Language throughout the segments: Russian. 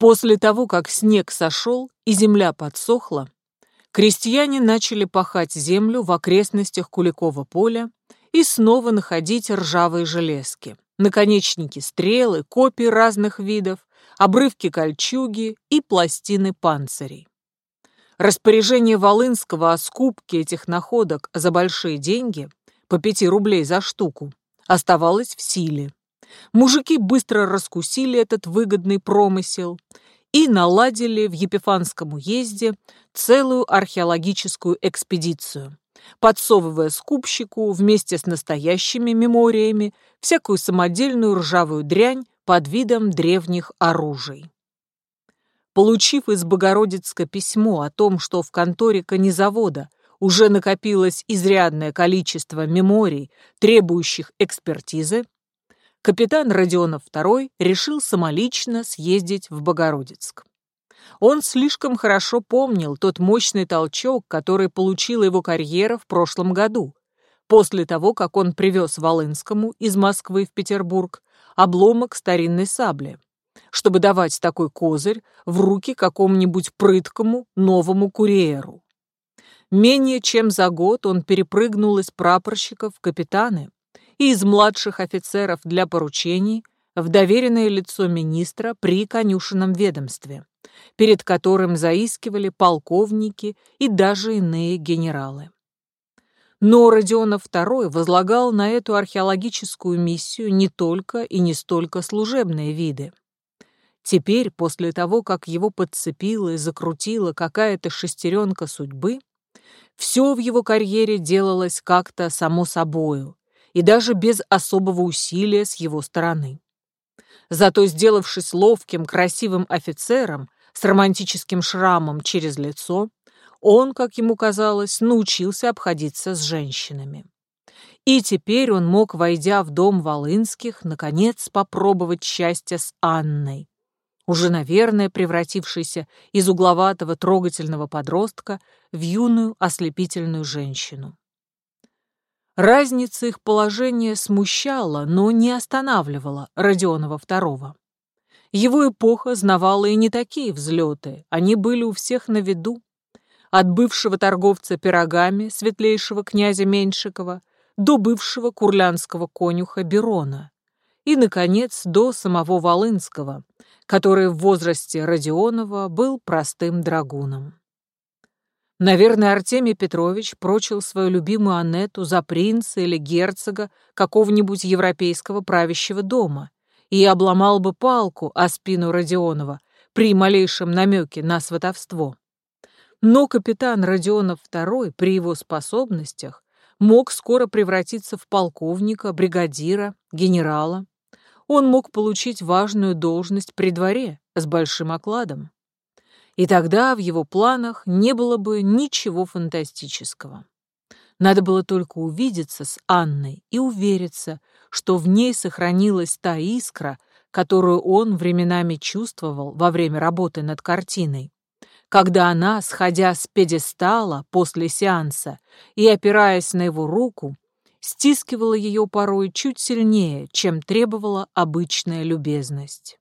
После того, как снег сошел и земля подсохла, крестьяне начали пахать землю в окрестностях Куликова поля и снова находить ржавые железки, наконечники стрелы, копии разных видов, обрывки кольчуги и пластины панцирей. Распоряжение Волынского о скупке этих находок за большие деньги, по 5 рублей за штуку, оставалось в силе. Мужики быстро раскусили этот выгодный промысел и наладили в Епифанском уезде целую археологическую экспедицию, подсовывая скупщику вместе с настоящими мемориями всякую самодельную ржавую дрянь под видом древних оружий. Получив из Богородицка письмо о том, что в конторе конезавода уже накопилось изрядное количество меморий, требующих экспертизы, капитан Родионов II решил самолично съездить в Богородицк. Он слишком хорошо помнил тот мощный толчок, который получила его карьера в прошлом году, после того, как он привез Волынскому из Москвы в Петербург обломок старинной сабли чтобы давать такой козырь в руки какому-нибудь прыткому новому курьеру. Менее чем за год он перепрыгнул из прапорщиков в капитаны из младших офицеров для поручений в доверенное лицо министра при конюшенном ведомстве, перед которым заискивали полковники и даже иные генералы. Но Родионов II возлагал на эту археологическую миссию не только и не столько служебные виды. Теперь, после того, как его подцепила и закрутила какая-то шестеренка судьбы, все в его карьере делалось как-то само собою и даже без особого усилия с его стороны. Зато, сделавшись ловким, красивым офицером с романтическим шрамом через лицо, он, как ему казалось, научился обходиться с женщинами. И теперь он мог, войдя в дом Волынских, наконец попробовать счастье с Анной, уже, наверное, превратившийся из угловатого трогательного подростка в юную ослепительную женщину. Разница их положения смущала, но не останавливала Родионова II. Его эпоха знавала и не такие взлеты, они были у всех на виду. От бывшего торговца пирогами светлейшего князя Меньшикова до бывшего курлянского конюха Берона и, наконец, до самого Волынского, который в возрасте Родионова был простым драгуном. Наверное, Артемий Петрович прочил свою любимую Аннету за принца или герцога какого-нибудь европейского правящего дома и обломал бы палку о спину Родионова при малейшем намеке на сватовство. Но капитан Родионов II при его способностях мог скоро превратиться в полковника, бригадира, генерала он мог получить важную должность при дворе с большим окладом. И тогда в его планах не было бы ничего фантастического. Надо было только увидеться с Анной и увериться, что в ней сохранилась та искра, которую он временами чувствовал во время работы над картиной, когда она, сходя с пьедестала после сеанса и опираясь на его руку, стискивала ее порой чуть сильнее, чем требовала обычная любезность.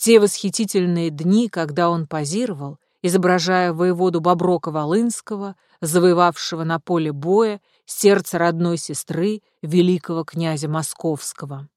Те восхитительные дни, когда он позировал, изображая воеводу Боброка-Волынского, завоевавшего на поле боя сердце родной сестры великого князя Московского.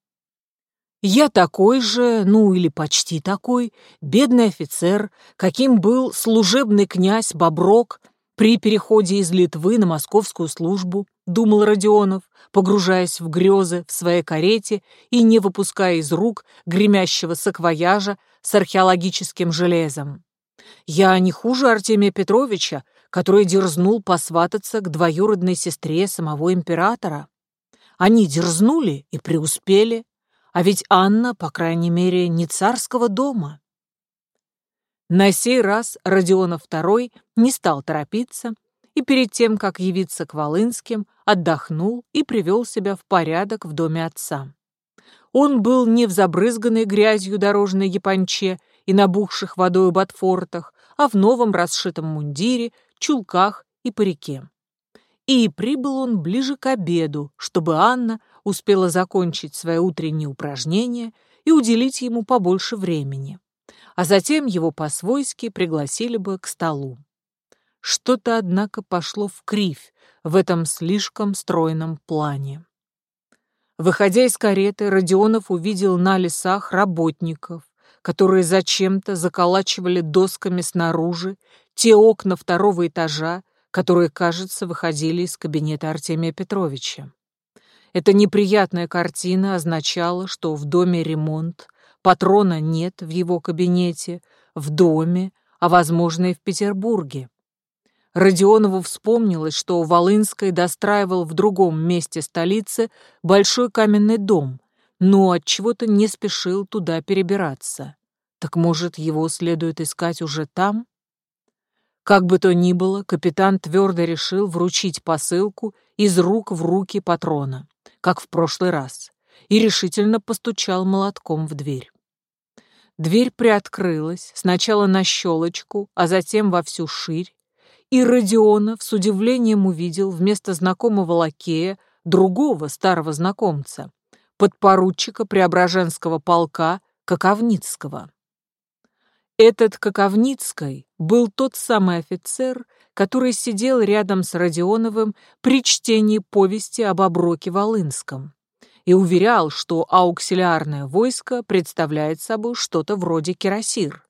Я такой же, ну или почти такой, бедный офицер, каким был служебный князь Боброк при переходе из Литвы на московскую службу, думал Родионов, погружаясь в грезы в своей карете и не выпуская из рук гремящего саквояжа с археологическим железом. Я не хуже Артемия Петровича, который дерзнул посвататься к двоюродной сестре самого императора. Они дерзнули и преуспели, а ведь Анна, по крайней мере, не царского дома. На сей раз Родионов II не стал торопиться и перед тем, как явиться к Волынским, отдохнул и привел себя в порядок в доме отца. Он был не в забрызганной грязью дорожной японче и набухших водой ботфортах, а в новом расшитом мундире, чулках и парике. И прибыл он ближе к обеду, чтобы Анна успела закончить свои утренние упражнения и уделить ему побольше времени. А затем его по-свойски пригласили бы к столу. Что-то, однако, пошло в кривь в этом слишком стройном плане. Выходя из кареты, Родионов увидел на лесах работников, которые зачем-то заколачивали досками снаружи те окна второго этажа, которые, кажется, выходили из кабинета Артемия Петровича. Эта неприятная картина означала, что в доме ремонт, патрона нет в его кабинете, в доме, а, возможно, и в Петербурге. Родионову вспомнилось, что Волынский достраивал в другом месте столицы большой каменный дом, но от чего то не спешил туда перебираться. Так, может, его следует искать уже там? Как бы то ни было, капитан твердо решил вручить посылку из рук в руки патрона, как в прошлый раз, и решительно постучал молотком в дверь. Дверь приоткрылась, сначала на щелочку, а затем во всю ширь, и Родионов с удивлением увидел вместо знакомого лакея другого старого знакомца, подпоручика Преображенского полка Коковницкого. Этот Коковницкий был тот самый офицер, который сидел рядом с Родионовым при чтении повести об оброке Волынском и уверял, что ауксилиарное войско представляет собой что-то вроде кирасир.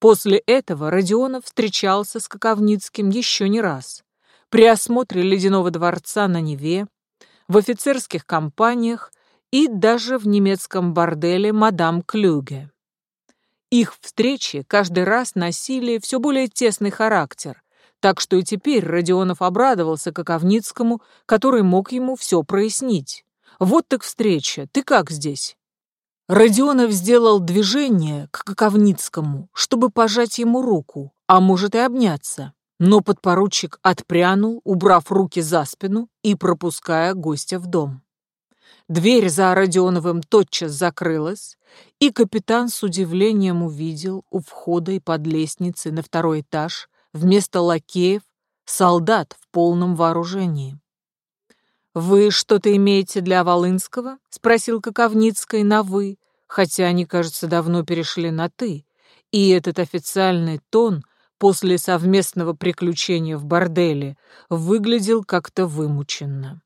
После этого Родионов встречался с Коковницким еще не раз. При осмотре ледяного дворца на Неве, в офицерских компаниях и даже в немецком борделе «Мадам Клюге». Их встречи каждый раз носили все более тесный характер, так что и теперь Родионов обрадовался Коковницкому, который мог ему все прояснить. «Вот так встреча, ты как здесь?» Родионов сделал движение к Коковницкому, чтобы пожать ему руку, а может и обняться. Но подпоручик отпрянул, убрав руки за спину и пропуская гостя в дом. Дверь за Родионовым тотчас закрылась, и капитан с удивлением увидел у входа и под лестницей на второй этаж вместо лакеев солдат в полном вооружении. «Вы что-то имеете для Волынского?» — спросил Коковницкой на «вы», хотя они, кажется, давно перешли на «ты», и этот официальный тон после совместного приключения в борделе выглядел как-то вымученно.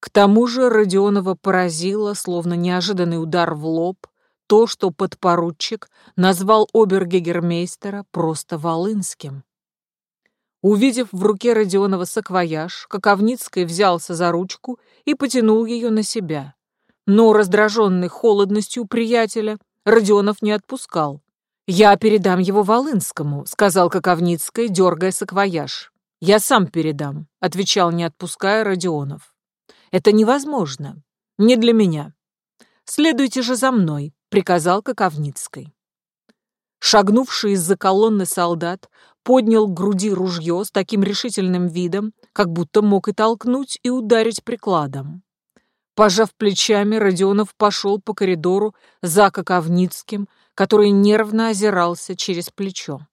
К тому же Родионова поразило, словно неожиданный удар в лоб, то, что подпоручик назвал обергегермейстера просто Волынским. Увидев в руке Родионова саквояж, Коковницкий взялся за ручку и потянул ее на себя. Но, раздраженный холодностью приятеля, Родионов не отпускал. «Я передам его Волынскому», — сказал Коковницкий, дергая саквояж. «Я сам передам», — отвечал, не отпуская Родионов. «Это невозможно. Не для меня. Следуйте же за мной», — приказал Коковницкий. Шагнувший из-за колонны солдат поднял к груди ружье с таким решительным видом, как будто мог и толкнуть, и ударить прикладом. Пожав плечами, Родионов пошел по коридору за Коковницким, который нервно озирался через плечо.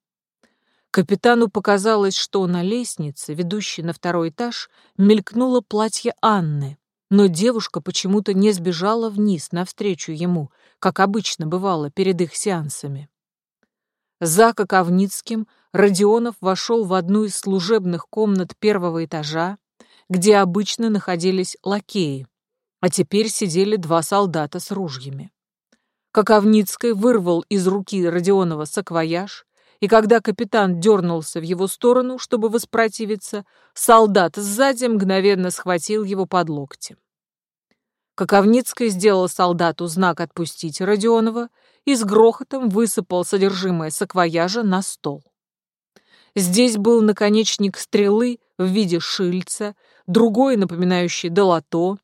Капитану показалось, что на лестнице, ведущей на второй этаж, мелькнуло платье Анны, но девушка почему-то не сбежала вниз навстречу ему, как обычно бывало перед их сеансами. За Коковницким Родионов вошел в одну из служебных комнат первого этажа, где обычно находились лакеи, а теперь сидели два солдата с ружьями. Коковницкий вырвал из руки Родионова саквояж, и когда капитан дернулся в его сторону, чтобы воспротивиться, солдат сзади мгновенно схватил его под локти. Коковницкий сделал солдату знак «Отпустить Родионова» и с грохотом высыпал содержимое саквояжа на стол. Здесь был наконечник стрелы в виде шильца, другой, напоминающий долото,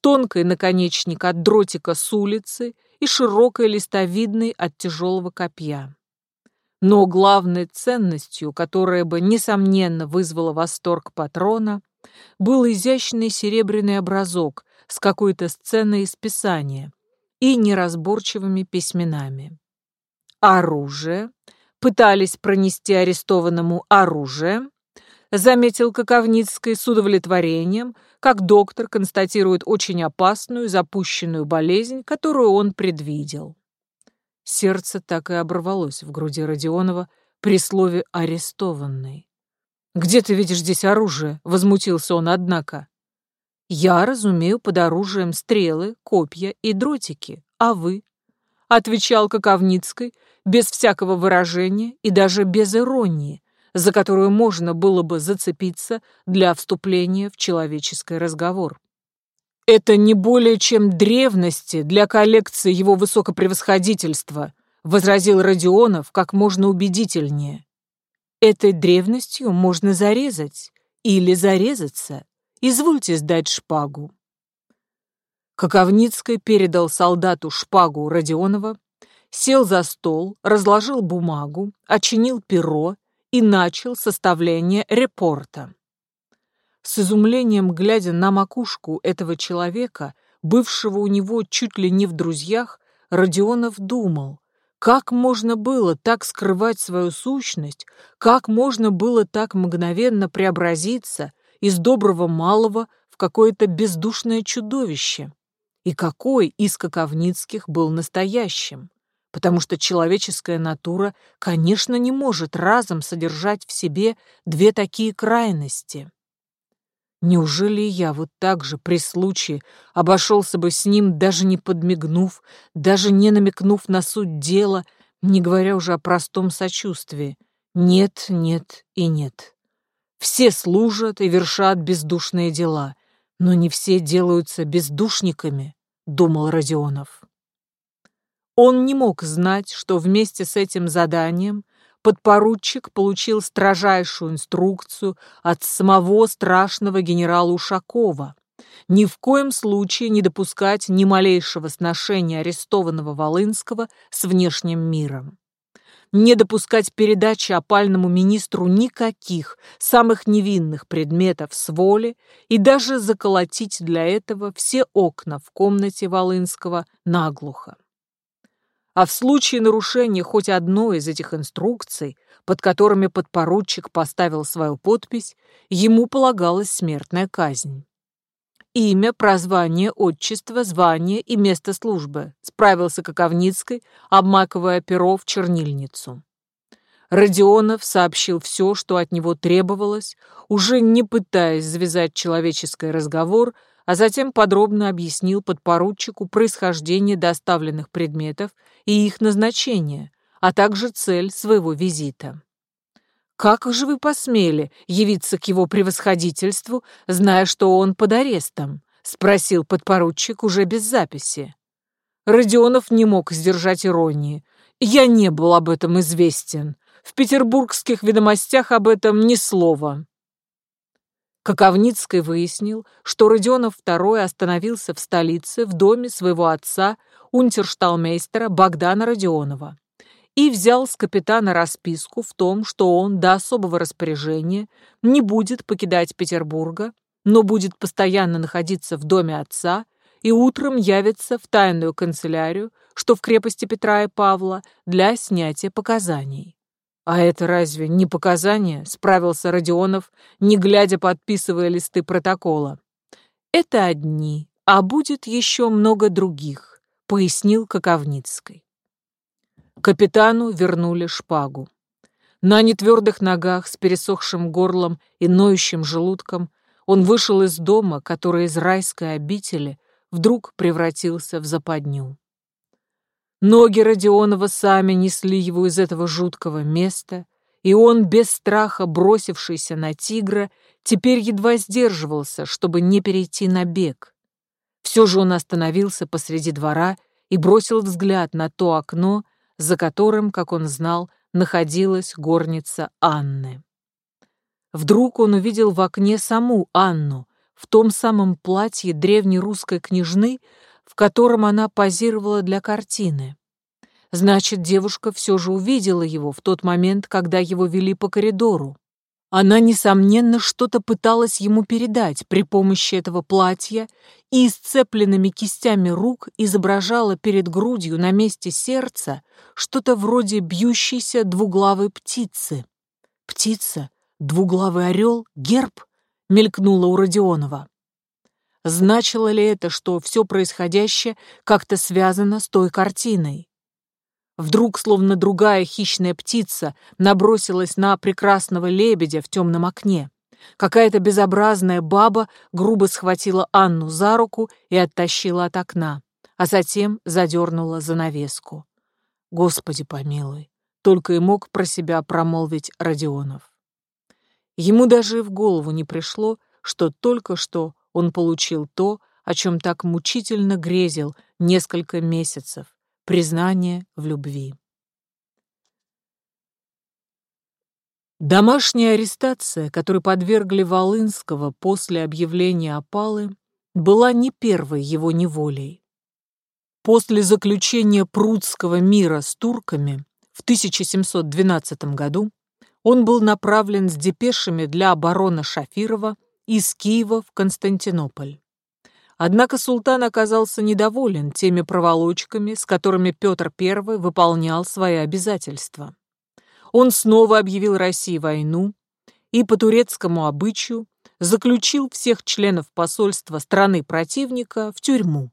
тонкий наконечник от дротика с улицы и широкой листовидный от тяжелого копья. Но главной ценностью, которая бы, несомненно, вызвала восторг патрона, был изящный серебряный образок с какой-то сценой из Писания, и неразборчивыми письменами. Оружие. Пытались пронести арестованному оружие. Заметил Коковницкий с удовлетворением, как доктор констатирует очень опасную запущенную болезнь, которую он предвидел. Сердце так и оборвалось в груди Родионова при слове «арестованный». «Где ты видишь здесь оружие?» — возмутился он, однако. «Я разумею под оружием стрелы, копья и дротики, а вы?» — отвечал Коковницкой, без всякого выражения и даже без иронии, за которую можно было бы зацепиться для вступления в человеческий разговор. «Это не более чем древности для коллекции его высокопревосходительства», возразил Родионов как можно убедительнее. «Этой древностью можно зарезать или зарезаться. Извольте сдать шпагу». Коковницкий передал солдату шпагу Родионова, сел за стол, разложил бумагу, очинил перо и начал составление репорта. С изумлением глядя на макушку этого человека, бывшего у него чуть ли не в друзьях, Родионов думал, как можно было так скрывать свою сущность, как можно было так мгновенно преобразиться из доброго малого в какое-то бездушное чудовище? И какой из Коковницких был настоящим? Потому что человеческая натура, конечно, не может разом содержать в себе две такие крайности. Неужели я вот так же при случае обошелся бы с ним, даже не подмигнув, даже не намекнув на суть дела, не говоря уже о простом сочувствии? Нет, нет и нет. Все служат и вершат бездушные дела, но не все делаются бездушниками, думал Родионов. Он не мог знать, что вместе с этим заданием подпоручик получил строжайшую инструкцию от самого страшного генерала Ушакова ни в коем случае не допускать ни малейшего сношения арестованного Волынского с внешним миром. Не допускать передачи опальному министру никаких самых невинных предметов с воли и даже заколотить для этого все окна в комнате Волынского наглухо а в случае нарушения хоть одной из этих инструкций, под которыми подпоручик поставил свою подпись, ему полагалась смертная казнь. Имя, прозвание, отчество, звание и место службы справился Коковницкой, обмакивая перо в чернильницу. Родионов сообщил все, что от него требовалось, уже не пытаясь завязать человеческий разговор, а затем подробно объяснил подпоручику происхождение доставленных предметов и их назначение, а также цель своего визита. «Как же вы посмели явиться к его превосходительству, зная, что он под арестом?» — спросил подпоручик уже без записи. Родионов не мог сдержать иронии. «Я не был об этом известен. В петербургских ведомостях об этом ни слова». Коковницкий выяснил, что Родионов II остановился в столице в доме своего отца, унтершталмейстера Богдана Родионова, и взял с капитана расписку в том, что он до особого распоряжения не будет покидать Петербурга, но будет постоянно находиться в доме отца и утром явится в тайную канцелярию, что в крепости Петра и Павла, для снятия показаний. «А это разве не показания?» — справился Родионов, не глядя подписывая листы протокола. «Это одни, а будет еще много других», — пояснил Коковницкой. Капитану вернули шпагу. На нетвердых ногах, с пересохшим горлом и ноющим желудком, он вышел из дома, который из райской обители вдруг превратился в западню. Ноги Родионова сами несли его из этого жуткого места, и он, без страха бросившийся на тигра, теперь едва сдерживался, чтобы не перейти на бег. Все же он остановился посреди двора и бросил взгляд на то окно, за которым, как он знал, находилась горница Анны. Вдруг он увидел в окне саму Анну, в том самом платье древней русской княжны, в котором она позировала для картины. Значит, девушка все же увидела его в тот момент, когда его вели по коридору. Она, несомненно, что-то пыталась ему передать при помощи этого платья и сцепленными кистями рук изображала перед грудью на месте сердца что-то вроде бьющейся двуглавой птицы. «Птица? Двуглавый орел? Герб?» — мелькнула у Родионова. Значило ли это, что все происходящее как-то связано с той картиной? Вдруг, словно другая хищная птица, набросилась на прекрасного лебедя в темном окне. Какая-то безобразная баба грубо схватила Анну за руку и оттащила от окна, а затем задернула занавеску. Господи помилуй, только и мог про себя промолвить Родионов. Ему даже и в голову не пришло, что только что он получил то, о чем так мучительно грезил несколько месяцев — признание в любви. Домашняя арестация, которой подвергли Волынского после объявления опалы, была не первой его неволей. После заключения Прудского мира с турками в 1712 году он был направлен с депешами для обороны Шафирова из Киева в Константинополь. Однако султан оказался недоволен теми проволочками, с которыми Петр I выполнял свои обязательства. Он снова объявил России войну и по турецкому обычаю заключил всех членов посольства страны противника в тюрьму.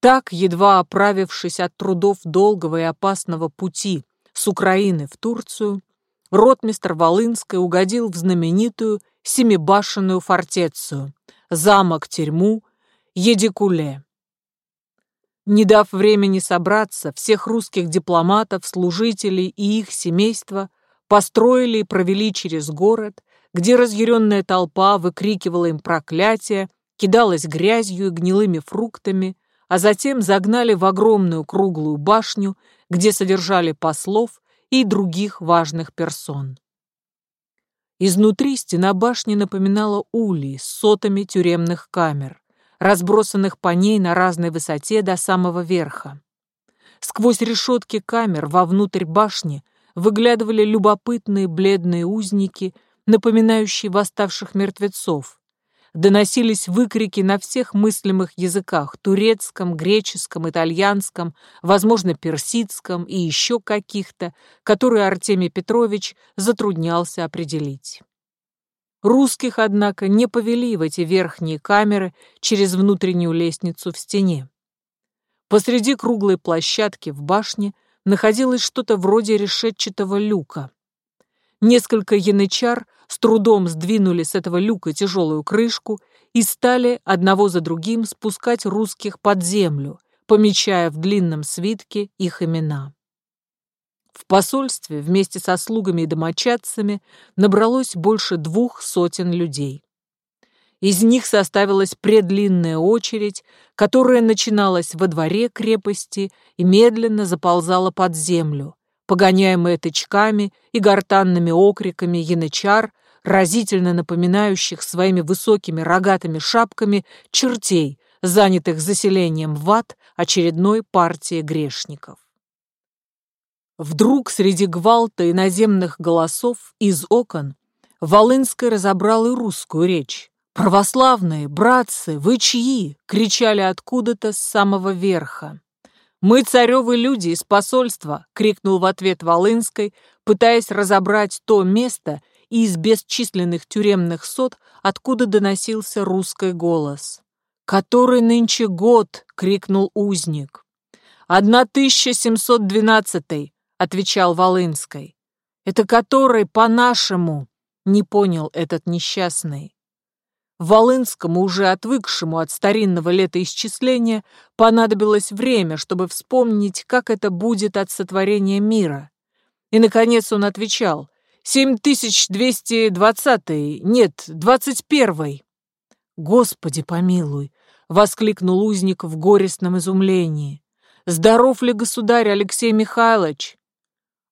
Так, едва оправившись от трудов долгого и опасного пути с Украины в Турцию, ротмистр Волынской угодил в знаменитую семибашенную фортецию, замок-тюрьму Едикуле. Не дав времени собраться, всех русских дипломатов, служителей и их семейства построили и провели через город, где разъяренная толпа выкрикивала им проклятия, кидалась грязью и гнилыми фруктами, а затем загнали в огромную круглую башню, где содержали послов и других важных персон. Изнутри стена башни напоминала улей с сотами тюремных камер разбросанных по ней на разной высоте до самого верха. Сквозь решетки камер вовнутрь башни выглядывали любопытные бледные узники, напоминающие восставших мертвецов. Доносились выкрики на всех мыслимых языках — турецком, греческом, итальянском, возможно, персидском и еще каких-то, которые Артемий Петрович затруднялся определить. Русских, однако, не повели в эти верхние камеры через внутреннюю лестницу в стене. Посреди круглой площадки в башне находилось что-то вроде решетчатого люка. Несколько янычар с трудом сдвинули с этого люка тяжелую крышку и стали одного за другим спускать русских под землю, помечая в длинном свитке их имена. В посольстве вместе со слугами и домочадцами набралось больше двух сотен людей. Из них составилась предлинная очередь, которая начиналась во дворе крепости и медленно заползала под землю, погоняемая тычками и гортанными окриками янычар, разительно напоминающих своими высокими рогатыми шапками чертей, занятых заселением в ад очередной партии грешников. Вдруг среди гвалта и наземных голосов из окон Волынский разобрал и русскую речь. «Православные, братцы, вы чьи?» — кричали откуда-то с самого верха. «Мы царевы люди из посольства!» — крикнул в ответ Волынской, пытаясь разобрать то место из бесчисленных тюремных сот, откуда доносился русский голос. «Который нынче год?» — крикнул узник. «Одна тысяча семьсот двенадцатый!» отвечал Волынской. «Это который по-нашему?» — не понял этот несчастный. Волынскому, уже отвыкшему от старинного летоисчисления, понадобилось время, чтобы вспомнить, как это будет от сотворения мира. И, наконец, он отвечал «Семь тысяч двести двадцатый, нет, двадцать первый». «Господи помилуй!» — воскликнул узник в горестном изумлении. «Здоров ли государь Алексей Михайлович?»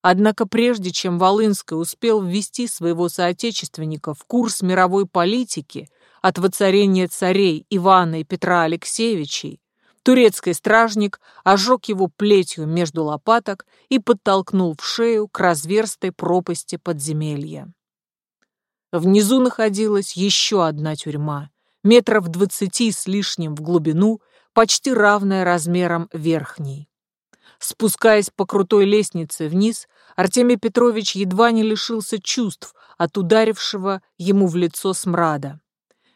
Однако прежде чем Волынский успел ввести своего соотечественника в курс мировой политики от воцарения царей Ивана и Петра Алексеевичей, турецкий стражник ожег его плетью между лопаток и подтолкнул в шею к разверстой пропасти подземелья. Внизу находилась еще одна тюрьма, метров двадцати с лишним в глубину, почти равная размерам верхней. Спускаясь по крутой лестнице вниз, Артемий Петрович едва не лишился чувств от ударившего ему в лицо смрада.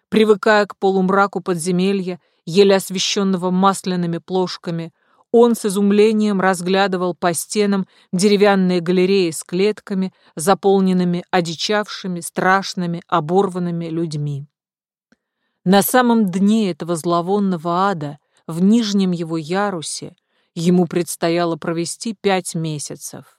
Привыкая к полумраку подземелья, еле освещенного масляными плошками, Он с изумлением разглядывал по стенам деревянные галереи с клетками, заполненными одичавшими, страшными, оборванными людьми. На самом дне этого зловонного ада, в нижнем его ярусе, ему предстояло провести пять месяцев.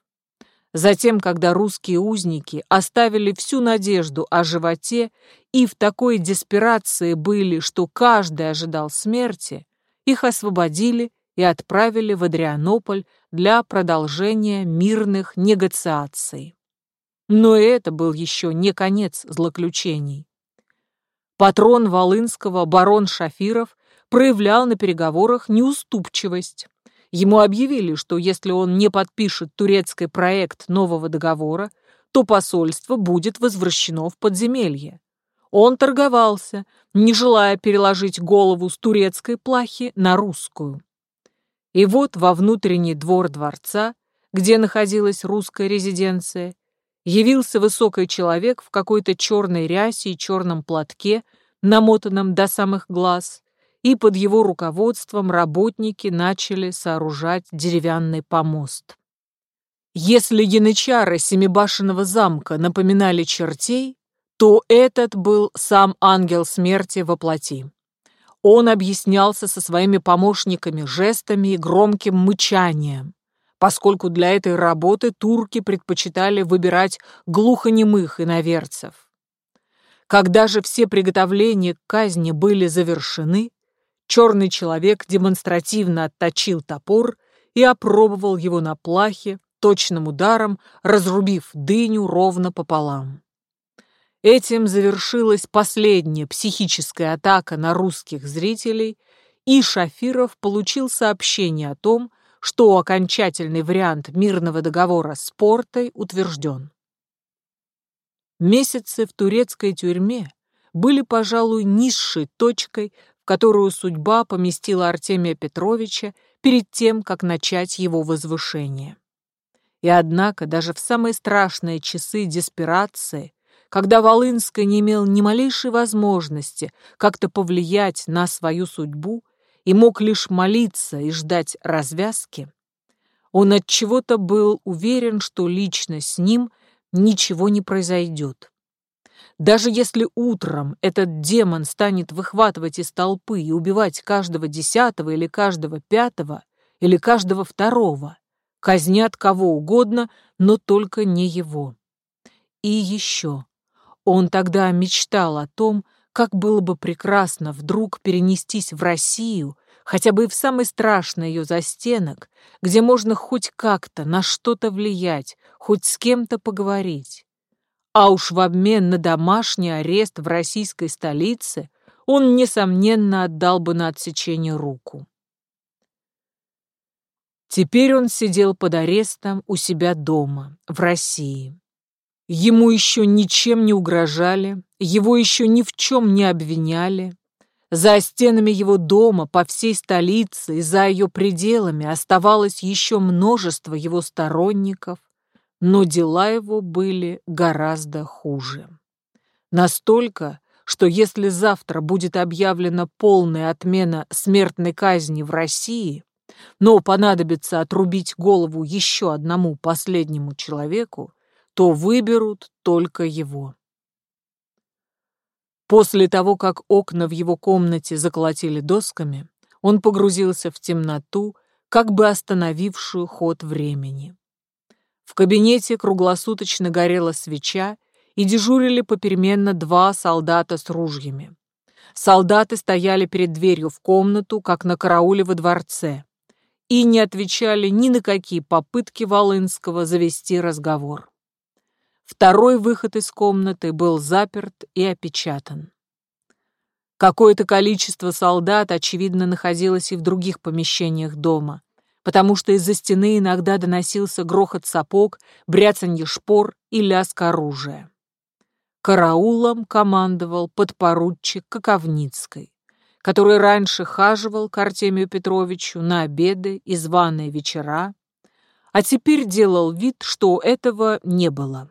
Затем, когда русские узники оставили всю надежду о животе и в такой деспирации были, что каждый ожидал смерти, их освободили и отправили в Адрианополь для продолжения мирных негациаций. Но это был еще не конец злоключений. Патрон Волынского, барон Шафиров, проявлял на переговорах неуступчивость. Ему объявили, что если он не подпишет турецкий проект нового договора, то посольство будет возвращено в подземелье. Он торговался, не желая переложить голову с турецкой плахи на русскую. И вот во внутренний двор дворца, где находилась русская резиденция, явился высокий человек в какой-то черной рясе и черном платке, намотанном до самых глаз, и под его руководством работники начали сооружать деревянный помост. Если янычары Семибашенного замка напоминали чертей, то этот был сам ангел смерти во плоти. Он объяснялся со своими помощниками жестами и громким мычанием, поскольку для этой работы турки предпочитали выбирать глухонемых иноверцев. Когда же все приготовления к казни были завершены, черный человек демонстративно отточил топор и опробовал его на плахе, точным ударом разрубив дыню ровно пополам. Этим завершилась последняя психическая атака на русских зрителей, и Шафиров получил сообщение о том, что окончательный вариант мирного договора с Портой утвержден. Месяцы в турецкой тюрьме были, пожалуй, низшей точкой, в которую судьба поместила Артемия Петровича перед тем, как начать его возвышение. И однако даже в самые страшные часы деспирации когда Волынский не имел ни малейшей возможности как-то повлиять на свою судьбу и мог лишь молиться и ждать развязки, он от чего-то был уверен, что лично с ним ничего не произойдет. Даже если утром этот демон станет выхватывать из толпы и убивать каждого десятого или каждого пятого или каждого второго, казнят кого угодно, но только не его. И еще. Он тогда мечтал о том, как было бы прекрасно вдруг перенестись в Россию, хотя бы и в самый страшный ее застенок, где можно хоть как-то на что-то влиять, хоть с кем-то поговорить. А уж в обмен на домашний арест в российской столице он, несомненно, отдал бы на отсечение руку. Теперь он сидел под арестом у себя дома, в России. Ему еще ничем не угрожали, его еще ни в чем не обвиняли. За стенами его дома, по всей столице и за ее пределами оставалось еще множество его сторонников, но дела его были гораздо хуже. Настолько, что если завтра будет объявлена полная отмена смертной казни в России, но понадобится отрубить голову еще одному последнему человеку, то выберут только его. После того, как окна в его комнате заколотили досками, он погрузился в темноту, как бы остановившую ход времени. В кабинете круглосуточно горела свеча, и дежурили попеременно два солдата с ружьями. Солдаты стояли перед дверью в комнату, как на карауле во дворце, и не отвечали ни на какие попытки Волынского завести разговор. Второй выход из комнаты был заперт и опечатан. Какое-то количество солдат, очевидно, находилось и в других помещениях дома, потому что из-за стены иногда доносился грохот сапог, бряцанье шпор и лязг оружия. Караулом командовал подпоручик Коковницкой, который раньше хаживал к Артемию Петровичу на обеды и званые вечера, а теперь делал вид, что этого не было.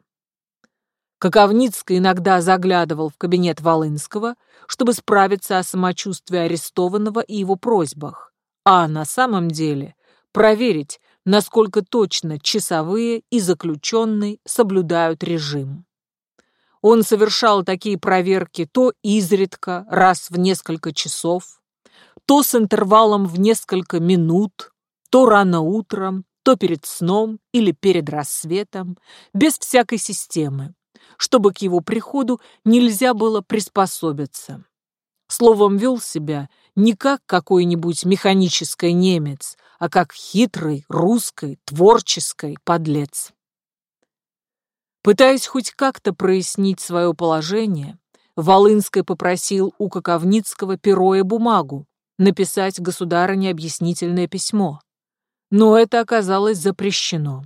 Коковницкий иногда заглядывал в кабинет Волынского, чтобы справиться о самочувствии арестованного и его просьбах, а на самом деле проверить, насколько точно часовые и заключенный соблюдают режим. Он совершал такие проверки то изредка, раз в несколько часов, то с интервалом в несколько минут, то рано утром, то перед сном или перед рассветом, без всякой системы, чтобы к его приходу нельзя было приспособиться. Словом, вел себя не как какой-нибудь механический немец, а как хитрый, русский, творческий подлец. Пытаясь хоть как-то прояснить свое положение, Волынский попросил у Коковницкого перо и бумагу написать государыне объяснительное письмо. Но это оказалось запрещено.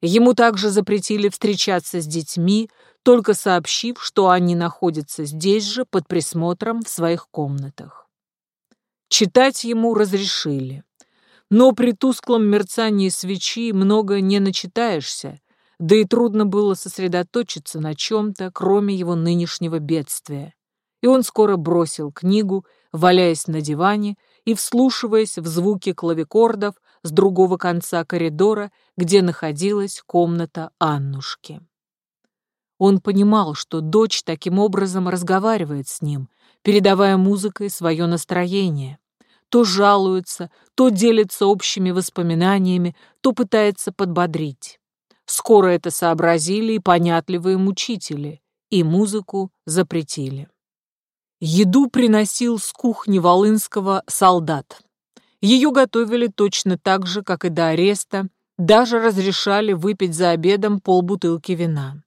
Ему также запретили встречаться с детьми, только сообщив, что они находятся здесь же под присмотром в своих комнатах. Читать ему разрешили. Но при тусклом мерцании свечи много не начитаешься, да и трудно было сосредоточиться на чем-то, кроме его нынешнего бедствия. И он скоро бросил книгу, валяясь на диване и вслушиваясь в звуки клавикордов с другого конца коридора, где находилась комната Аннушки. Он понимал, что дочь таким образом разговаривает с ним, передавая музыкой свое настроение. То жалуется, то делится общими воспоминаниями, то пытается подбодрить. Скоро это сообразили и понятливые мучители, и музыку запретили. Еду приносил с кухни Волынского солдат. Ее готовили точно так же, как и до ареста, даже разрешали выпить за обедом полбутылки вина.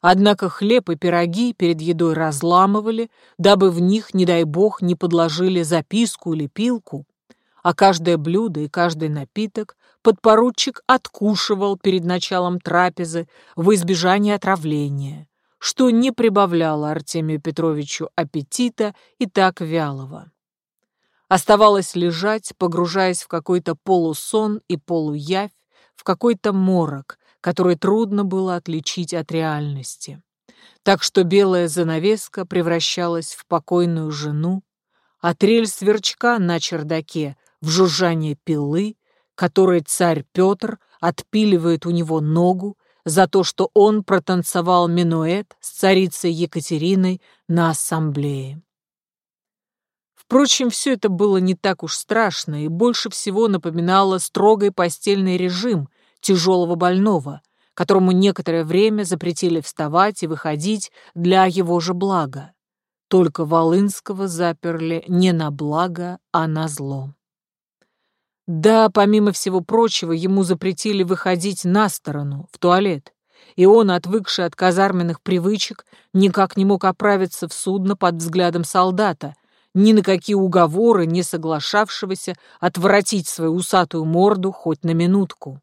Однако хлеб и пироги перед едой разламывали, дабы в них, не дай бог, не подложили записку или пилку, а каждое блюдо и каждый напиток подпоручик откушивал перед началом трапезы в избежание отравления, что не прибавляло Артемию Петровичу аппетита и так вялого. Оставалось лежать, погружаясь в какой-то полусон и полуявь, в какой-то морок, который трудно было отличить от реальности. Так что белая занавеска превращалась в покойную жену, а трель сверчка на чердаке в жужжание пилы, которой царь Петр отпиливает у него ногу за то, что он протанцевал минуэт с царицей Екатериной на ассамблее. Впрочем, все это было не так уж страшно и больше всего напоминало строгий постельный режим тяжелого больного, которому некоторое время запретили вставать и выходить для его же блага. Только Волынского заперли не на благо, а на зло. Да, помимо всего прочего, ему запретили выходить на сторону, в туалет, и он, отвыкший от казарменных привычек, никак не мог оправиться в судно под взглядом солдата, ни на какие уговоры не соглашавшегося отворотить свою усатую морду хоть на минутку.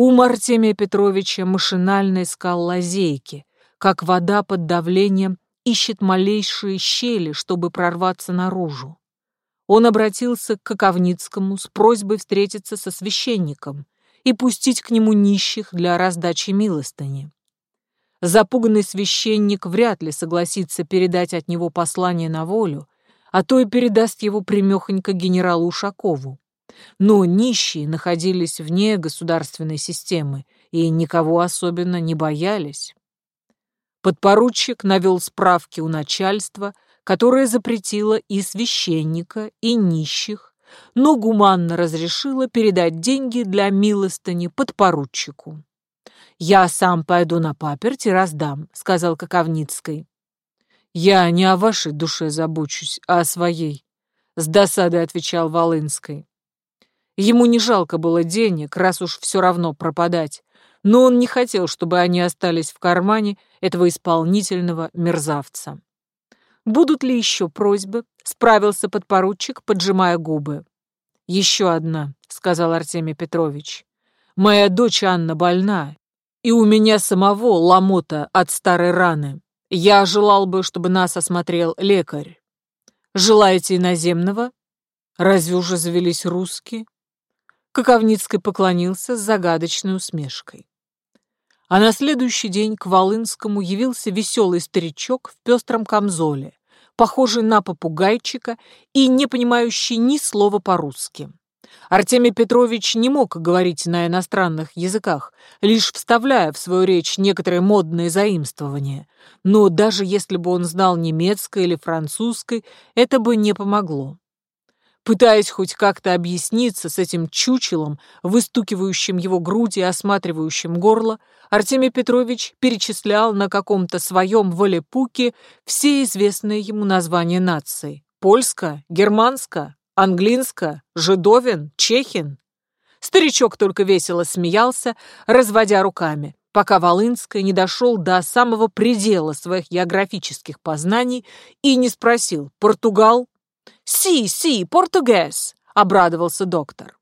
Ум Артемия Петровича машинально искал лазейки, как вода под давлением ищет малейшие щели, чтобы прорваться наружу он обратился к Коковницкому с просьбой встретиться со священником и пустить к нему нищих для раздачи милостыни. Запуганный священник вряд ли согласится передать от него послание на волю, а то и передаст его примехонько генералу Ушакову. Но нищие находились вне государственной системы и никого особенно не боялись. Подпоручик навел справки у начальства – которая запретила и священника, и нищих, но гуманно разрешила передать деньги для милостыни подпоручику. «Я сам пойду на паперть и раздам», — сказал Коковницкой. «Я не о вашей душе забочусь, а о своей», — с досадой отвечал Волынской. Ему не жалко было денег, раз уж все равно пропадать, но он не хотел, чтобы они остались в кармане этого исполнительного мерзавца. Будут ли еще просьбы? Справился подпоручик, поджимая губы. Еще одна, сказал Артемий Петрович. Моя дочь Анна больна, и у меня самого ломота от старой раны. Я желал бы, чтобы нас осмотрел лекарь. Желаете иноземного? Разве уже завелись русские? Коковницкий поклонился с загадочной усмешкой. А на следующий день к Волынскому явился веселый старичок в пестром камзоле, похожий на попугайчика и не понимающий ни слова по-русски. Артемий Петрович не мог говорить на иностранных языках, лишь вставляя в свою речь некоторые модные заимствования. Но даже если бы он знал немецкое или французское, это бы не помогло. Пытаясь хоть как-то объясниться с этим чучелом, выстукивающим его грудь и осматривающим горло, Артемий Петрович перечислял на каком-то своем волепуке все известные ему названия наций. Польска, германска, англинска, жидовин, чехин. Старичок только весело смеялся, разводя руками, пока Волынская не дошел до самого предела своих географических познаний и не спросил «Португал?» «Си, си, португез!» — обрадовался доктор.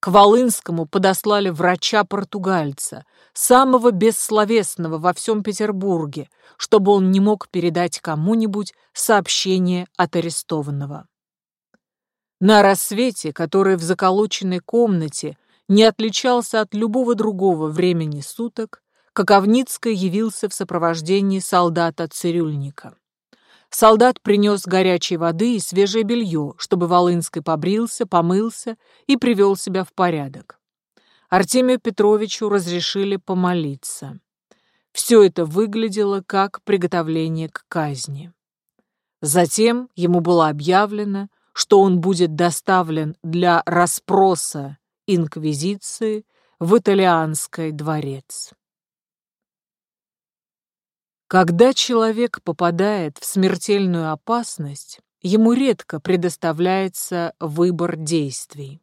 К Волынскому подослали врача-португальца, самого бессловесного во всем Петербурге, чтобы он не мог передать кому-нибудь сообщение от арестованного. На рассвете, который в заколоченной комнате не отличался от любого другого времени суток, Коковницкий явился в сопровождении солдата-цирюльника. Солдат принес горячей воды и свежее белье, чтобы Волынский побрился, помылся и привел себя в порядок. Артемию Петровичу разрешили помолиться. Все это выглядело как приготовление к казни. Затем ему было объявлено, что он будет доставлен для расспроса инквизиции в итальянский дворец. Когда человек попадает в смертельную опасность, ему редко предоставляется выбор действий.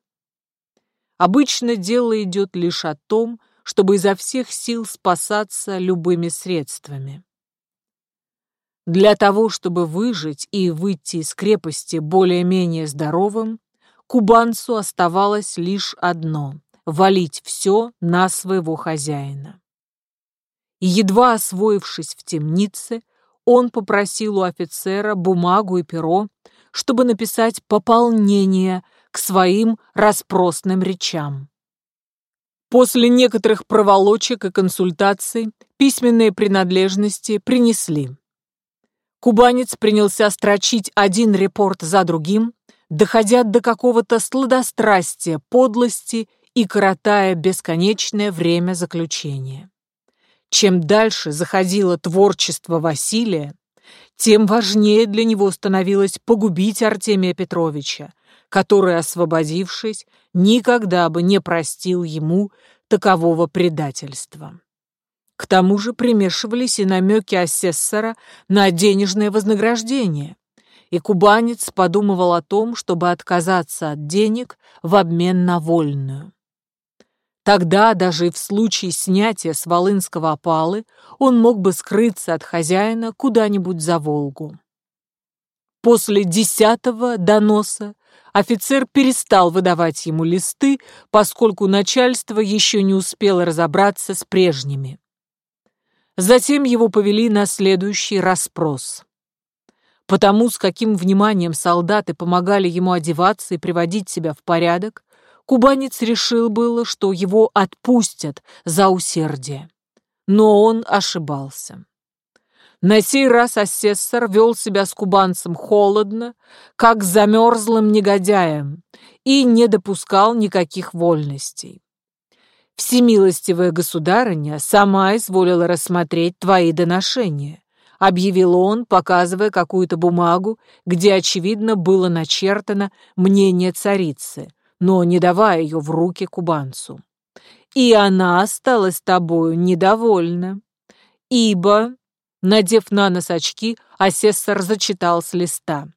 Обычно дело идет лишь о том, чтобы изо всех сил спасаться любыми средствами. Для того, чтобы выжить и выйти из крепости более-менее здоровым, кубанцу оставалось лишь одно — валить все на своего хозяина и, едва освоившись в темнице, он попросил у офицера бумагу и перо, чтобы написать пополнение к своим распросным речам. После некоторых проволочек и консультаций письменные принадлежности принесли. Кубанец принялся строчить один репорт за другим, доходя до какого-то сладострастия, подлости и коротая бесконечное время заключения. Чем дальше заходило творчество Василия, тем важнее для него становилось погубить Артемия Петровича, который, освободившись, никогда бы не простил ему такового предательства. К тому же примешивались и намеки асессора на денежное вознаграждение, и кубанец подумывал о том, чтобы отказаться от денег в обмен на вольную. Тогда, даже в случае снятия с Волынского опалы, он мог бы скрыться от хозяина куда-нибудь за Волгу. После десятого доноса офицер перестал выдавать ему листы, поскольку начальство еще не успело разобраться с прежними. Затем его повели на следующий расспрос. Потому, с каким вниманием солдаты помогали ему одеваться и приводить себя в порядок, Кубанец решил было, что его отпустят за усердие. Но он ошибался. На сей раз асессор вел себя с кубанцем холодно, как замерзлым негодяем, и не допускал никаких вольностей. «Всемилостивая государыня сама изволила рассмотреть твои доношения», объявил он, показывая какую-то бумагу, где, очевидно, было начертано мнение царицы, но не давая ее в руки кубанцу. И она осталась тобою недовольна, ибо, надев на нос очки, асессор зачитал с листа.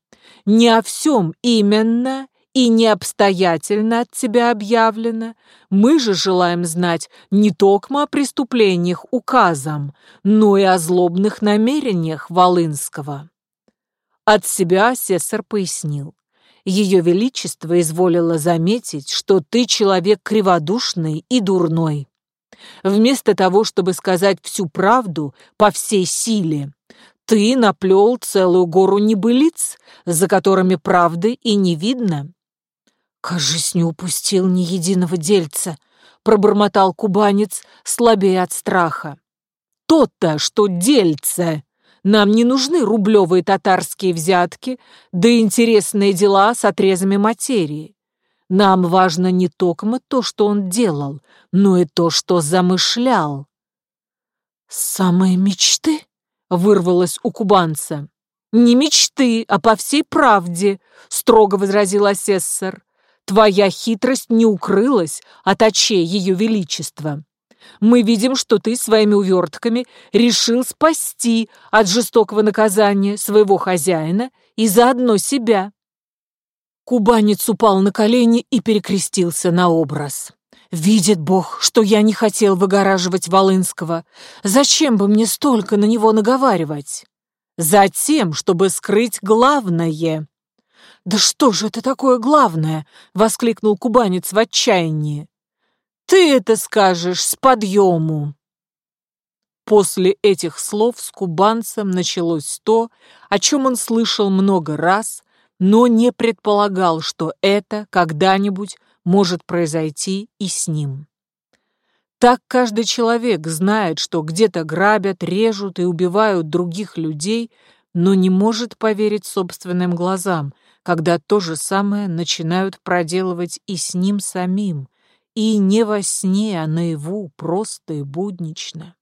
«Не о всем именно и не обстоятельно от тебя объявлено. Мы же желаем знать не только о преступлениях указом, но и о злобных намерениях Волынского». От себя асессор пояснил. Ее Величество изволило заметить, что ты человек криводушный и дурной. Вместо того, чтобы сказать всю правду по всей силе, ты наплел целую гору небылиц, за которыми правды и не видно. «Кажись, не упустил ни единого дельца», — пробормотал кубанец, слабее от страха. «То-то, что дельце!» Нам не нужны рублевые татарские взятки, да интересные дела с отрезами материи. Нам важно не только то, что он делал, но и то, что замышлял. «Самые мечты?» — вырвалось у кубанца. «Не мечты, а по всей правде», — строго возразил асессор. «Твоя хитрость не укрылась от очей Ее Величества. Мы видим, что ты своими увертками решил спасти от жестокого наказания своего хозяина и заодно себя». Кубанец упал на колени и перекрестился на образ. «Видит Бог, что я не хотел выгораживать Волынского. Зачем бы мне столько на него наговаривать?» Затем, чтобы скрыть главное. «Да что же это такое главное?» — воскликнул кубанец в отчаянии. «Ты это скажешь с подъему!» После этих слов с кубанцем началось то, о чем он слышал много раз, но не предполагал, что это когда-нибудь может произойти и с ним. Так каждый человек знает, что где-то грабят, режут и убивают других людей, но не может поверить собственным глазам, когда то же самое начинают проделывать и с ним самим, и не во сне, а наяву, просто и буднично.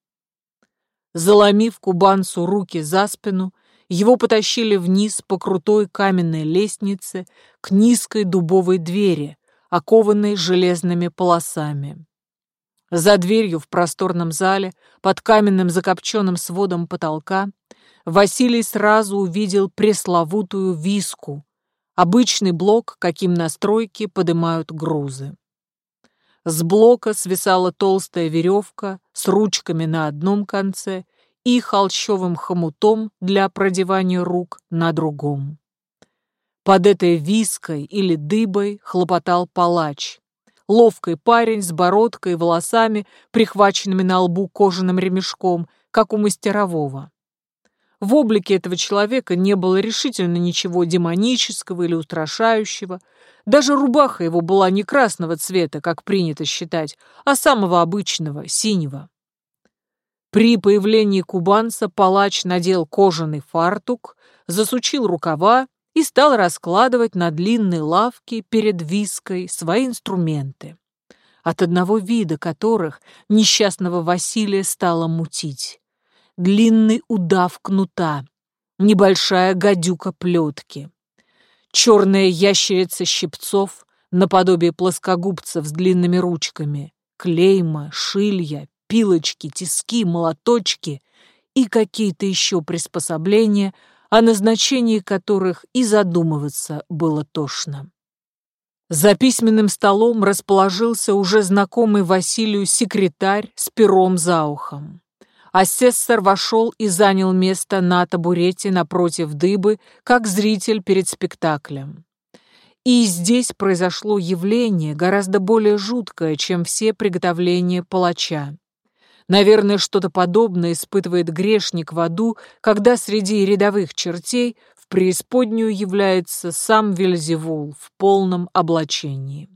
Заломив кубанцу руки за спину, его потащили вниз по крутой каменной лестнице к низкой дубовой двери, окованной железными полосами. За дверью в просторном зале, под каменным закопченным сводом потолка, Василий сразу увидел пресловутую виску, обычный блок, каким на стройке поднимают грузы. С блока свисала толстая веревка с ручками на одном конце и холщовым хомутом для продевания рук на другом. Под этой виской или дыбой хлопотал палач, ловкий парень с бородкой и волосами, прихваченными на лбу кожаным ремешком, как у мастерового. В облике этого человека не было решительно ничего демонического или устрашающего. Даже рубаха его была не красного цвета, как принято считать, а самого обычного, синего. При появлении кубанца палач надел кожаный фартук, засучил рукава и стал раскладывать на длинной лавке перед виской свои инструменты, от одного вида которых несчастного Василия стало мутить. Длинный удав кнута, небольшая гадюка плетки, черная ящерица щипцов наподобие плоскогубцев с длинными ручками, клейма, шилья, пилочки, тиски, молоточки и какие-то еще приспособления — о назначении которых и задумываться было тошно. За письменным столом расположился уже знакомый Василию секретарь с пером за ухом. Асессор вошел и занял место на табурете напротив дыбы, как зритель перед спектаклем. И здесь произошло явление гораздо более жуткое, чем все приготовления палача. Наверное, что-то подобное испытывает грешник в аду, когда среди рядовых чертей в преисподнюю является сам Вельзевул в полном облачении.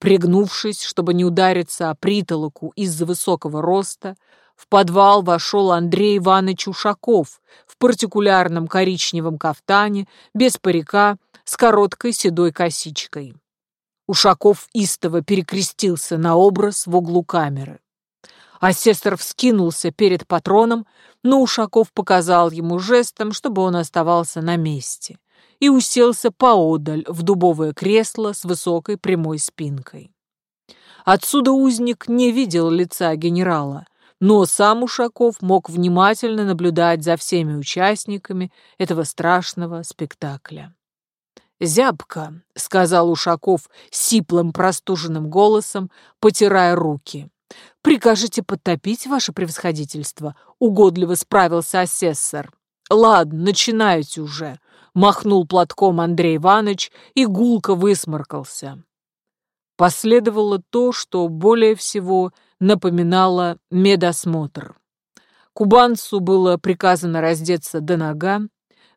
Пригнувшись, чтобы не удариться о притолоку из-за высокого роста, в подвал вошел Андрей Иванович Ушаков в партикулярном коричневом кафтане, без парика, с короткой седой косичкой. Ушаков истово перекрестился на образ в углу камеры. Асессор вскинулся перед патроном, но Ушаков показал ему жестом, чтобы он оставался на месте, и уселся поодаль в дубовое кресло с высокой прямой спинкой. Отсюда узник не видел лица генерала, но сам Ушаков мог внимательно наблюдать за всеми участниками этого страшного спектакля. «Зябко», — сказал Ушаков сиплым простуженным голосом, потирая руки. «Прикажете подтопить ваше превосходительство?» — угодливо справился асессор. «Ладно, начинайте уже», — махнул платком Андрей Иванович и гулко высморкался. Последовало то, что более всего напоминало медосмотр. Кубанцу было приказано раздеться до нога,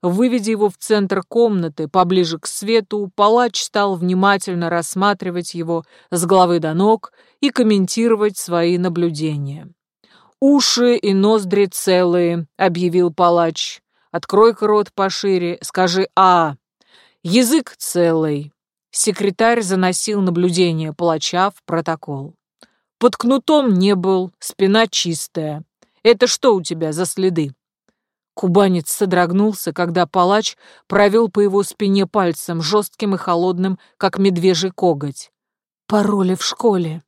Выведя его в центр комнаты, поближе к свету, палач стал внимательно рассматривать его с головы до ног и комментировать свои наблюдения. «Уши и ноздри целые», — объявил палач. «Открой-ка рот пошире, скажи «а». Язык целый. Секретарь заносил наблюдение палача в протокол. Под кнутом не был, спина чистая. Это что у тебя за следы? Кубанец содрогнулся, когда палач провел по его спине пальцем, жестким и холодным, как медвежий коготь. Пароли в школе.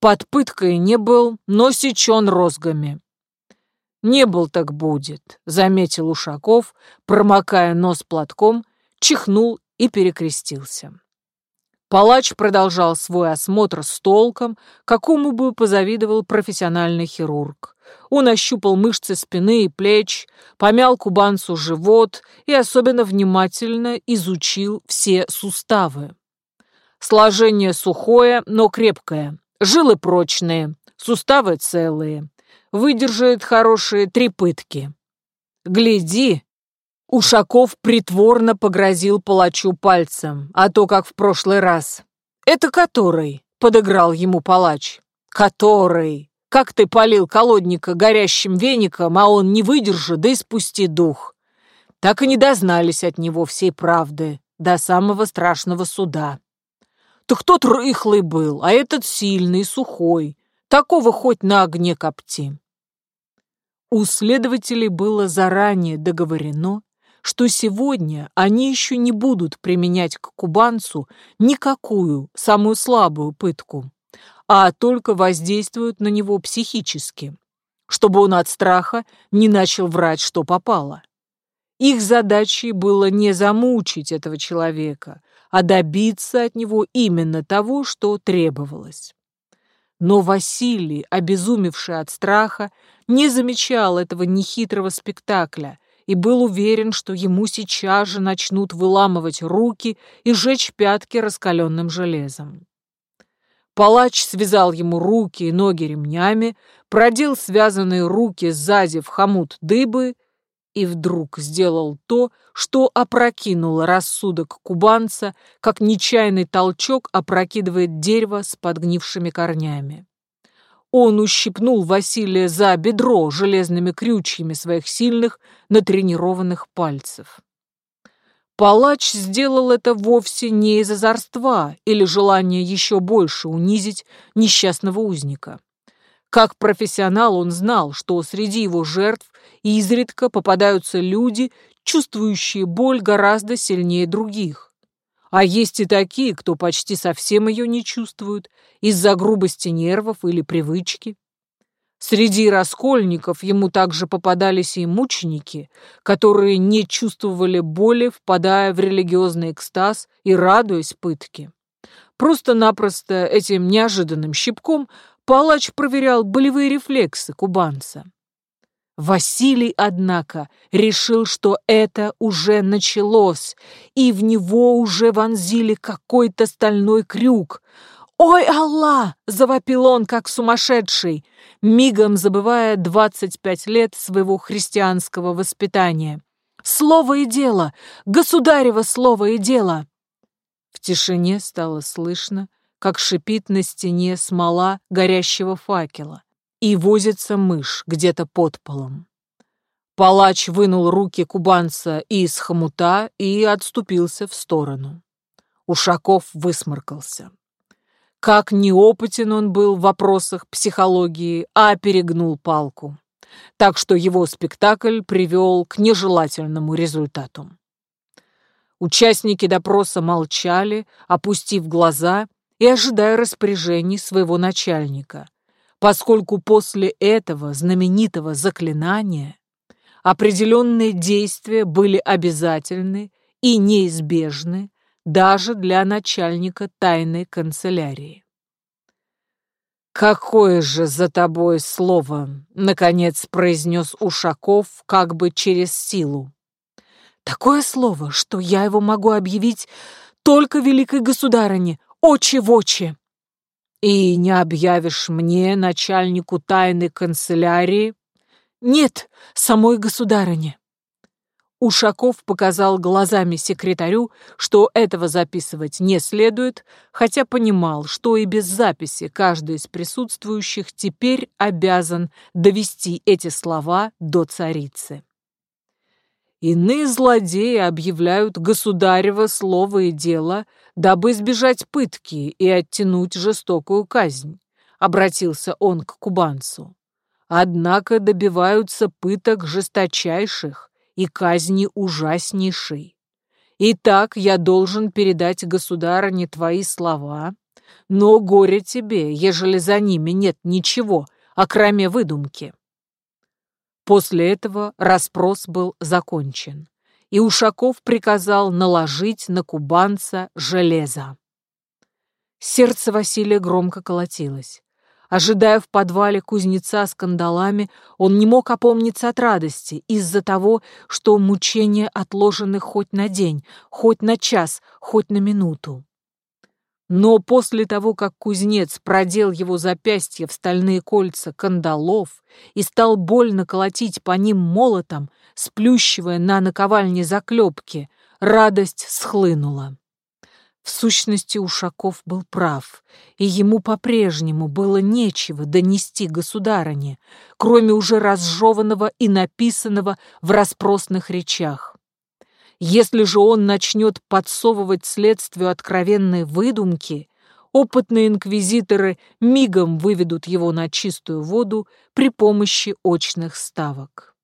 Под пыткой не был, но сечен розгами. «Не был так будет», — заметил Ушаков, промокая нос платком, чихнул и перекрестился. Палач продолжал свой осмотр с толком, какому бы позавидовал профессиональный хирург. Он ощупал мышцы спины и плеч, помял кубанцу живот и особенно внимательно изучил все суставы. Сложение сухое, но крепкое, жилы прочные, суставы целые, выдержит хорошие три пытки. «Гляди, Ушаков притворно погрозил палачу пальцем, а то, как в прошлый раз. «Это который?» — подыграл ему палач. «Который? Как ты полил колодника горящим веником, а он не выдержит, да и спусти дух!» Так и не дознались от него всей правды до самого страшного суда. Так тот рыхлый был, а этот сильный, сухой. Такого хоть на огне копти. У следователей было заранее договорено, что сегодня они еще не будут применять к кубанцу никакую, самую слабую пытку, а только воздействуют на него психически, чтобы он от страха не начал врать, что попало. Их задачей было не замучить этого человека, а добиться от него именно того, что требовалось. Но Василий, обезумевший от страха, не замечал этого нехитрого спектакля и был уверен, что ему сейчас же начнут выламывать руки и жечь пятки раскаленным железом. Палач связал ему руки и ноги ремнями, продел связанные руки сзади в хомут дыбы и вдруг сделал то, что опрокинуло рассудок кубанца, как нечаянный толчок опрокидывает дерево с подгнившими корнями. Он ущипнул Василия за бедро железными крючьями своих сильных, натренированных пальцев. Палач сделал это вовсе не из озорства или желания еще больше унизить несчастного узника. Как профессионал он знал, что среди его жертв изредка попадаются люди, чувствующие боль гораздо сильнее других. А есть и такие, кто почти совсем ее не чувствуют из-за грубости нервов или привычки. Среди раскольников ему также попадались и мученики, которые не чувствовали боли, впадая в религиозный экстаз и радуясь пытке. Просто-напросто этим неожиданным щипком палач проверял болевые рефлексы кубанца. Василий, однако, решил, что это уже началось, и в него уже вонзили какой-то стальной крюк. «Ой, Аллах!» — завопил он, как сумасшедший, мигом забывая двадцать пять лет своего христианского воспитания. «Слово и дело! Государево слово и дело!» В тишине стало слышно, как шипит на стене смола горящего факела и возится мышь где-то под полом. Палач вынул руки кубанца из хомута и отступился в сторону. Ушаков высморкался. Как неопытен он был в вопросах психологии, а перегнул палку. Так что его спектакль привел к нежелательному результату. Участники допроса молчали, опустив глаза и ожидая распоряжений своего начальника, поскольку после этого знаменитого заклинания определенные действия были обязательны и неизбежны даже для начальника тайной канцелярии. «Какое же за тобой слово?» — наконец произнес Ушаков как бы через силу. «Такое слово, что я его могу объявить только великой государыне, очи в очи!» И не объявишь мне, начальнику тайной канцелярии? Нет, самой государыне. Ушаков показал глазами секретарю, что этого записывать не следует, хотя понимал, что и без записи каждый из присутствующих теперь обязан довести эти слова до царицы. Иные злодеи объявляют государево слово и дело, дабы избежать пытки и оттянуть жестокую казнь, обратился он к кубанцу. Однако добиваются пыток жесточайших и казни ужаснейшей. Итак, я должен передать государыне твои слова, но горе тебе, ежели за ними нет ничего, окроме выдумки. После этого расспрос был закончен, и Ушаков приказал наложить на кубанца железо. Сердце Василия громко колотилось. Ожидая в подвале кузнеца с кандалами, он не мог опомниться от радости из-за того, что мучения отложены хоть на день, хоть на час, хоть на минуту. Но после того, как кузнец продел его запястье в стальные кольца кандалов и стал больно колотить по ним молотом, сплющивая на наковальне заклепки, радость схлынула. В сущности, Ушаков был прав, и ему по-прежнему было нечего донести государыне, кроме уже разжеванного и написанного в распросных речах. Если же он начнет подсовывать следствию откровенные выдумки, опытные инквизиторы мигом выведут его на чистую воду при помощи очных ставок.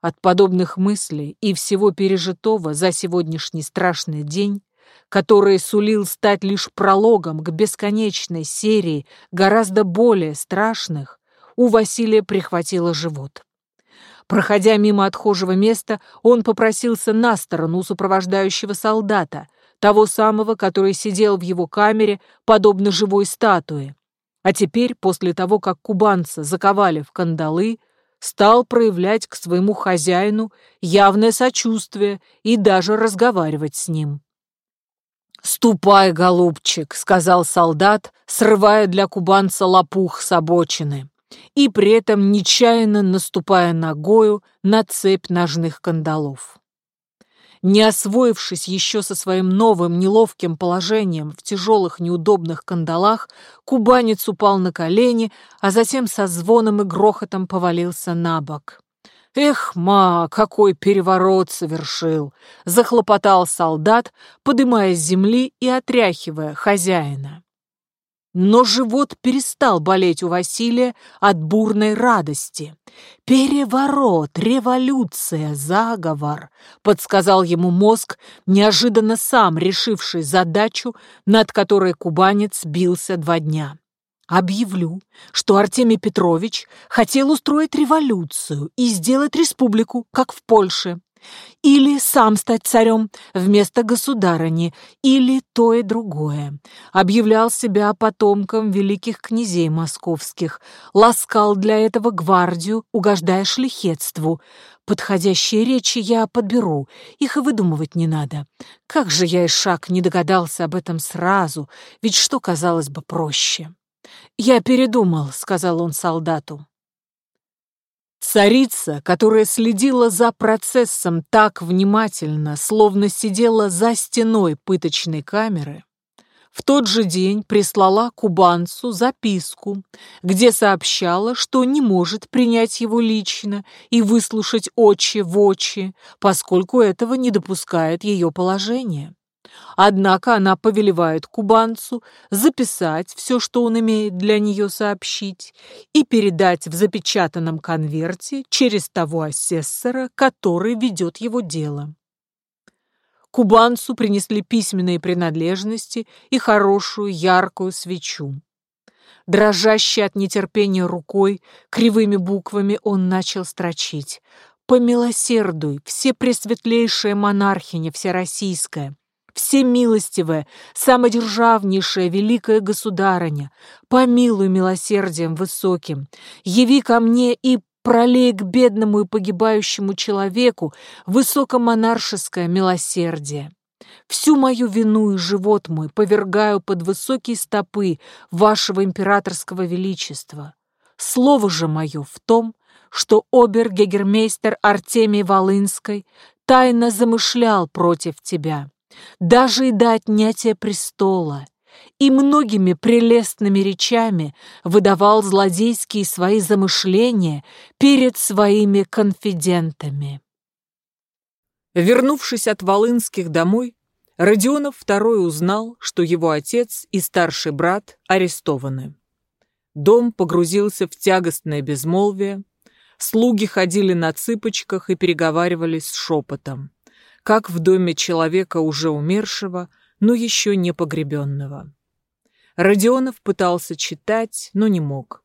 От подобных мыслей и всего пережитого за сегодняшний страшный день, который сулил стать лишь прологом к бесконечной серии гораздо более страшных, у Василия прихватило живот. Проходя мимо отхожего места, он попросился на сторону сопровождающего солдата, того самого, который сидел в его камере, подобно живой статуе. А теперь, после того, как кубанца заковали в кандалы, стал проявлять к своему хозяину явное сочувствие и даже разговаривать с ним. «Ступай, голубчик», — сказал солдат, срывая для кубанца лопух с обочины и при этом нечаянно наступая ногою на цепь ножных кандалов. Не освоившись еще со своим новым неловким положением в тяжелых неудобных кандалах, кубанец упал на колени, а затем со звоном и грохотом повалился на бок. «Эх, ма, какой переворот совершил!» — захлопотал солдат, подымая с земли и отряхивая хозяина. Но живот перестал болеть у Василия от бурной радости. «Переворот, революция, заговор», — подсказал ему мозг, неожиданно сам решивший задачу, над которой кубанец бился два дня. Объявлю, что Артемий Петрович хотел устроить революцию и сделать республику, как в Польше. Или сам стать царем вместо государыни, или то и другое. Объявлял себя потомком великих князей московских, ласкал для этого гвардию, угождая шляхетству. Подходящие речи я подберу, их и выдумывать не надо. Как же я и шаг не догадался об этом сразу, ведь что казалось бы проще. «Я передумал», — сказал он солдату. Царица, которая следила за процессом так внимательно, словно сидела за стеной пыточной камеры, в тот же день прислала кубанцу записку, где сообщала, что не может принять его лично и выслушать очи в очи, поскольку этого не допускает ее положение. Однако она повелевает кубанцу записать все, что он имеет для нее сообщить, и передать в запечатанном конверте через того асессора, который ведет его дело. Кубанцу принесли письменные принадлежности и хорошую яркую свечу. Дрожащей от нетерпения рукой, кривыми буквами он начал строчить. «Помилосердуй, все пресветлейшая монархиня всероссийская, всемилостивая, самодержавнейшая великая государыня, помилуй милосердием высоким, яви ко мне и пролей к бедному и погибающему человеку высокомонаршеское милосердие. Всю мою вину и живот мой повергаю под высокие стопы вашего императорского величества. Слово же мое в том, что обер-гегермейстер Артемий Волынской тайно замышлял против тебя даже и до отнятия престола, и многими прелестными речами выдавал злодейские свои замышления перед своими конфидентами. Вернувшись от Волынских домой, Родионов второй узнал, что его отец и старший брат арестованы. Дом погрузился в тягостное безмолвие, слуги ходили на цыпочках и переговаривались с шепотом, как в доме человека уже умершего, но еще не погребенного. Родионов пытался читать, но не мог.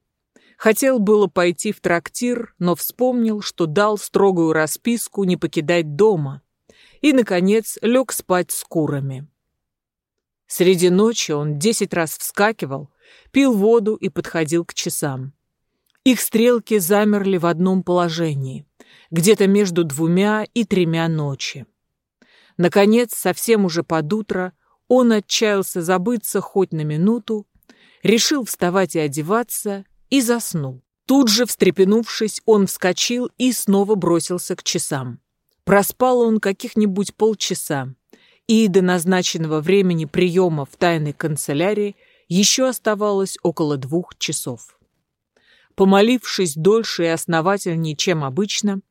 Хотел было пойти в трактир, но вспомнил, что дал строгую расписку не покидать дома, и, наконец, лег спать с курами. Среди ночи он десять раз вскакивал, пил воду и подходил к часам. Их стрелки замерли в одном положении, где-то между двумя и тремя ночи. Наконец, совсем уже под утро, он отчаялся забыться хоть на минуту, решил вставать и одеваться и заснул. Тут же, встрепенувшись, он вскочил и снова бросился к часам. Проспал он каких-нибудь полчаса, и до назначенного времени приема в тайной канцелярии еще оставалось около двух часов. Помолившись дольше и основательнее, чем обычно,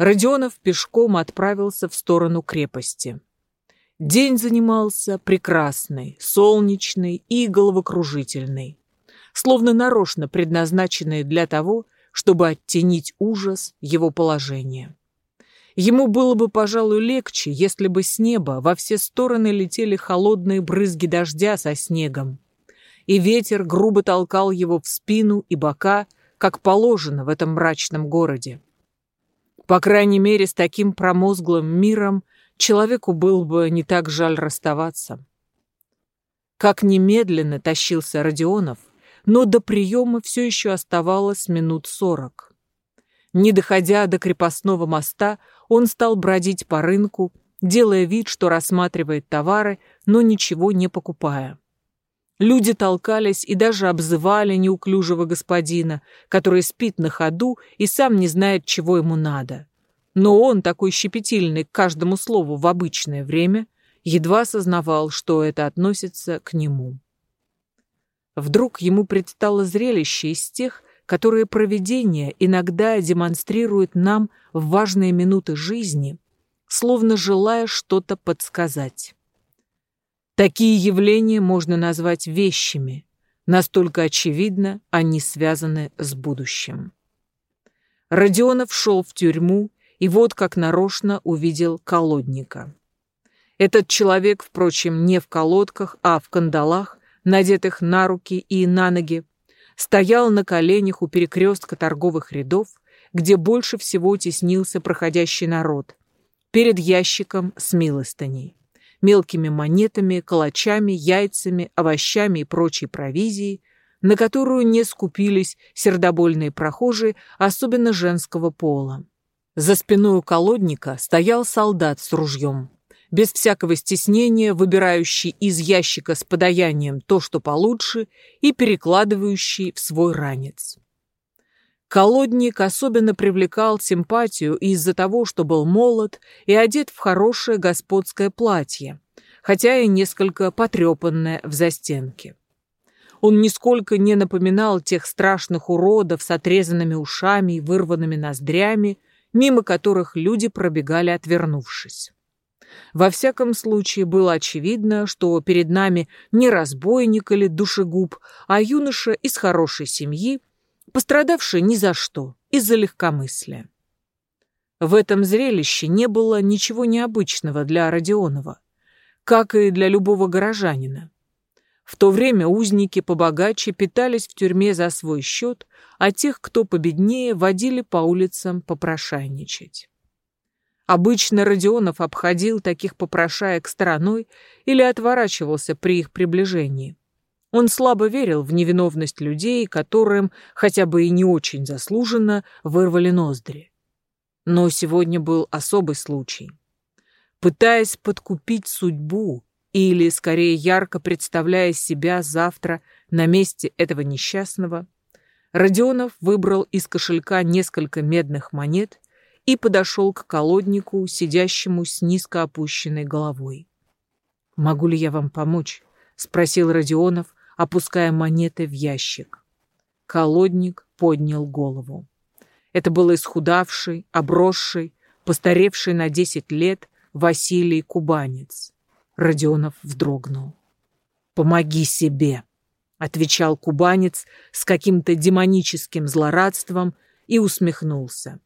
Родионов пешком отправился в сторону крепости. День занимался прекрасный, солнечный и головокружительный, словно нарочно предназначенный для того, чтобы оттенить ужас его положения. Ему было бы, пожалуй, легче, если бы с неба во все стороны летели холодные брызги дождя со снегом, и ветер грубо толкал его в спину и бока, как положено в этом мрачном городе. По крайней мере, с таким промозглым миром человеку было бы не так жаль расставаться. Как немедленно тащился Родионов, но до приема все еще оставалось минут сорок. Не доходя до крепостного моста, он стал бродить по рынку, делая вид, что рассматривает товары, но ничего не покупая. Люди толкались и даже обзывали неуклюжего господина, который спит на ходу и сам не знает, чего ему надо. Но он, такой щепетильный к каждому слову в обычное время, едва осознавал, что это относится к нему. Вдруг ему предстало зрелище из тех, которые проведение иногда демонстрирует нам в важные минуты жизни, словно желая что-то подсказать. Такие явления можно назвать вещами, настолько очевидно они связаны с будущим. Родионов шел в тюрьму и вот как нарочно увидел колодника. Этот человек, впрочем, не в колодках, а в кандалах, надетых на руки и на ноги, стоял на коленях у перекрестка торговых рядов, где больше всего теснился проходящий народ, перед ящиком с милостыней, мелкими монетами, калачами, яйцами, овощами и прочей провизией, на которую не скупились сердобольные прохожие, особенно женского пола. За спиной у колодника стоял солдат с ружьем без всякого стеснения выбирающий из ящика с подаянием то, что получше, и перекладывающий в свой ранец. Колодник особенно привлекал симпатию из-за того, что был молод и одет в хорошее господское платье, хотя и несколько потрепанное в застенке. Он нисколько не напоминал тех страшных уродов с отрезанными ушами и вырванными ноздрями, мимо которых люди пробегали, отвернувшись. Во всяком случае, было очевидно, что перед нами не разбойник или душегуб, а юноша из хорошей семьи, пострадавший ни за что, из-за легкомыслия. В этом зрелище не было ничего необычного для Родионова, как и для любого горожанина. В то время узники побогаче питались в тюрьме за свой счет, а тех, кто победнее, водили по улицам попрошайничать. Обычно Родионов обходил таких попрошаек стороной или отворачивался при их приближении. Он слабо верил в невиновность людей, которым, хотя бы и не очень заслуженно, вырвали ноздри. Но сегодня был особый случай. Пытаясь подкупить судьбу, или, скорее, ярко представляя себя завтра на месте этого несчастного, Родионов выбрал из кошелька несколько медных монет и подошел к колоднику, сидящему с низко опущенной головой. «Могу ли я вам помочь?» — спросил Родионов, опуская монеты в ящик. Колодник поднял голову. Это был исхудавший, обросший, постаревший на десять лет, Василий Кубанец. Родионов вздрогнул. «Помоги себе!» — отвечал кубанец с каким-то демоническим злорадством и усмехнулся.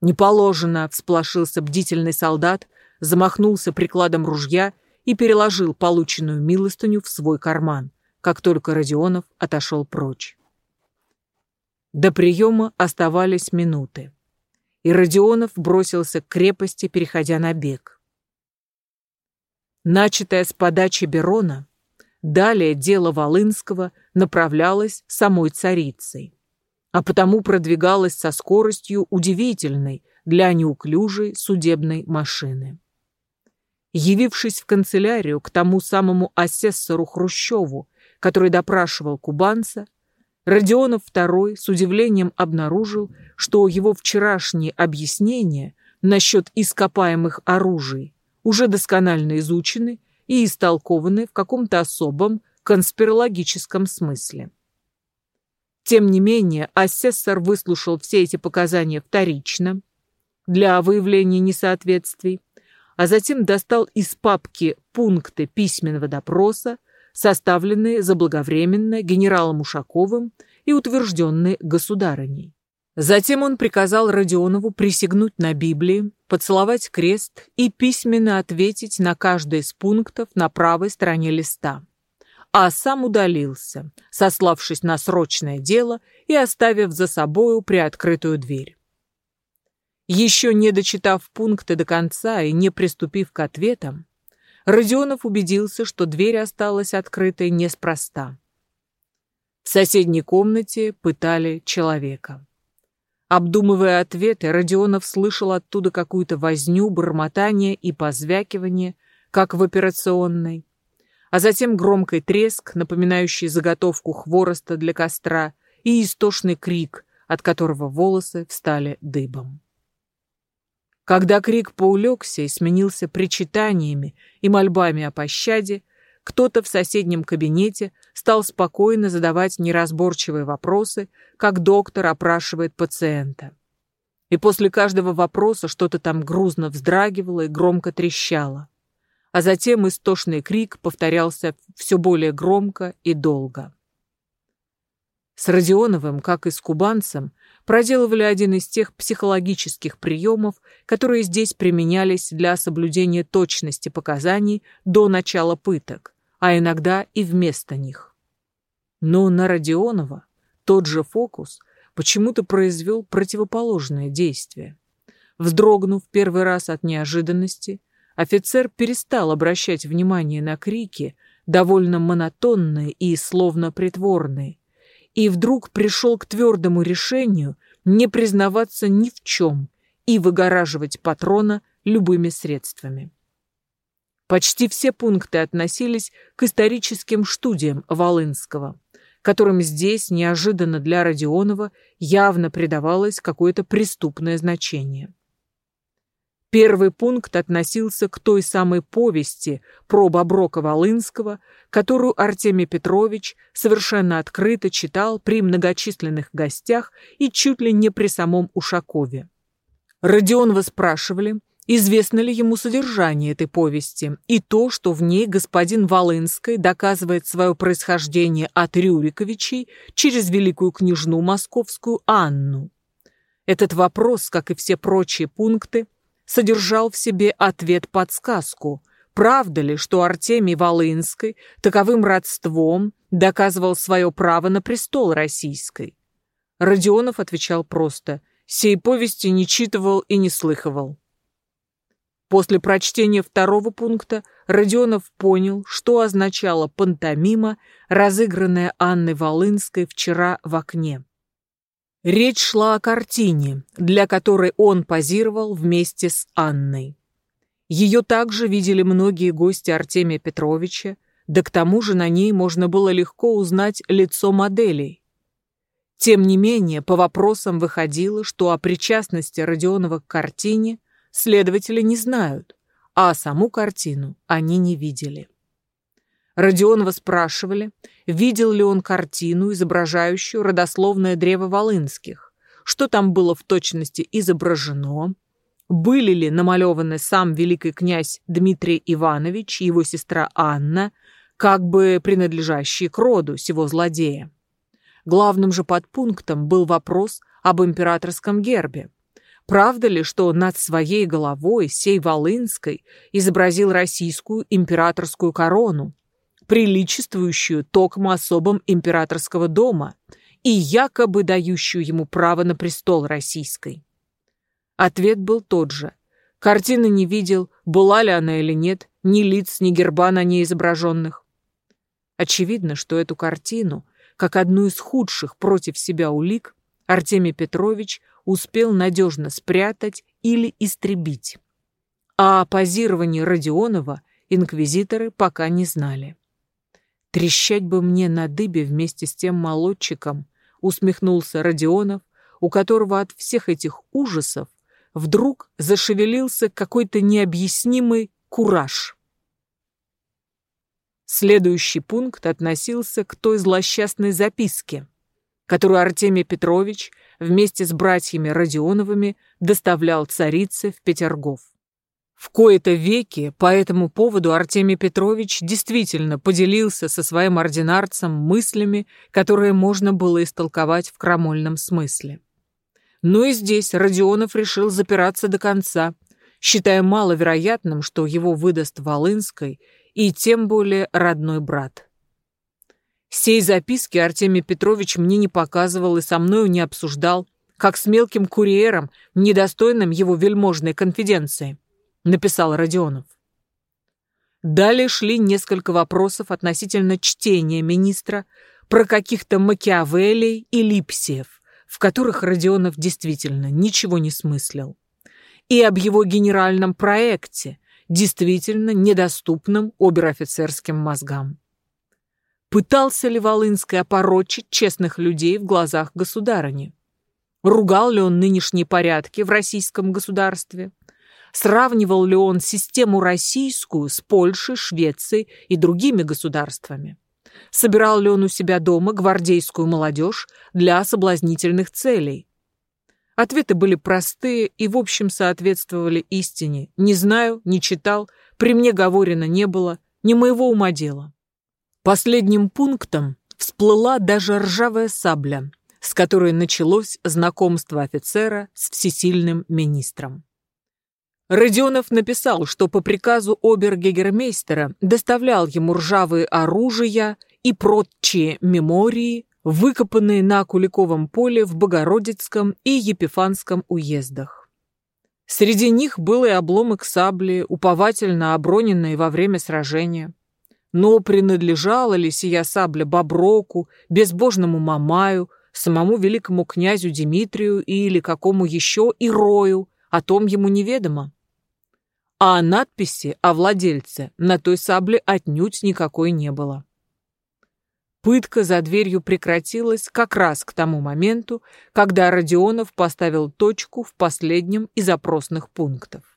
«Не положено!» — всплошился бдительный солдат, замахнулся прикладом ружья и переложил полученную милостыню в свой карман, как только Родионов отошел прочь. До приема оставались минуты, и Родионов бросился к крепости, переходя на бег. Начатое с подачи Берона, далее дело Волынского направлялось самой царицей, а потому продвигалось со скоростью удивительной для неуклюжей судебной машины. Явившись в канцелярию к тому самому асессору Хрущеву, который допрашивал кубанца, Родионов II с удивлением обнаружил, что его вчерашние объяснения насчет ископаемых оружий уже досконально изучены и истолкованы в каком-то особом конспирологическом смысле. Тем не менее, асессор выслушал все эти показания вторично для выявления несоответствий, а затем достал из папки пункты письменного допроса, составленные заблаговременно генералом Ушаковым и утвержденные государыней. Затем он приказал Родионову присягнуть на Библии, поцеловать крест и письменно ответить на каждый из пунктов на правой стороне листа. А сам удалился, сославшись на срочное дело и оставив за собою приоткрытую дверь. Еще не дочитав пункты до конца и не приступив к ответам, Родионов убедился, что дверь осталась открытой неспроста. В соседней комнате пытали человека. Обдумывая ответы, Родионов слышал оттуда какую-то возню, бормотание и позвякивание, как в операционной, а затем громкий треск, напоминающий заготовку хвороста для костра, и истошный крик, от которого волосы встали дыбом. Когда крик поулегся и сменился причитаниями и мольбами о пощаде, кто-то в соседнем кабинете стал спокойно задавать неразборчивые вопросы, как доктор опрашивает пациента. И после каждого вопроса что-то там грузно вздрагивало и громко трещало. А затем истошный крик повторялся все более громко и долго. С Родионовым, как и с кубанцем, проделывали один из тех психологических приемов, которые здесь применялись для соблюдения точности показаний до начала пыток, а иногда и вместо них. Но на Родионова тот же фокус почему-то произвел противоположное действие. Вздрогнув первый раз от неожиданности, офицер перестал обращать внимание на крики, довольно монотонные и словно притворные, и вдруг пришел к твердому решению не признаваться ни в чем и выгораживать патрона любыми средствами. Почти все пункты относились к историческим студиям Волынского, которым здесь, неожиданно для Родионова, явно придавалось какое-то преступное значение. Первый пункт относился к той самой повести про Боброка-Волынского, которую Артемий Петрович совершенно открыто читал при многочисленных гостях и чуть ли не при самом Ушакове. Родионова спрашивали, известно ли ему содержание этой повести и то, что в ней господин Волынский доказывает свое происхождение от Рюриковичей через великую княжну московскую Анну. Этот вопрос, как и все прочие пункты, содержал в себе ответ-подсказку. Правда ли, что Артемий Волынский таковым родством доказывал свое право на престол российской? Родионов отвечал просто «Сей повести не читывал и не слыхивал». После прочтения второго пункта Родионов понял, что означала пантомима, разыгранная Анной Волынской вчера в окне. Речь шла о картине, для которой он позировал вместе с Анной. Ее также видели многие гости Артемия Петровича, да к тому же на ней можно было легко узнать лицо моделей. Тем не менее, по вопросам выходило, что о причастности Родионова к картине следователи не знают, а саму картину они не видели. Родионова спрашивали, видел ли он картину, изображающую родословное древо Волынских, что там было в точности изображено, были ли намалеваны сам великий князь Дмитрий Иванович и его сестра Анна, как бы принадлежащие к роду сего злодея. Главным же подпунктом был вопрос об императорском гербе. Правда ли, что над своей головой сей Волынской изобразил российскую императорскую корону, приличествующую токмо особам императорского дома и якобы дающую ему право на престол российской? Ответ был тот же. Картины не видел, была ли она или нет, ни лиц, ни герба на ней изображенных. Очевидно, что эту картину, как одну из худших против себя улик, Артемий Петрович успел надежно спрятать или истребить. А о позировании Родионова инквизиторы пока не знали. «Трещать бы мне на дыбе вместе с тем молодчиком», усмехнулся Родионов, у которого от всех этих ужасов вдруг зашевелился какой-то необъяснимый кураж. Следующий пункт относился к той злосчастной записке, которую Артемий Петрович вместе с братьями Родионовыми доставлял царице в Петергоф. В кои-то веки по этому поводу Артемий Петрович действительно поделился со своим ординарцем мыслями, которые можно было истолковать в крамольном смысле. Но и здесь Родионов решил запираться до конца, считая маловероятным, что его выдаст Волынской и тем более родной брат. Сей записки Артемий Петрович мне не показывал и со мною не обсуждал, как с мелким курьером, недостойным его вельможной конфиденции, написал Родионов. Далее шли несколько вопросов относительно чтения министра про каких-то Макиавелли и Липсиев, в которых Родионов действительно ничего не смыслил, и об его генеральном проекте, действительно недоступном обер-офицерским мозгам. Пытался ли Волынский опорочить честных людей в глазах государыни? Ругал ли он нынешние порядки в российском государстве? Сравнивал ли он систему российскую с Польшей, Швецией и другими государствами? собирал ли он у себя дома гвардейскую молодежь для соблазнительных целей. Ответы были простые и, в общем, соответствовали истине. Не знаю, не читал, при мне говорено не было, не моего ума дело. Последним пунктом всплыла даже ржавая сабля, с которой началось знакомство офицера с всесильным министром. Родионов написал, что по приказу обергегермейстера доставлял ему ржавые оружия и прочие мемории, выкопанные на Куликовом поле в Богородицком и Епифанском уездах. Среди них был и обломок сабли, уповательно оброненный во время сражения. Но принадлежала ли сия сабля Боброку, безбожному Мамаю, самому великому князю Дмитрию или какому еще Ирою, о том ему неведомо. А надписи о владельце на той сабле отнюдь никакой не было. Пытка за дверью прекратилась как раз к тому моменту, когда Родионов поставил точку в последнем из опросных пунктов.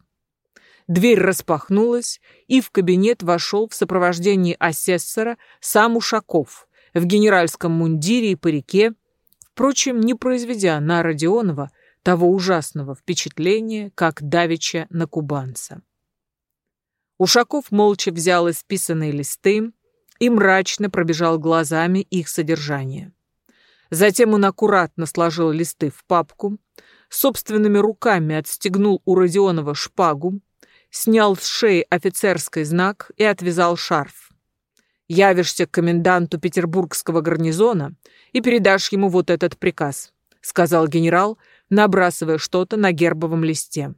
Дверь распахнулась, и в кабинет вошел в сопровождении асессора сам Ушаков в генеральском мундире и парике, впрочем, не произведя на Родионова того ужасного впечатления, как давеча на кубанца. Ушаков молча взял исписанные листы, и мрачно пробежал глазами их содержание. Затем он аккуратно сложил листы в папку, собственными руками отстегнул у Родионова шпагу, снял с шеи офицерский знак и отвязал шарф. «Явишься к коменданту петербургского гарнизона и передашь ему вот этот приказ», сказал генерал, набрасывая что-то на гербовом листе.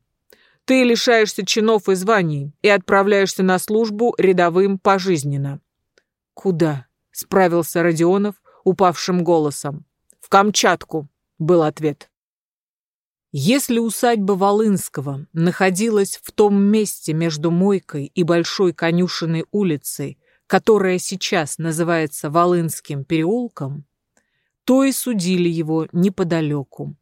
«Ты лишаешься чинов и званий и отправляешься на службу рядовым пожизненно. «Куда?» — справился Родионов упавшим голосом. «В Камчатку», — был ответ. Если усадьба Волынского находилась в том месте между Мойкой и Большой Конюшиной улицей, которая сейчас называется Волынским переулком, то и судили его неподалеку,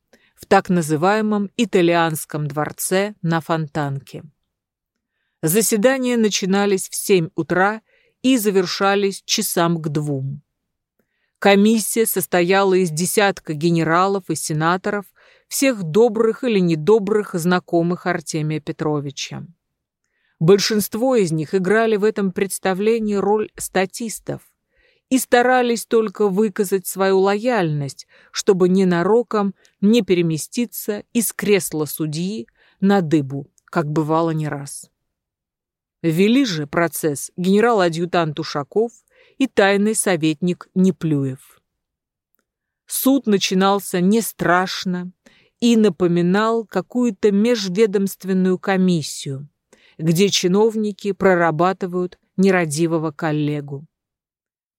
в так называемом итальянском дворце на Фонтанке. Заседания начинались в семь утра и завершались часам к двум. Комиссия состояла из десятка генералов и сенаторов, всех добрых или недобрых знакомых Артемия Петровича. Большинство из них играли в этом представлении роль статистов и старались только выказать свою лояльность, чтобы ненароком не переместиться из кресла судьи на дыбу, как бывало не раз. Вели же процесс генерал-адъютант Ушаков и тайный советник Неплюев. Суд начинался не страшно и напоминал какую-то межведомственную комиссию, где чиновники прорабатывают нерадивого коллегу.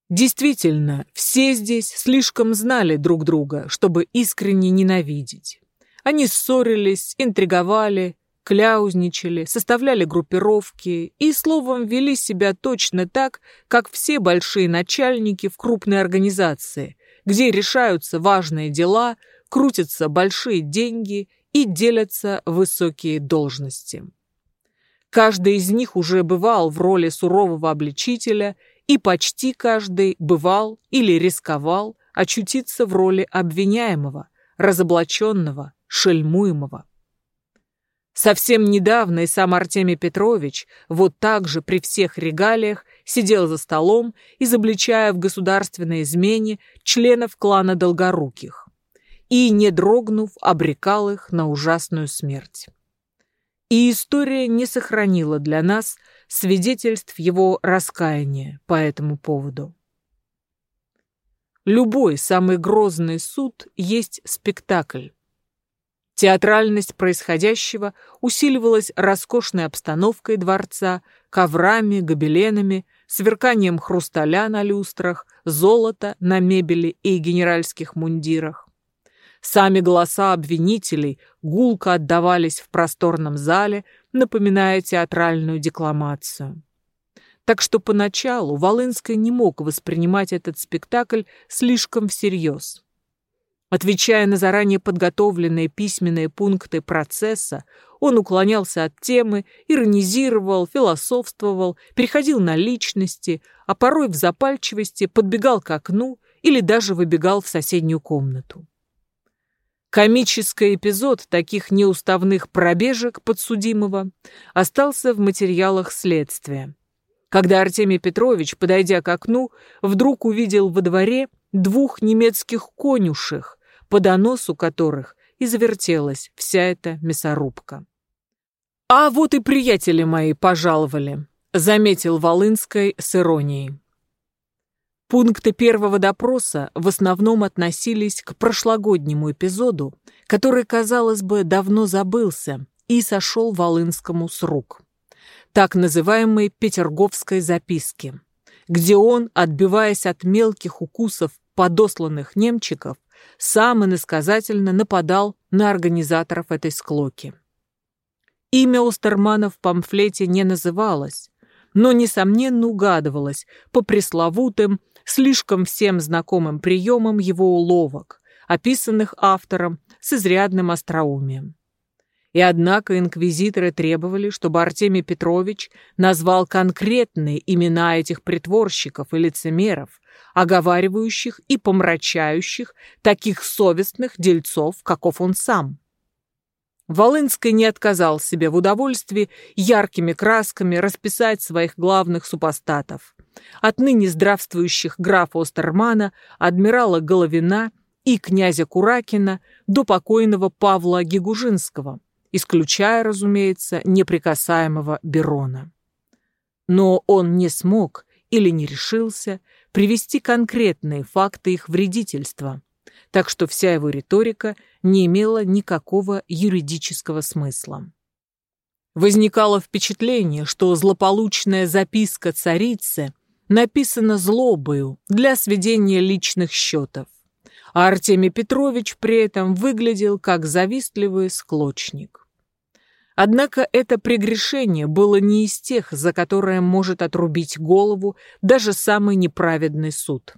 Действительно, все здесь слишком знали друг друга, чтобы искренне ненавидеть. Они ссорились, интриговали, кляузничали, составляли группировки и, словом, вели себя точно так, как все большие начальники в крупной организации, где решаются важные дела, крутятся большие деньги и делятся высокие должности. Каждый из них уже бывал в роли сурового обличителя, и почти каждый бывал или рисковал очутиться в роли обвиняемого, разоблаченного, шельмуемого. Совсем недавно и сам Артемий Петрович вот так же при всех регалиях сидел за столом, изобличая в государственной измене членов клана Долгоруких и, не дрогнув, обрекал их на ужасную смерть. И история не сохранила для нас свидетельств его раскаяния по этому поводу. Любой самый грозный суд есть спектакль. Театральность происходящего усиливалась роскошной обстановкой дворца, коврами, гобеленами, сверканием хрусталя на люстрах, золота на мебели и генеральских мундирах. Сами голоса обвинителей гулко отдавались в просторном зале, напоминая театральную декламацию. Так что поначалу Волынский не мог воспринимать этот спектакль слишком всерьез. Отвечая на заранее подготовленные письменные пункты процесса, он уклонялся от темы, иронизировал, философствовал, переходил на личности, а порой в запальчивости подбегал к окну или даже выбегал в соседнюю комнату. Комический эпизод таких неуставных пробежек подсудимого остался в материалах следствия. Когда Артемий Петрович, подойдя к окну, вдруг увидел во дворе двух немецких конюшек, по доносу которых и завертелась вся эта мясорубка. «А вот и приятели мои пожаловали», — заметил Волынской с иронией. Пункты первого допроса в основном относились к прошлогоднему эпизоду, который, казалось бы, давно забылся и сошел Волынскому с рук. Так называемой Петерговской записки, где он, отбиваясь от мелких укусов подосланных немчиков, сам иносказательно нападал на организаторов этой склоки. Имя Остермана в памфлете не называлось, но, несомненно, угадывалось по пресловутым слишком всем знакомым приемом его уловок, описанных автором с изрядным остроумием. И однако инквизиторы требовали, чтобы Артемий Петрович назвал конкретные имена этих притворщиков и лицемеров, оговаривающих и помрачающих таких совестных дельцов, каков он сам. Волынский не отказал себе в удовольствии яркими красками расписать своих главных супостатов отныне здравствующих графа Остермана, адмирала Головина и князя Куракина до покойного Павла Гигужинского, исключая, разумеется, неприкасаемого Берона. Но он не смог или не решился привести конкретные факты их вредительства, так что вся его риторика не имела никакого юридического смысла. Возникало впечатление, что злополучная записка царицы написано злобою для сведения личных счетов, а Артемий Петрович при этом выглядел как завистливый склочник. Однако это прегрешение было не из тех, за которое может отрубить голову даже самый неправедный суд.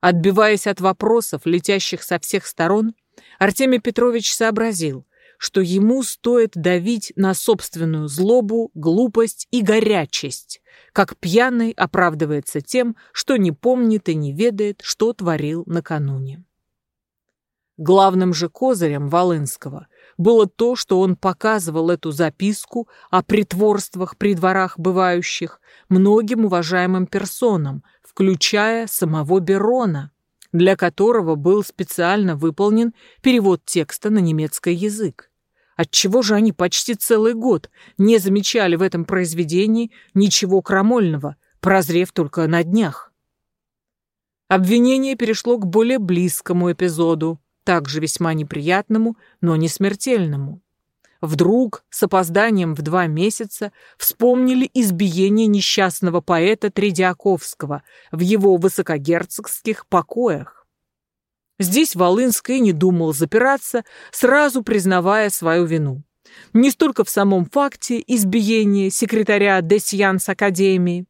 Отбиваясь от вопросов, летящих со всех сторон, Артемий Петрович сообразил, что ему стоит давить на собственную злобу, глупость и горячесть, как пьяный оправдывается тем, что не помнит и не ведает, что творил накануне. Главным же козырем Волынского было то, что он показывал эту записку о притворствах при дворах бывающих многим уважаемым персонам, включая самого Берона, для которого был специально выполнен перевод текста на немецкий язык. Отчего же они почти целый год не замечали в этом произведении ничего крамольного, прозрев только на днях? Обвинение перешло к более близкому эпизоду, также весьма неприятному, но не смертельному. Вдруг, с опозданием в два месяца, вспомнили избиение несчастного поэта Тредиаковского в его высокогерцогских покоях. Здесь Волынский не думал запираться, сразу признавая свою вину. Не столько в самом факте избиения секретаря Десьянс Академии,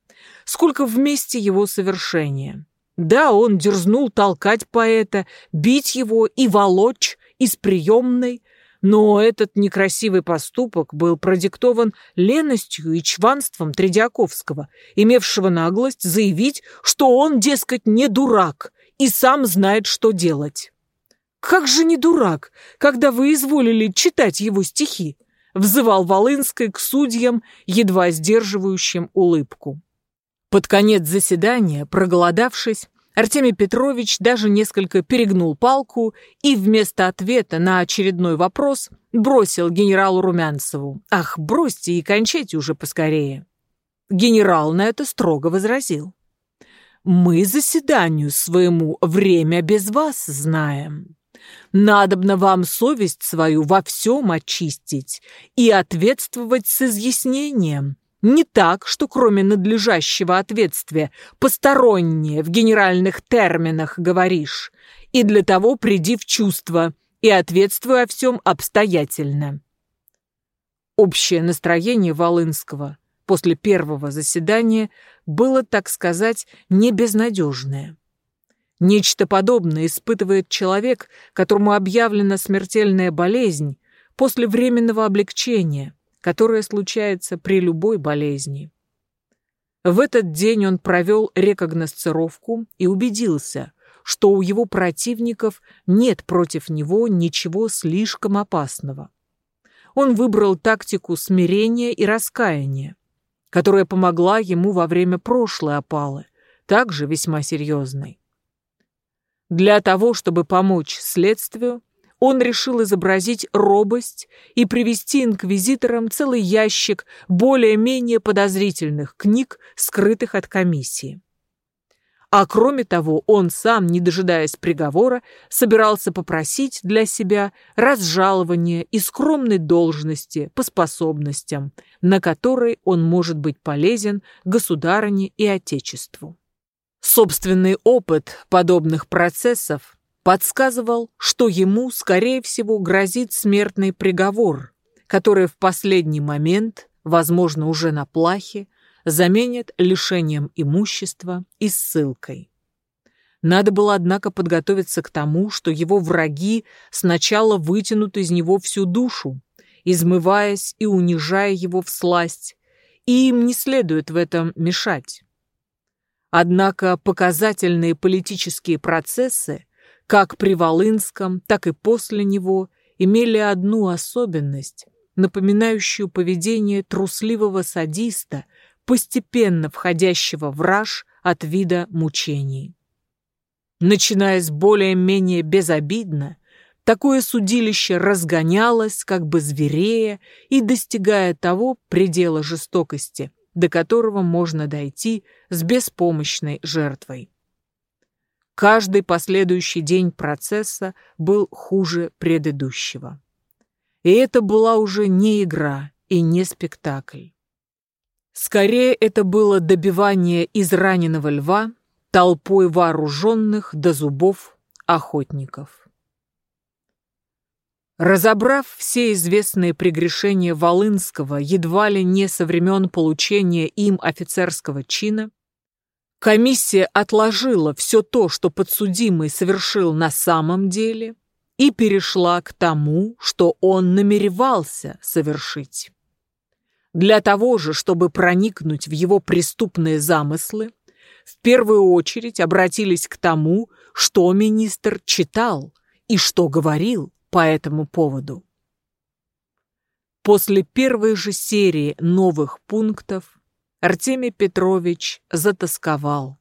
сколько в месте его совершения. Да, он дерзнул толкать поэта, бить его и волочь из приемной, но этот некрасивый поступок был продиктован леностью и чванством Тредиаковского, имевшего наглость заявить, что он, дескать, не дурак и сам знает, что делать. «Как же не дурак, когда вы изволили читать его стихи?» взывал Волынской к судьям, едва сдерживающим улыбку. Под конец заседания, проголодавшись, Артемий Петрович даже несколько перегнул палку и вместо ответа на очередной вопрос бросил генералу Румянцеву. «Ах, бросьте и кончайте уже поскорее». Генерал на это строго возразил. «Мы заседанию своему время без вас знаем. Надобно вам совесть свою во всем очистить и ответствовать с изъяснением, не так, что кроме надлежащего ответствия постороннее в генеральных терминах говоришь, и для того приди в чувство и ответствуй о всем обстоятельно. Общее настроение Волынского после первого заседания было, так сказать, не безнадежное. Нечто подобное испытывает человек, которому объявлена смертельная болезнь после временного облегчения – которое случается при любой болезни. В этот день он провел рекогносцировку и убедился, что у его противников нет против него ничего слишком опасного. Он выбрал тактику смирения и раскаяния, которая помогла ему во время прошлой опалы, также весьма серьезной. Для того, чтобы помочь следствию, он решил изобразить робость и привести инквизиторам целый ящик более-менее подозрительных книг, скрытых от комиссии. А кроме того, он сам, не дожидаясь приговора, собирался попросить для себя разжалование и скромной должности по способностям, на которой он может быть полезен государыне и отечеству. Собственный опыт подобных процессов подсказывал, что ему, скорее всего, грозит смертный приговор, который в последний момент, возможно, уже на плахе, заменят лишением имущества и ссылкой. Надо было, однако, подготовиться к тому, что его враги сначала вытянут из него всю душу, измываясь и унижая его в сласть, и им не следует в этом мешать. Однако показательные политические процессы как при Волынском, так и после него имели одну особенность, напоминающую поведение трусливого садиста, постепенно входящего в раж от вида мучений. Начиная с более-менее безобидно, такое судилище разгонялось, как бы зверея, и достигая того предела жестокости, до которого можно дойти с беспомощной жертвой. Каждый последующий день процесса был хуже предыдущего. И это была уже не игра и не спектакль. Скорее, это было добивание израненного льва толпой вооруженных до зубов охотников. Разобрав все известные прегрешения Волынского едва ли не со времен получения им офицерского чина, Комиссия отложила все то, что подсудимый совершил на самом деле, и перешла к тому, что он намеревался совершить. Для того же, чтобы проникнуть в его преступные замыслы, в первую очередь обратились к тому, что министр читал и что говорил по этому поводу. После первой же серии новых пунктов Артемий Петрович затасковал,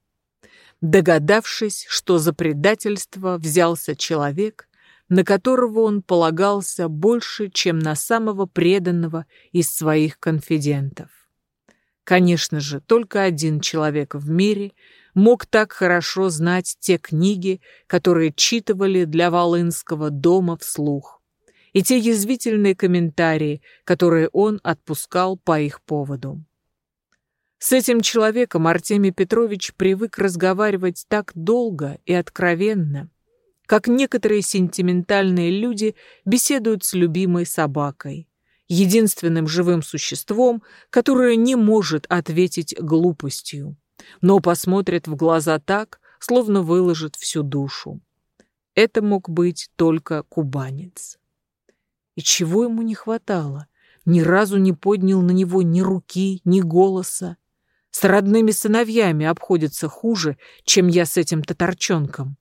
догадавшись, что за предательство взялся человек, на которого он полагался больше, чем на самого преданного из своих конфидентов. Конечно же, только один человек в мире мог так хорошо знать те книги, которые читывали для Волынского дома вслух, и те язвительные комментарии, которые он отпускал по их поводу. С этим человеком Артемий Петрович привык разговаривать так долго и откровенно, как некоторые сентиментальные люди беседуют с любимой собакой, единственным живым существом, которое не может ответить глупостью, но посмотрит в глаза так, словно выложит всю душу. Это мог быть только кубанец. И чего ему не хватало? Ни разу не поднял на него ни руки, ни голоса. С родными сыновьями обходится хуже, чем я с этим татарчонком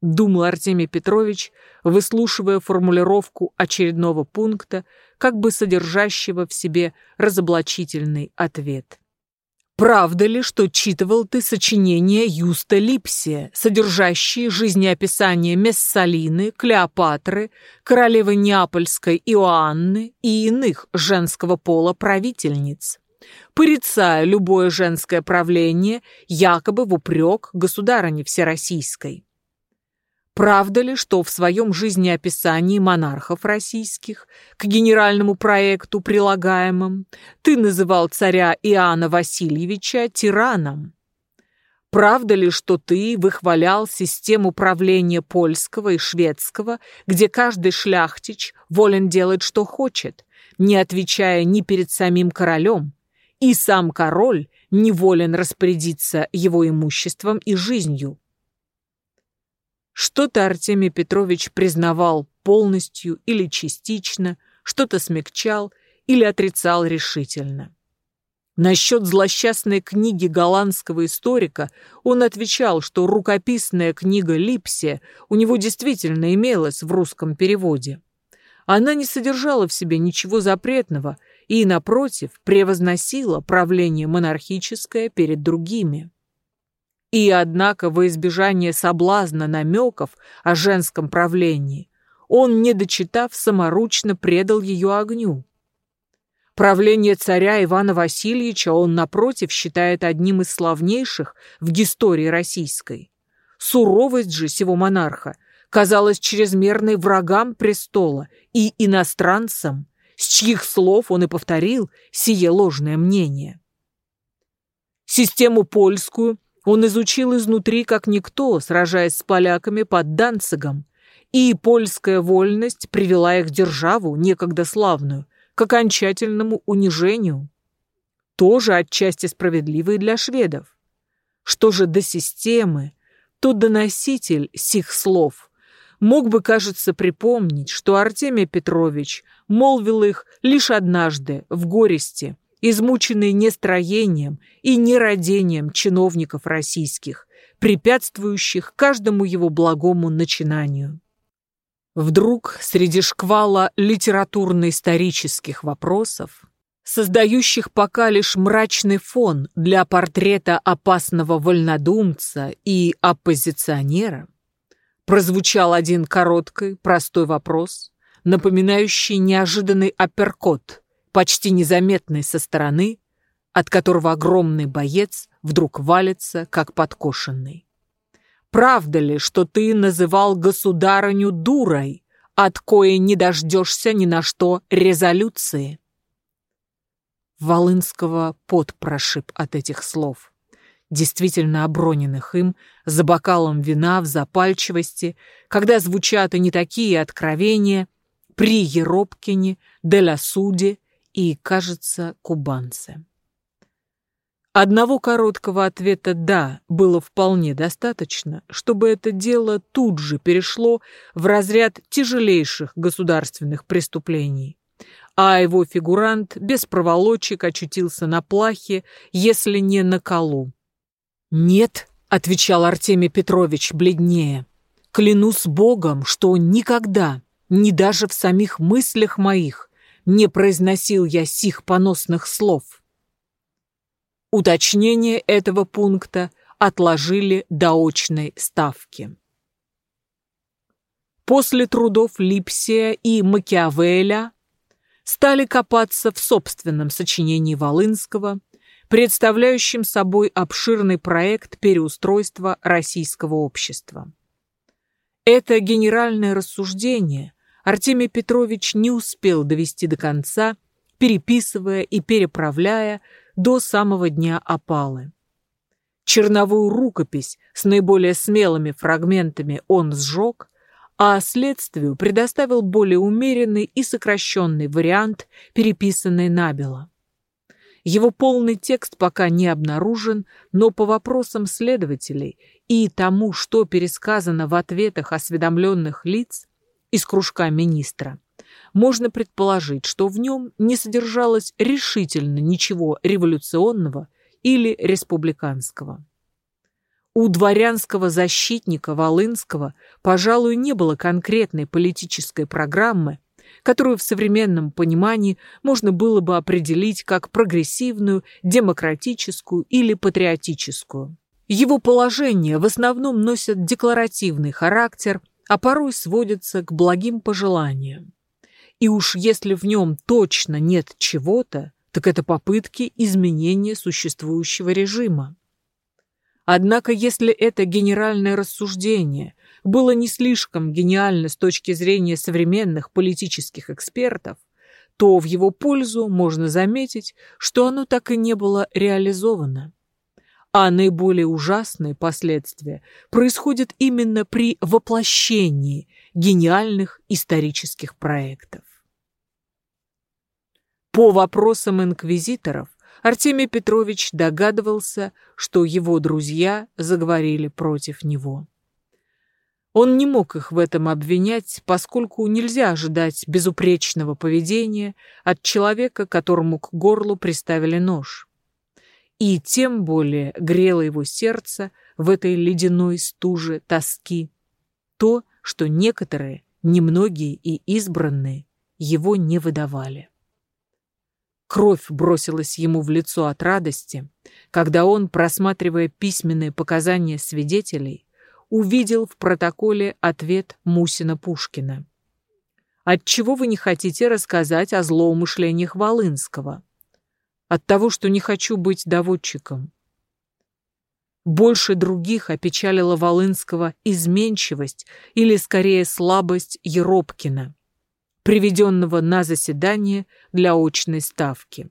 думал Артемий Петрович, выслушивая формулировку очередного пункта, как бы содержащего в себе разоблачительный ответ. «Правда ли, что читывал ты сочинения Юста Липсия, содержащие жизнеописание Мессалины, Клеопатры, королевы Неапольской Иоанны и иных женского пола правительниц?» Порицая любое женское правление якобы в упрек государыне всероссийской. Правда ли, что в своем жизнеописании монархов российских к генеральному проекту прилагаемым ты называл царя Иоанна Васильевича тираном? Правда ли, что ты выхвалял систему правления польского и шведского, где каждый шляхтич волен делать, что хочет, не отвечая ни перед самим королем, и сам король не волен распорядиться его имуществом и жизнью? Что-то Артемий Петрович признавал полностью или частично, что-то смягчал или отрицал решительно. Насчет злосчастной книги голландского историка он отвечал, что рукописная книга Липсия у него действительно имелась в русском переводе. Она не содержала в себе ничего запретного и, напротив, превозносила правление монархическое перед другими. И, однако, во избежание соблазна намеков о женском правлении, он, не дочитав, саморучно предал ее огню. Правление царя Ивана Васильевича он, напротив, считает одним из славнейших в истории российской. Суровость же сего монарха казалась чрезмерной врагам престола и иностранцам, с чьих слов он и повторил сие ложное мнение. Систему польскую он изучил изнутри, как никто, сражаясь с поляками под Данцигом, и польская вольность привела их державу, некогда славную, к окончательному унижению. Тоже отчасти справедливо и для шведов. Что же до системы, то доноситель сих слов мог бы, кажется, припомнить, что Артемий Петрович молвил их лишь однажды в горести – измученный нестроением и нерадением чиновников российских, препятствующих каждому его благому начинанию. Вдруг среди шквала литературно-исторических вопросов, создающих пока лишь мрачный фон для портрета опасного вольнодумца и оппозиционера, прозвучал один короткий, простой вопрос, напоминающий неожиданный апперкот – почти незаметный со стороны, от которого огромный боец вдруг валится, как подкошенный. «Правда ли, что ты называл государыню дурой, от коей не дождешься ни на что резолюции?» Волынского пот прошиб от этих слов, действительно оброненных им за бокалом вина в запальчивости, когда звучат и не такие откровения при Еропкине, Деля Суде и, кажется, кубанцы. Одного короткого ответа «да» было вполне достаточно, чтобы это дело тут же перешло в разряд тяжелейших государственных преступлений, а его фигурант без проволочек очутился на плахе, если не на колу. «Нет», — отвечал Артемий Петрович бледнее, — «клянусь Богом, что никогда, ни даже в самих мыслях моих, не произносил я сих поносных слов». Уточнение этого пункта отложили до очной ставки. После трудов Липсия и Макиавелля стали копаться в собственном сочинении Волынского, представляющем собой обширный проект переустройства российского общества. Это генеральное рассуждение Артемий Петрович не успел довести до конца, переписывая и переправляя до самого дня опалы. Черновую рукопись с наиболее смелыми фрагментами он сжег, а следствию предоставил более умеренный и сокращенный вариант, переписанный набело. Его полный текст пока не обнаружен, но по вопросам следователей и тому, что пересказано в ответах осведомленных лиц из кружка министра, можно предположить, что в нем не содержалось решительно ничего революционного или республиканского. У дворянского защитника Волынского, пожалуй, не было конкретной политической программы, которую в современном понимании можно было бы определить как прогрессивную, демократическую или патриотическую. Его положения в основном носят декларативный характер, а порой сводятся к благим пожеланиям. И уж если в нем точно нет чего-то, так это попытки изменения существующего режима. Однако, если это генеральное рассуждение было не слишком гениально с точки зрения современных политических экспертов, то в его пользу можно заметить, что оно так и не было реализовано. А наиболее ужасные последствия происходят именно при воплощении гениальных исторических проектов. По вопросам инквизиторов Артемий Петрович догадывался, что его друзья заговорили против него. Он не мог их в этом обвинять, поскольку нельзя ожидать безупречного поведения от человека, которому к горлу приставили нож. И тем более грело его сердце в этой ледяной стуже тоски то, что некоторые, немногие и избранные, его не выдавали. Кровь бросилась ему в лицо от радости, когда он, просматривая письменные показания свидетелей, увидел в протоколе ответ Мусина-Пушкина. «Отчего вы не хотите рассказать о злоумышлениях Волынского?» «От того, что не хочу быть доводчиком». Больше других опечалила Волынского изменчивость или, скорее, слабость Еропкина приведенного на заседание для очной ставки.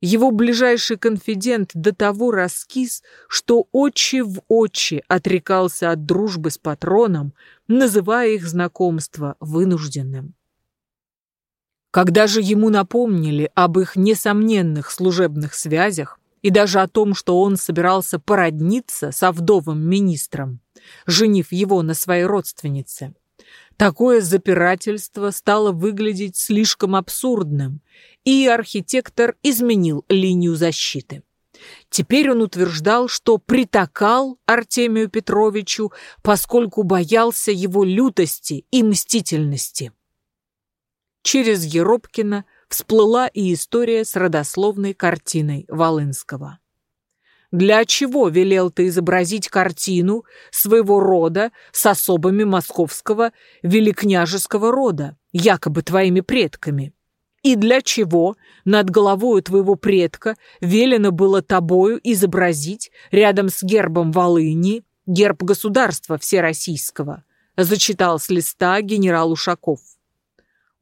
Его ближайший конфидент до того раскис, что очи в очи отрекался от дружбы с патроном, называя их знакомство вынужденным. Когда же ему напомнили об их несомненных служебных связях и даже о том, что он собирался породниться со вдовым министром, женив его на своей родственнице, Такое запирательство стало выглядеть слишком абсурдным, и архитектор изменил линию защиты. Теперь он утверждал, что притакал Артемию Петровичу, поскольку боялся его лютости и мстительности. Через Еропкина всплыла и история с родословной картиной Волынского. Для чего велел ты изобразить картину своего рода с особами московского великняжеского рода, якобы твоими предками? И для чего над головой твоего предка велено было тобою изобразить рядом с гербом Волыни герб государства всероссийского? Зачитал с листа генерал Ушаков.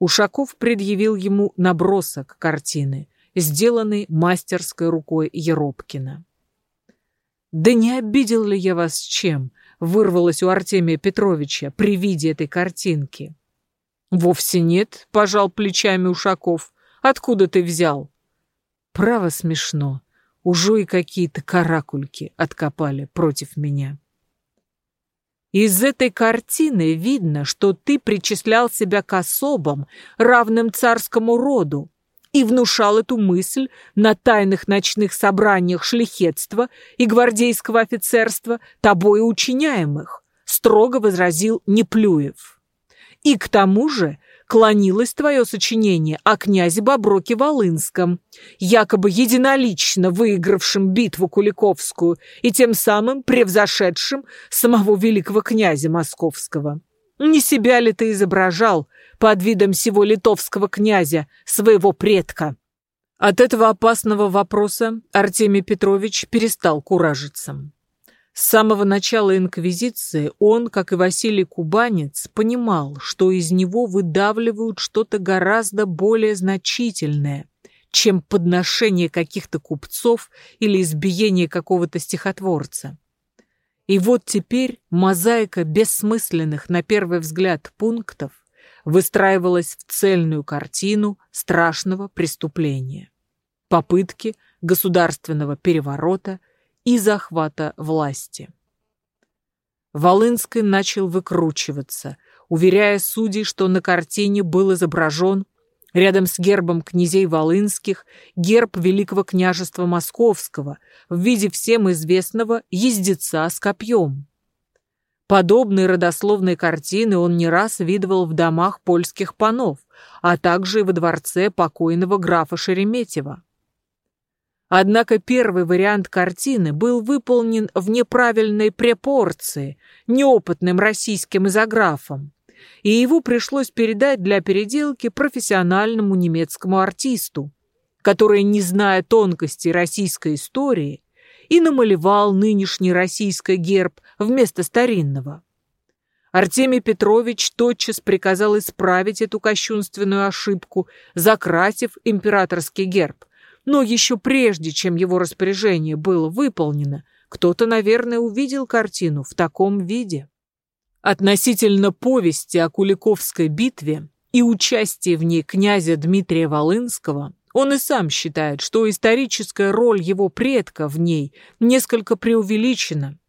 Ушаков предъявил ему набросок картины, сделанный мастерской рукой Еропкина. «Да не обидел ли я вас чем?» — вырвалось у Артемия Петровича при виде этой картинки. «Вовсе нет», — пожал плечами Ушаков. «Откуда ты взял?» «Право смешно. Уже и какие-то каракульки откопали против меня. Из этой картины видно, что ты причислял себя к особам, равным царскому роду, и внушал эту мысль на тайных ночных собраниях шляхетства и гвардейского офицерства, тобой учиняемых, строго возразил Неплюев. И к тому же клонилось твое сочинение о князе Боброке Волынском, якобы единолично выигравшем битву Куликовскую и тем самым превзошедшим самого великого князя Московского. Не себя ли ты изображал под видом всего литовского князя, своего предка? От этого опасного вопроса Артемий Петрович перестал куражиться. С самого начала инквизиции он, как и Василий Кубанец, понимал, что из него выдавливают что-то гораздо более значительное, чем подношение каких-то купцов или избиение какого-то стихотворца. И вот теперь мозаика бессмысленных на первый взгляд пунктов выстраивалась в цельную картину страшного преступления. Попытки государственного переворота – и захвата власти. Волынский начал выкручиваться, уверяя судей, что на картине был изображен рядом с гербом князей Волынских герб Великого княжества Московского в виде всем известного ездеца с копьем. Подобные родословные картины он не раз видывал в домах польских панов, а также и во дворце покойного графа Шереметьева. Однако первый вариант картины был выполнен в неправильной пропорции, неопытным российским изографом, и его пришлось передать для переделки профессиональному немецкому артисту, который, не зная тонкостей российской истории, и намалевал нынешний российский герб вместо старинного. Артемий Петрович тотчас приказал исправить эту кощунственную ошибку, закрасив императорский герб – но еще прежде, чем его распоряжение было выполнено, кто-то, наверное, увидел картину в таком виде. Относительно повести о Куликовской битве и участия в ней князя Дмитрия Волынского, он и сам считает, что историческая роль его предка в ней несколько преувеличена.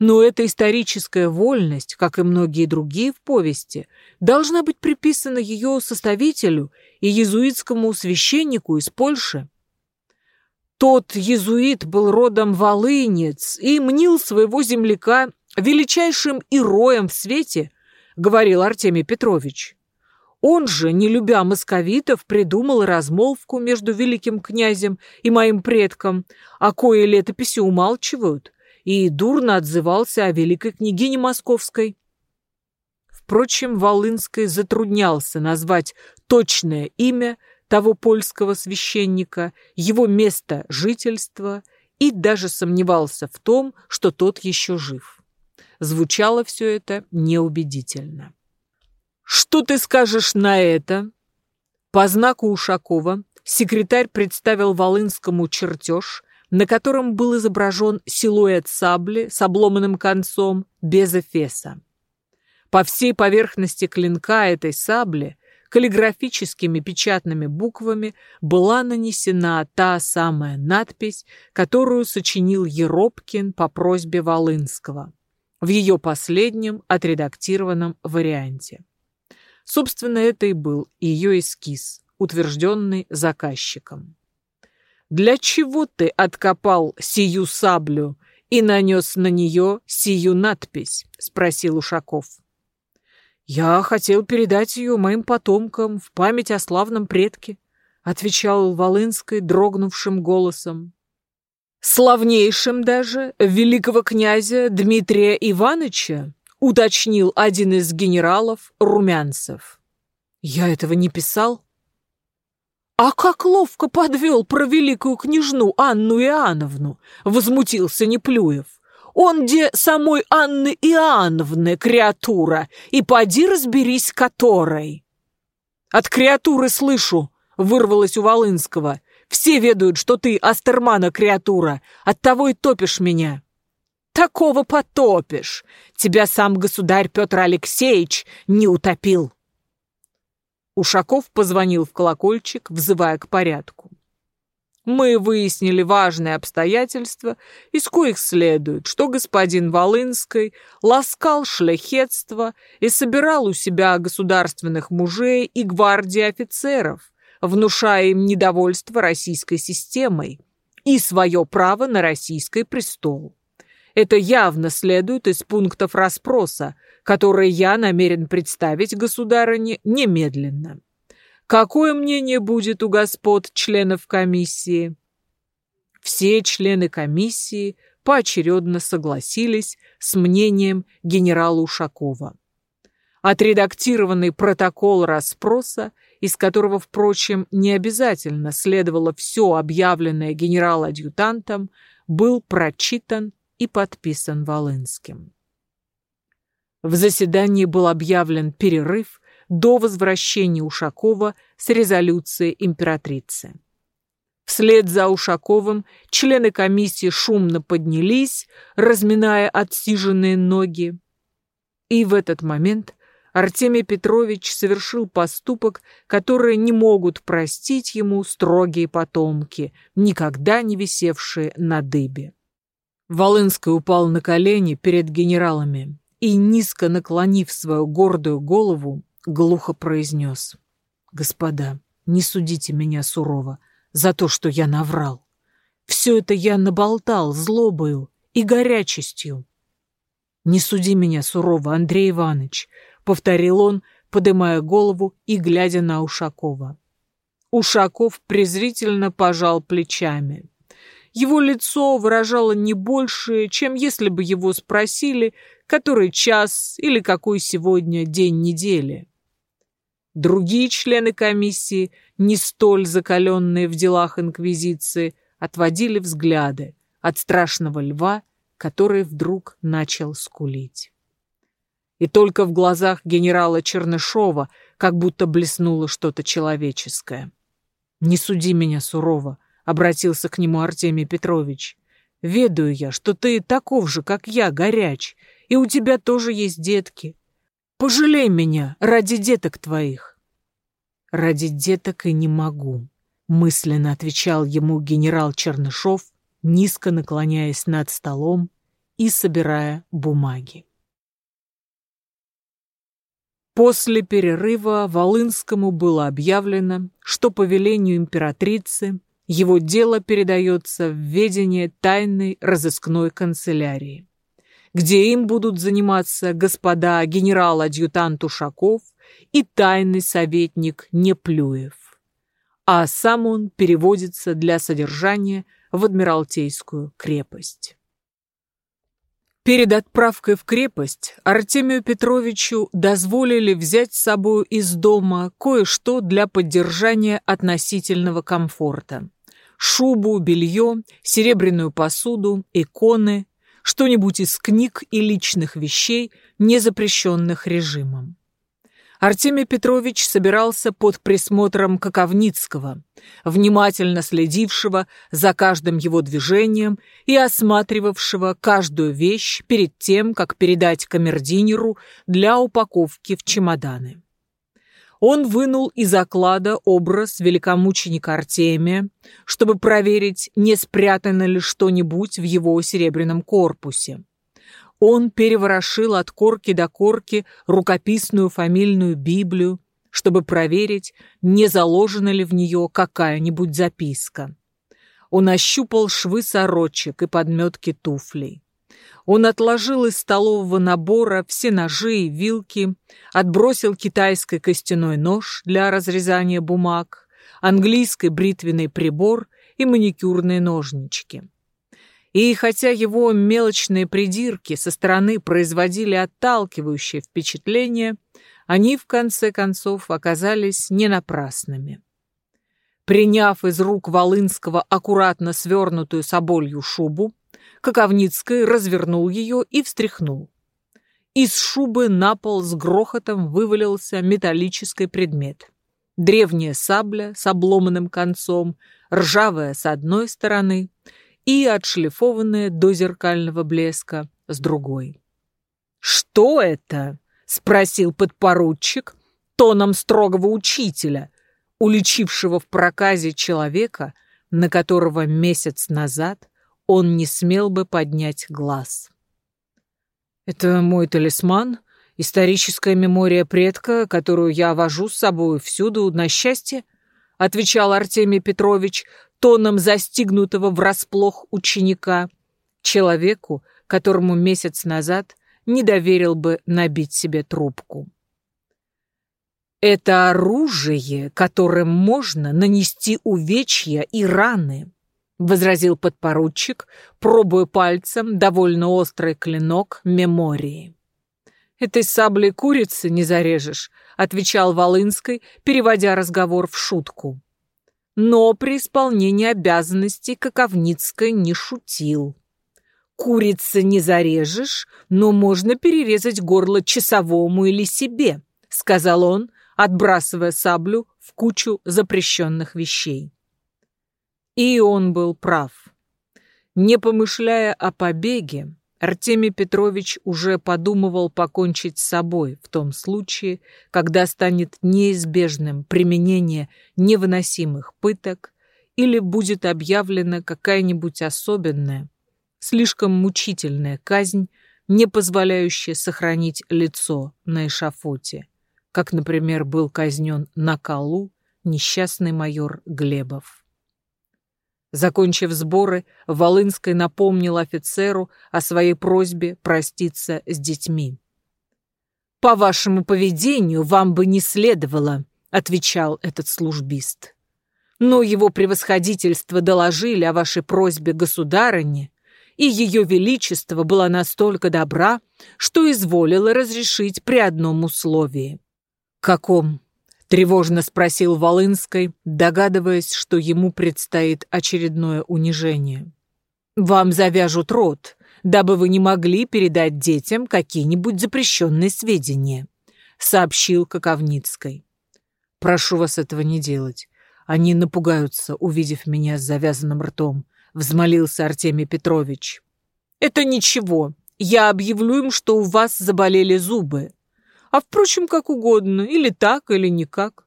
Но эта историческая вольность, как и многие другие в повести, должна быть приписана ее составителю и иезуитскому священнику из Польши. Тот езуит был родом волынец и мнил своего земляка величайшим ироем в свете, говорил Артемий Петрович. Он же, не любя московитов, придумал размолвку между великим князем и моим предком, о кое летописи умалчивают, и дурно отзывался о великой княгине московской. Впрочем, Волынский затруднялся назвать точное имя того польского священника, его место жительства и даже сомневался в том, что тот еще жив. Звучало все это неубедительно. «Что ты скажешь на это?» По знаку Ушакова секретарь представил Волынскому чертеж, на котором был изображен силуэт сабли с обломанным концом без эфеса. По всей поверхности клинка этой сабли каллиграфическими печатными буквами была нанесена та самая надпись, которую сочинил Еропкин по просьбе Волынского в ее последнем отредактированном варианте. Собственно, это и был ее эскиз, утвержденный заказчиком. «Для чего ты откопал сию саблю и нанес на нее сию надпись?» — спросил Ушаков. «Я хотел передать ее моим потомкам в память о славном предке», отвечал Волынской дрогнувшим голосом. «Славнейшим даже великого князя Дмитрия Ивановича», уточнил один из генералов Румянцев. «Я этого не писал». «А как ловко подвел про великую княжну Анну Иоанновну!» — возмутился Неплюев. Он где самой Анны Иоанновны креатура, и поди разберись которой. От креатуры слышу, вырвалось у Волынского. Все ведают, что ты Астермана креатура, оттого и топишь меня. Такого потопишь. Тебя сам государь Петр Алексеевич не утопил. Ушаков позвонил в колокольчик, взывая к порядку. Мы выяснили важные обстоятельства, из коих следует, что господин Волынский ласкал шляхетство и собирал у себя государственных мужей и гвардии офицеров, внушая им недовольство российской системой и свое право на российский престол. Это явно следует из пунктов расспроса, которые я намерен представить государыне немедленно. Какое мнение будет у господ членов комиссии? Все члены комиссии поочередно согласились с мнением генерала Ушакова. Отредактированный протокол расспроса, из которого, впрочем, не обязательно следовало все объявленное генерал-адъютантом, был прочитан и подписан Волынским. В заседании был объявлен перерыв до возвращения Ушакова с резолюцией императрицы. Вслед за Ушаковым члены комиссии шумно поднялись, разминая отсиженные ноги. И в этот момент Артемий Петрович совершил поступок, который не могут простить ему строгие потомки, никогда не висевшие на дыбе. Волынский упал на колени перед генералами и, низко наклонив свою гордую голову, глухо произнес. «Господа, не судите меня сурово за то, что я наврал. Все это я наболтал злобою и горячестью». «Не суди меня сурово, Андрей Иванович», — повторил он, подымая голову и глядя на Ушакова. Ушаков презрительно пожал плечами. Его лицо выражало не больше, чем если бы его спросили, который час или какой сегодня день недели. Другие члены комиссии, не столь закаленные в делах инквизиции, отводили взгляды от страшного льва, который вдруг начал скулить. И только в глазах генерала Чернышова как будто блеснуло что-то человеческое. «Не суди меня сурово», — обратился к нему Артемий Петрович. «Ведаю я, что ты таков же, как я, горяч, и у тебя тоже есть детки. Пожалей меня ради деток твоих. Ради деток и не могу, мысленно отвечал ему генерал Чернышов, низко наклоняясь над столом и собирая бумаги. После перерыва Волынскому было объявлено, что по велению императрицы его дело передается в ведение тайной разыскной канцелярии где им будут заниматься господа генерал-адъютант Ушаков и тайный советник Неплюев. А сам он переводится для содержания в Адмиралтейскую крепость. Перед отправкой в крепость Артемию Петровичу дозволили взять с собой из дома кое-что для поддержания относительного комфорта. Шубу, белье, серебряную посуду, иконы, что-нибудь из книг и личных вещей, не запрещенных режимом. Артемий Петрович собирался под присмотром Коковницкого, внимательно следившего за каждым его движением и осматривавшего каждую вещь перед тем, как передать камердинеру для упаковки в чемоданы он вынул из оклада образ великомученика Артемия, чтобы проверить, не спрятано ли что-нибудь в его серебряном корпусе. Он переворошил от корки до корки рукописную фамильную Библию, чтобы проверить, не заложена ли в нее какая-нибудь записка. Он ощупал швы сорочек и подметки туфлей. Он отложил из столового набора все ножи и вилки, отбросил китайский костяной нож для разрезания бумаг, английский бритвенный прибор и маникюрные ножнички. И хотя его мелочные придирки со стороны производили отталкивающее впечатление, они в конце концов оказались не напрасными. Приняв из рук Волынского аккуратно свернутую соболью шубу, Коковницкий развернул ее и встряхнул. Из шубы на пол с грохотом вывалился металлический предмет. Древняя сабля с обломанным концом, ржавая с одной стороны и отшлифованная до зеркального блеска с другой. «Что это?» — спросил подпоручик тоном строгого учителя, уличившего в проказе человека, на которого месяц назад он не смел бы поднять глаз. «Это мой талисман, историческая мемория предка, которую я вожу с собой всюду на счастье», отвечал Артемий Петрович тоном застигнутого врасплох ученика, человеку, которому месяц назад не доверил бы набить себе трубку. Это оружие, которым можно нанести увечья и раны, возразил подпоручик, пробуя пальцем довольно острый клинок мемории. «Этой саблей курицы не зарежешь», — отвечал Волынской, переводя разговор в шутку. Но при исполнении обязанностей Коковницкой не шутил. «Курицы не зарежешь, но можно перерезать горло часовому или себе», — сказал он, отбрасывая саблю в кучу запрещенных вещей. И он был прав. Не помышляя о побеге, Артемий Петрович уже подумывал покончить с собой в том случае, когда станет неизбежным применение невыносимых пыток или будет объявлена какая-нибудь особенная, слишком мучительная казнь, не позволяющая сохранить лицо на эшафоте как, например, был казнен на Калу несчастный майор Глебов. Закончив сборы, Волынский напомнил офицеру о своей просьбе проститься с детьми. «По вашему поведению вам бы не следовало», — отвечал этот службист. «Но его превосходительство доложили о вашей просьбе государыне, и ее величество была настолько добра, что изволила разрешить при одном условии. «Каком?» — тревожно спросил Волынской, догадываясь, что ему предстоит очередное унижение. «Вам завяжут рот, дабы вы не могли передать детям какие-нибудь запрещенные сведения», — сообщил Коковницкой. «Прошу вас этого не делать. Они напугаются, увидев меня с завязанным ртом», — взмолился Артемий Петрович. «Это ничего. Я объявлю им, что у вас заболели зубы а, впрочем, как угодно, или так, или никак.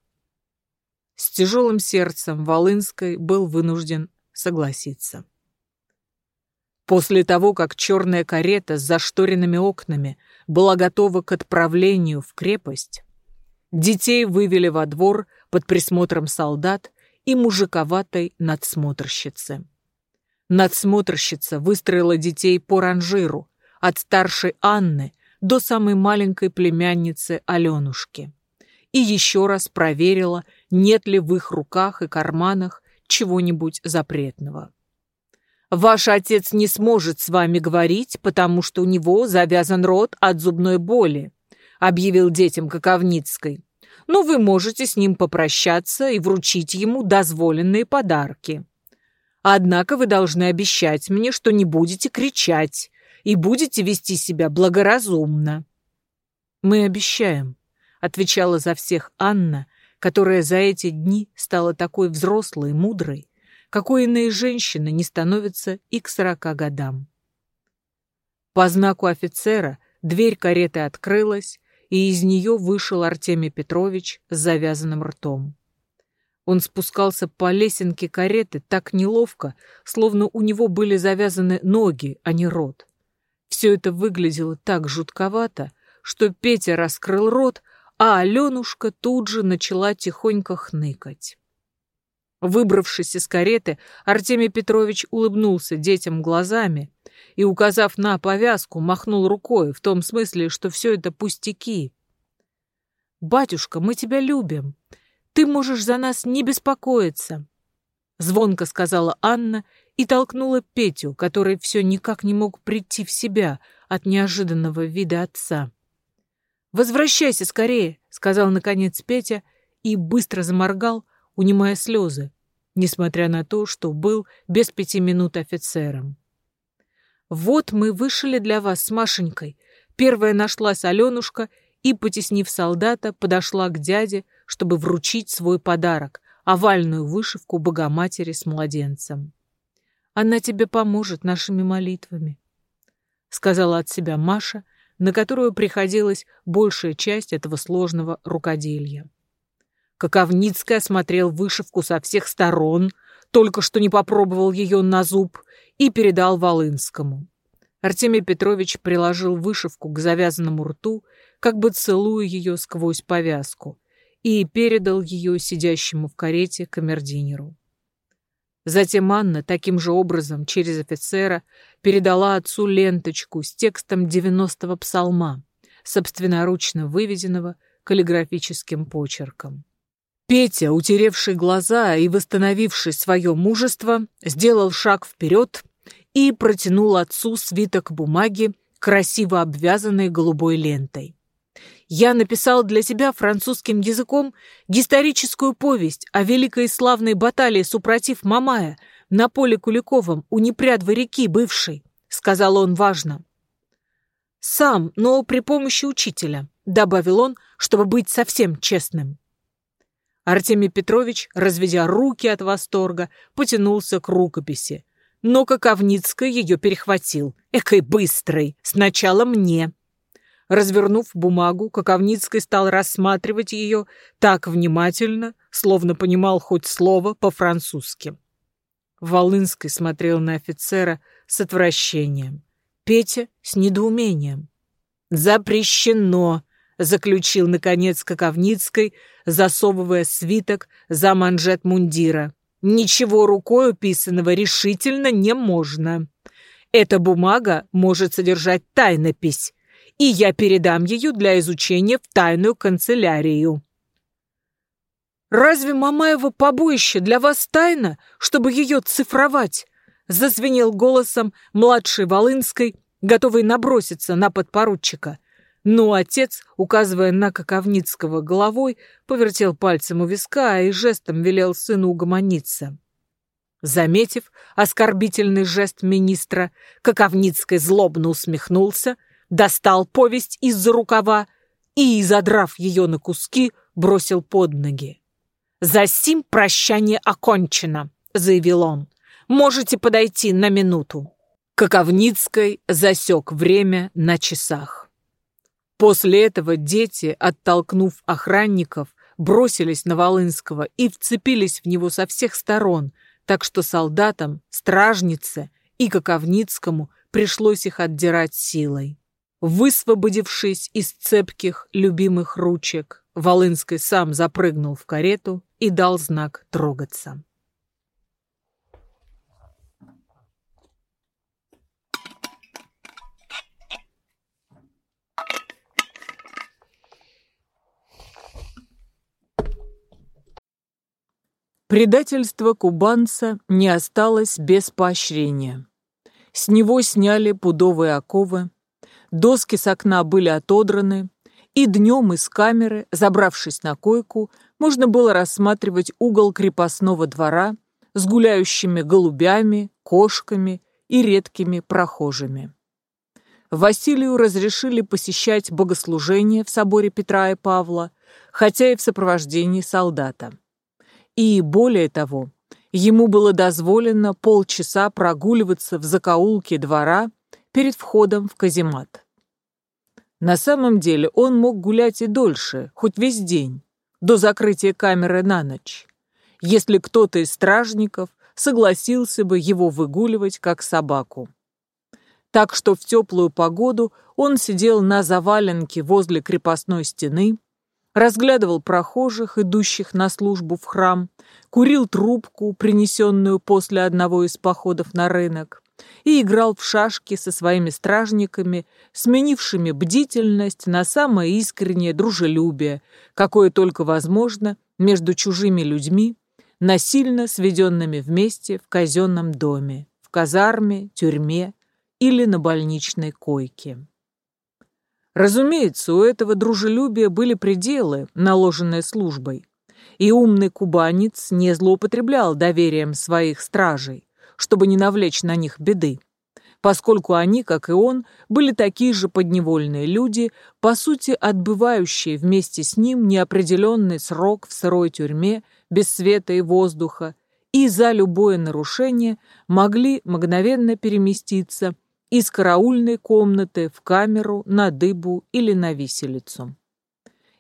С тяжелым сердцем Волынской был вынужден согласиться. После того, как черная карета с зашторенными окнами была готова к отправлению в крепость, детей вывели во двор под присмотром солдат и мужиковатой надсмотрщицы. Надсмотрщица выстроила детей по ранжиру, от старшей Анны до самой маленькой племянницы Аленушки. И еще раз проверила, нет ли в их руках и карманах чего-нибудь запретного. «Ваш отец не сможет с вами говорить, потому что у него завязан рот от зубной боли», объявил детям Коковницкой. «Но вы можете с ним попрощаться и вручить ему дозволенные подарки. Однако вы должны обещать мне, что не будете кричать и будете вести себя благоразумно». «Мы обещаем», — отвечала за всех Анна, которая за эти дни стала такой взрослой и мудрой, какой иные женщины не становятся и к сорока годам. По знаку офицера дверь кареты открылась, и из нее вышел Артемий Петрович с завязанным ртом. Он спускался по лесенке кареты так неловко, словно у него были завязаны ноги, а не рот. Все это выглядело так жутковато, что Петя раскрыл рот, а Аленушка тут же начала тихонько хныкать. Выбравшись из кареты, Артемий Петрович улыбнулся детям глазами и, указав на повязку, махнул рукой в том смысле, что все это пустяки. «Батюшка, мы тебя любим. Ты можешь за нас не беспокоиться», — звонко сказала Анна и толкнула Петю, который все никак не мог прийти в себя от неожиданного вида отца. «Возвращайся скорее», — сказал наконец Петя и быстро заморгал, унимая слезы, несмотря на то, что был без пяти минут офицером. «Вот мы вышли для вас с Машенькой. Первая нашлась Аленушка и, потеснив солдата, подошла к дяде, чтобы вручить свой подарок — овальную вышивку Богоматери с младенцем. Она тебе поможет нашими молитвами», — сказала от себя Маша, на которую приходилась большая часть этого сложного рукоделия. Коковницкий осмотрел вышивку со всех сторон, только что не попробовал ее на зуб, и передал Волынскому. Артемий Петрович приложил вышивку к завязанному рту, как бы целуя ее сквозь повязку, и передал ее сидящему в карете камердинеру. Затем Анна таким же образом через офицера передала отцу ленточку с текстом девяностого псалма, собственноручно выведенного каллиграфическим почерком. Петя, утеревший глаза и восстановивший свое мужество, сделал шаг вперед и протянул отцу свиток бумаги, красиво обвязанной голубой лентой. Я написал для себя французским языком историческую повесть о великой и славной баталии супротив Мамая на поле Куликовом у Непрядвы реки бывшей, сказал он важно. Сам, но при помощи учителя, добавил он, чтобы быть совсем честным. Артемий Петрович, разведя руки от восторга, потянулся к рукописи. Но Коковницкий ее перехватил. Экой быстрый, сначала мне. Развернув бумагу, Коковницкий стал рассматривать ее так внимательно, словно понимал хоть слово по-французски. Волынский смотрел на офицера с отвращением. Петя с недоумением. «Запрещено!» — заключил, наконец, Коковницкий, засовывая свиток за манжет мундира. «Ничего рукой уписанного решительно не можно. Эта бумага может содержать тайнопись, и я передам ее для изучения в тайную канцелярию. «Разве Мамаева побоище для вас тайна, чтобы ее цифровать?» зазвенел голосом младшей Волынской, готовый наброситься на подпоручика. Но отец, указывая на Коковницкого головой, повертел пальцем у виска и жестом велел сыну угомониться. Заметив оскорбительный жест министра, Коковницкий злобно усмехнулся — достал повесть из-за рукава и, задрав ее на куски, бросил под ноги. «За сим прощание окончено», — заявил он. «Можете подойти на минуту». Коковницкой засек время на часах. После этого дети, оттолкнув охранников, бросились на Волынского и вцепились в него со всех сторон, так что солдатам, стражнице и Коковницкому пришлось их отдирать силой. Высвободившись из цепких, любимых ручек, Волынский сам запрыгнул в карету и дал знак трогаться. Предательство кубанца не осталось без поощрения. С него сняли пудовые оковы, Доски с окна были отодраны, и днем из камеры, забравшись на койку, можно было рассматривать угол крепостного двора с гуляющими голубями, кошками и редкими прохожими. Василию разрешили посещать богослужения в соборе Петра и Павла, хотя и в сопровождении солдата. И более того, ему было дозволено полчаса прогуливаться в закоулке двора перед входом в каземат. На самом деле он мог гулять и дольше, хоть весь день, до закрытия камеры на ночь, если кто-то из стражников согласился бы его выгуливать как собаку. Так что в теплую погоду он сидел на заваленке возле крепостной стены, разглядывал прохожих, идущих на службу в храм, курил трубку, принесенную после одного из походов на рынок, и играл в шашки со своими стражниками, сменившими бдительность на самое искреннее дружелюбие, какое только возможно между чужими людьми, насильно сведенными вместе в казенном доме, в казарме, тюрьме или на больничной койке. Разумеется, у этого дружелюбия были пределы, наложенные службой, и умный кубанец не злоупотреблял доверием своих стражей, чтобы не навлечь на них беды, поскольку они, как и он, были такие же подневольные люди, по сути отбывающие вместе с ним неопределенный срок в сырой тюрьме без света и воздуха, и за любое нарушение могли мгновенно переместиться из караульной комнаты в камеру, на дыбу или на виселицу.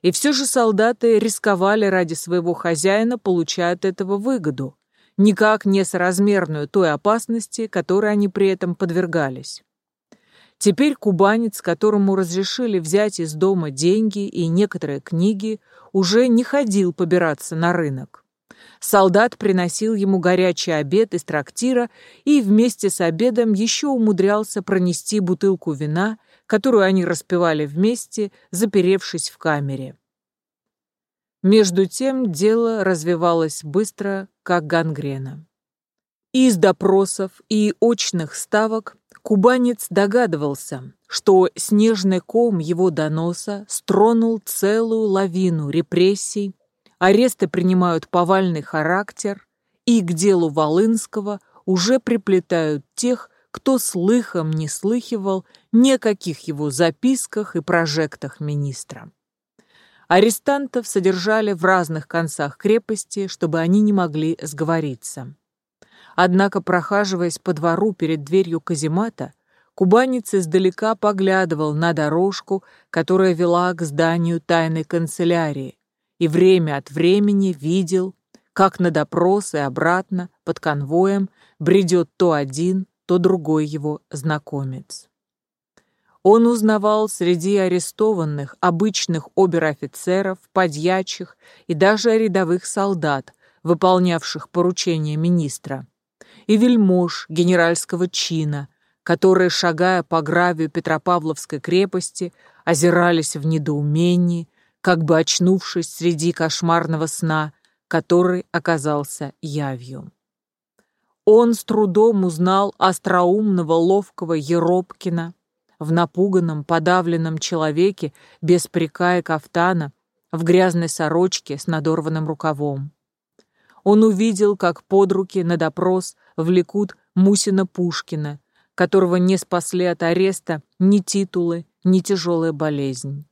И все же солдаты рисковали ради своего хозяина, получая от этого выгоду, никак не соразмерную той опасности, которой они при этом подвергались. Теперь кубанец, которому разрешили взять из дома деньги и некоторые книги, уже не ходил побираться на рынок. Солдат приносил ему горячий обед из трактира и вместе с обедом еще умудрялся пронести бутылку вина, которую они распивали вместе, заперевшись в камере. Между тем дело развивалось быстро, как гангрена. Из допросов и очных ставок кубанец догадывался, что снежный ком его доноса стронул целую лавину репрессий, аресты принимают повальный характер, и к делу Волынского уже приплетают тех, кто слыхом не слыхивал ни о каких его записках и прожектах министра. Арестантов содержали в разных концах крепости, чтобы они не могли сговориться. Однако, прохаживаясь по двору перед дверью каземата, кубанец издалека поглядывал на дорожку, которая вела к зданию тайной канцелярии, и время от времени видел, как на допрос и обратно, под конвоем, бредет то один, то другой его знакомец. Он узнавал среди арестованных обычных обер-офицеров, подьячих и даже рядовых солдат, выполнявших поручения министра, и вельмож генеральского чина, которые, шагая по гравию Петропавловской крепости, озирались в недоумении, как бы очнувшись среди кошмарного сна, который оказался явью. Он с трудом узнал остроумного, ловкого Еропкина, в напуганном, подавленном человеке, без прика и кафтана, в грязной сорочке с надорванным рукавом. Он увидел, как под руки на допрос влекут Мусина Пушкина, которого не спасли от ареста ни титулы, ни тяжелая болезнь.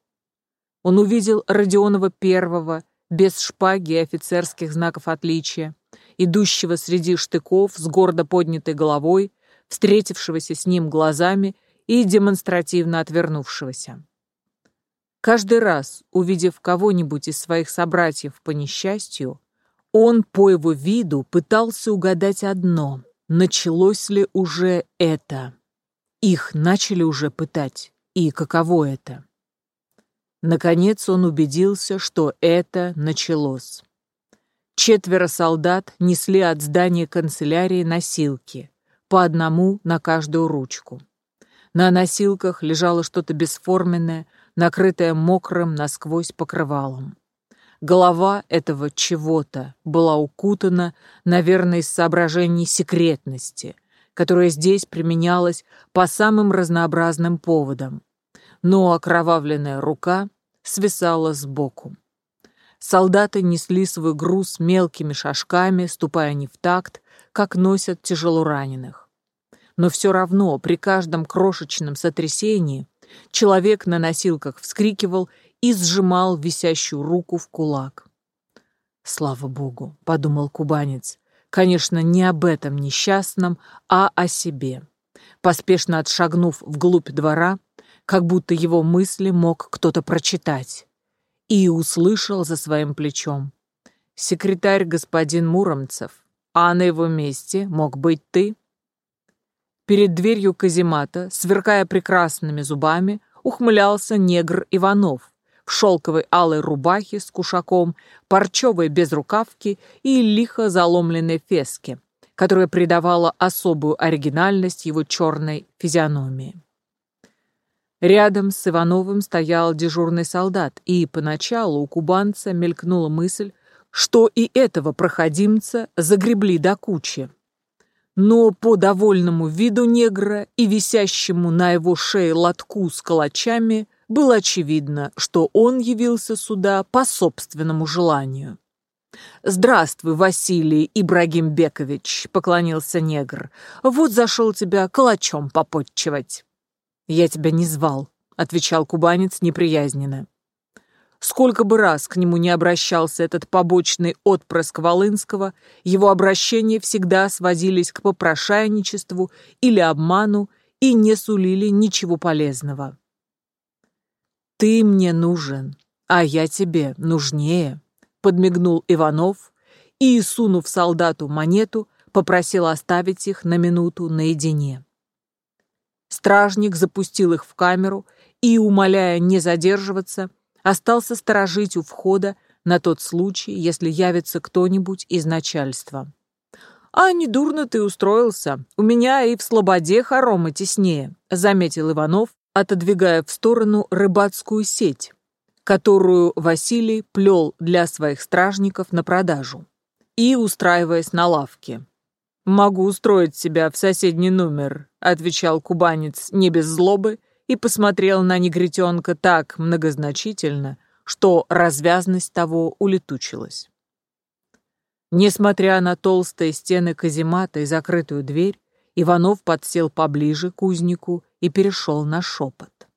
Он увидел Родионова первого, без шпаги и офицерских знаков отличия, идущего среди штыков с гордо поднятой головой, встретившегося с ним глазами и демонстративно отвернувшегося. Каждый раз, увидев кого-нибудь из своих собратьев по несчастью, он по его виду пытался угадать одно — началось ли уже это. Их начали уже пытать, и каково это. Наконец он убедился, что это началось. Четверо солдат несли от здания канцелярии носилки, по одному на каждую ручку. На носилках лежало что-то бесформенное, накрытое мокрым насквозь покрывалом. Голова этого чего-то была укутана, наверное, из соображений секретности, которая здесь применялась по самым разнообразным поводам. Но окровавленная рука свисала сбоку. Солдаты несли свой груз мелкими шажками, ступая не в такт, как носят тяжелораненых но все равно при каждом крошечном сотрясении человек на носилках вскрикивал и сжимал висящую руку в кулак. «Слава Богу», — подумал кубанец, — «конечно, не об этом несчастном, а о себе». Поспешно отшагнув вглубь двора, как будто его мысли мог кто-то прочитать, и услышал за своим плечом. «Секретарь господин Муромцев, а на его месте мог быть ты?» Перед дверью каземата, сверкая прекрасными зубами, ухмылялся негр Иванов в шелковой алой рубахе с кушаком, парчевой безрукавке и лихо заломленной феске, которая придавала особую оригинальность его черной физиономии. Рядом с Ивановым стоял дежурный солдат, и поначалу у кубанца мелькнула мысль, что и этого проходимца загребли до кучи но по довольному виду негра и висящему на его шее лотку с калачами было очевидно, что он явился сюда по собственному желанию. «Здравствуй, Василий Ибрагимбекович», — поклонился негр. «Вот зашел тебя калачом попотчевать». «Я тебя не звал», — отвечал кубанец неприязненно. Сколько бы раз к нему не обращался этот побочный отпрыск Волынского, его обращения всегда сводились к попрошайничеству или обману и не сулили ничего полезного. «Ты мне нужен, а я тебе нужнее», — подмигнул Иванов и, сунув солдату монету, попросил оставить их на минуту наедине. Стражник запустил их в камеру и, умоляя не задерживаться, остался сторожить у входа на тот случай, если явится кто-нибудь из начальства. «А недурно ты устроился. У меня и в слободе хоромы теснее», — заметил Иванов, отодвигая в сторону рыбацкую сеть, которую Василий плел для своих стражников на продажу, и устраиваясь на лавке. «Могу устроить себя в соседний номер», — отвечал кубанец не без злобы и посмотрел на негритенка так многозначительно, что развязность того улетучилась. Несмотря на толстые стены каземата и закрытую дверь, Иванов подсел поближе к узнику и перешел на шепот.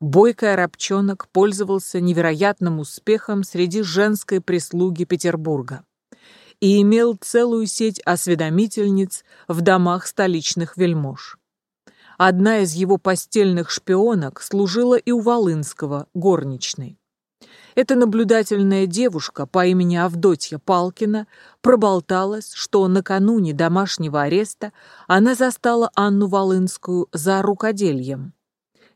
Бойкий арабчонок пользовался невероятным успехом среди женской прислуги Петербурга и имел целую сеть осведомительниц в домах столичных вельмож. Одна из его постельных шпионок служила и у Волынского, горничной. Эта наблюдательная девушка по имени Авдотья Палкина проболталась, что накануне домашнего ареста она застала Анну Волынскую за рукодельем.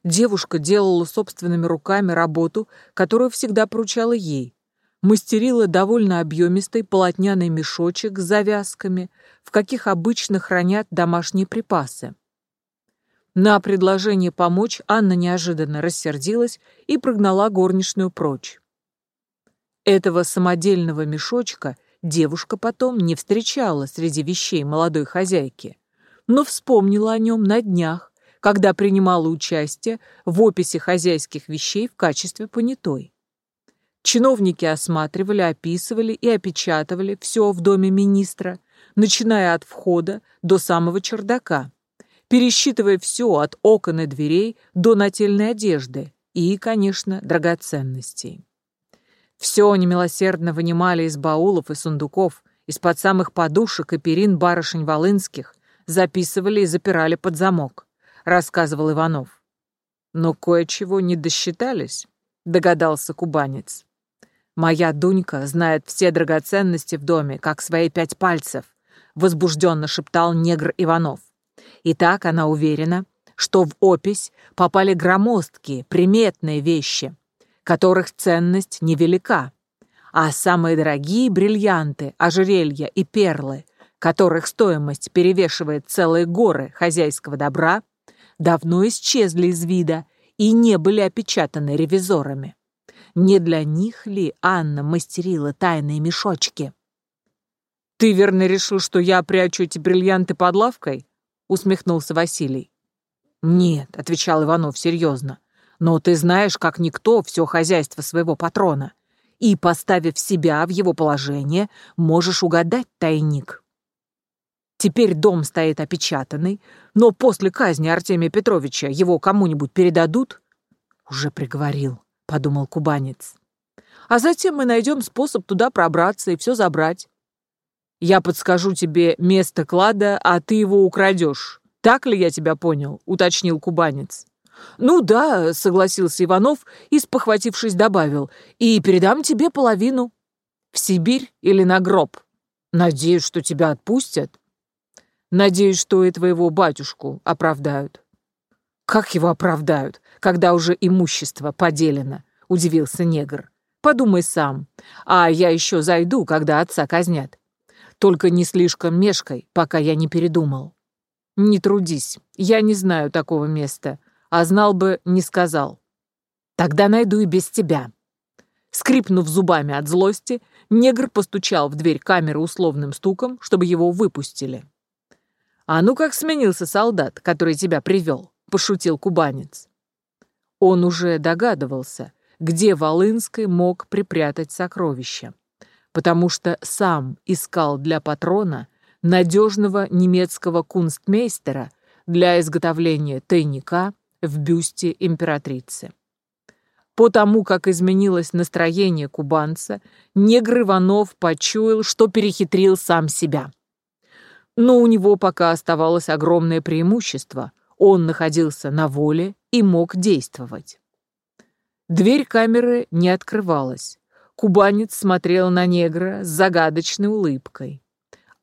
Девушка делала собственными руками работу, которую всегда поручала ей. Мастерила довольно объемистый полотняный мешочек с завязками, в каких обычно хранят домашние припасы. На предложение помочь Анна неожиданно рассердилась и прогнала горничную прочь. Этого самодельного мешочка девушка потом не встречала среди вещей молодой хозяйки, но вспомнила о нем на днях, когда принимала участие в описи хозяйских вещей в качестве понятой. Чиновники осматривали, описывали и опечатывали все в доме министра, начиная от входа до самого чердака, пересчитывая все от окон и дверей до нательной одежды и, конечно, драгоценностей. Все немилосердно вынимали из баулов и сундуков, из-под самых подушек и перин барышень Волынских, записывали и запирали под замок, рассказывал Иванов. Но кое-чего не досчитались, догадался кубанец. Моя Дунька знает все драгоценности в доме, как свои пять пальцев, возбужденно шептал негр Иванов. И так она уверена, что в опись попали громоздкие, приметные вещи, которых ценность невелика, а самые дорогие бриллианты, ожерелья и перлы, которых стоимость перевешивает целые горы хозяйского добра, давно исчезли из вида и не были опечатаны ревизорами. Не для них ли Анна мастерила тайные мешочки? «Ты верно решил, что я прячу эти бриллианты под лавкой?» — усмехнулся Василий. «Нет», — отвечал Иванов серьезно, но ты знаешь, как никто, все хозяйство своего патрона. И, поставив себя в его положение, можешь угадать тайник. Теперь дом стоит опечатанный, но после казни Артемия Петровича его кому-нибудь передадут? Уже приговорил, подумал кубанец. А затем мы найдем способ туда пробраться и все забрать. Я подскажу тебе место клада, а ты его украдешь. Так ли я тебя понял? Уточнил кубанец. «Ну да», — согласился Иванов и, спохватившись, добавил, «и передам тебе половину. В Сибирь или на гроб? Надеюсь, что тебя отпустят. Надеюсь, что и твоего батюшку оправдают». «Как его оправдают, когда уже имущество поделено?» — удивился негр. «Подумай сам. А я еще зайду, когда отца казнят. Только не слишком мешкой, пока я не передумал». «Не трудись, я не знаю такого места а знал бы, не сказал. Тогда найду и без тебя. Скрипнув зубами от злости, негр постучал в дверь камеры условным стуком, чтобы его выпустили. «А ну как сменился солдат, который тебя привел», — пошутил кубанец. Он уже догадывался, где Волынский мог припрятать сокровища, потому что сам искал для патрона надежного немецкого кунстмейстера для изготовления тайника в бюсте императрицы. По тому, как изменилось настроение кубанца, негр Иванов почуял, что перехитрил сам себя. Но у него пока оставалось огромное преимущество. Он находился на воле и мог действовать. Дверь камеры не открывалась. Кубанец смотрел на негра с загадочной улыбкой.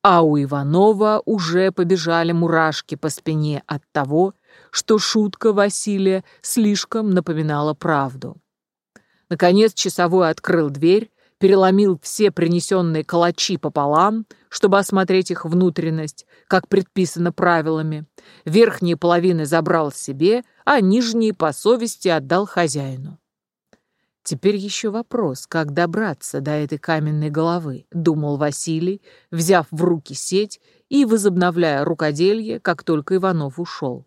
А у Иванова уже побежали мурашки по спине от того, что шутка Василия слишком напоминала правду. Наконец часовой открыл дверь, переломил все принесенные калачи пополам, чтобы осмотреть их внутренность, как предписано правилами. Верхние половины забрал себе, а нижние по совести отдал хозяину. Теперь еще вопрос, как добраться до этой каменной головы, думал Василий, взяв в руки сеть и возобновляя рукоделье, как только Иванов ушел.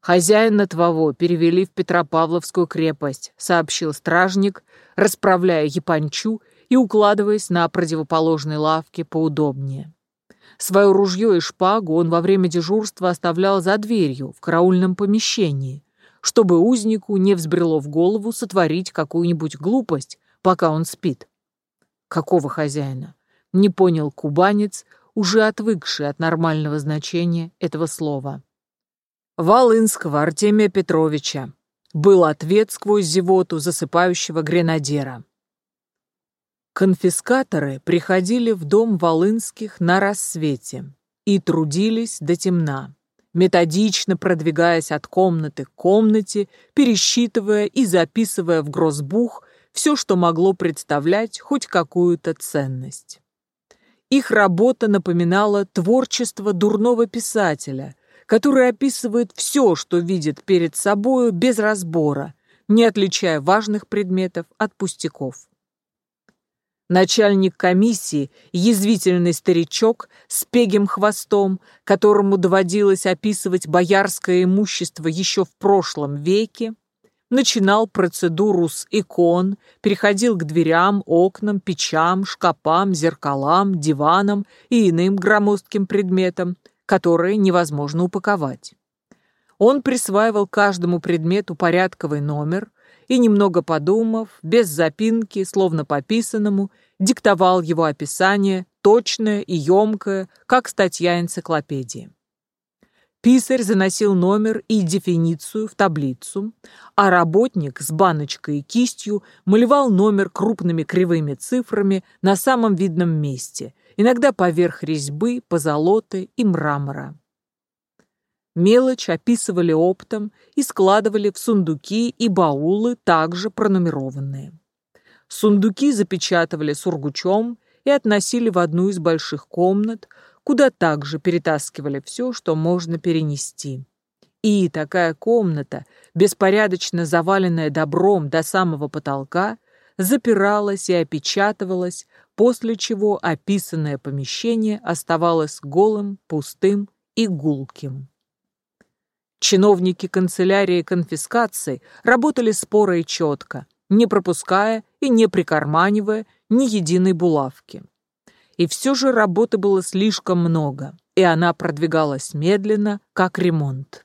«Хозяина твоего перевели в Петропавловскую крепость», — сообщил стражник, расправляя япончу и укладываясь на противоположной лавке поудобнее. Свое ружье и шпагу он во время дежурства оставлял за дверью в караульном помещении, чтобы узнику не взбрело в голову сотворить какую-нибудь глупость, пока он спит. Какого хозяина? Не понял кубанец, уже отвыкший от нормального значения этого слова. Волынского Артемия Петровича. Был ответ сквозь зевоту засыпающего гренадера. Конфискаторы приходили в дом Волынских на рассвете и трудились до темна, методично продвигаясь от комнаты к комнате, пересчитывая и записывая в грозбух все, что могло представлять хоть какую-то ценность. Их работа напоминала творчество дурного писателя – который описывает все, что видит перед собою без разбора, не отличая важных предметов от пустяков. Начальник комиссии, язвительный старичок с пегим хвостом, которому доводилось описывать боярское имущество еще в прошлом веке, начинал процедуру с икон, переходил к дверям, окнам, печам, шкапам, зеркалам, диванам и иным громоздким предметам, которые невозможно упаковать. Он присваивал каждому предмету порядковый номер и, немного подумав, без запинки, словно по писанному, диктовал его описание, точное и емкое, как статья энциклопедии. Писарь заносил номер и дефиницию в таблицу, а работник с баночкой и кистью малевал номер крупными кривыми цифрами на самом видном месте иногда поверх резьбы, позолоты и мрамора. Мелочь описывали оптом и складывали в сундуки и баулы, также пронумерованные. Сундуки запечатывали сургучом и относили в одну из больших комнат, куда также перетаскивали все, что можно перенести. И такая комната, беспорядочно заваленная добром до самого потолка, запиралась и опечатывалась после чего описанное помещение оставалось голым, пустым и гулким. Чиновники канцелярии конфискации работали споро и четко, не пропуская и не прикарманивая ни единой булавки. И все же работы было слишком много, и она продвигалась медленно, как ремонт.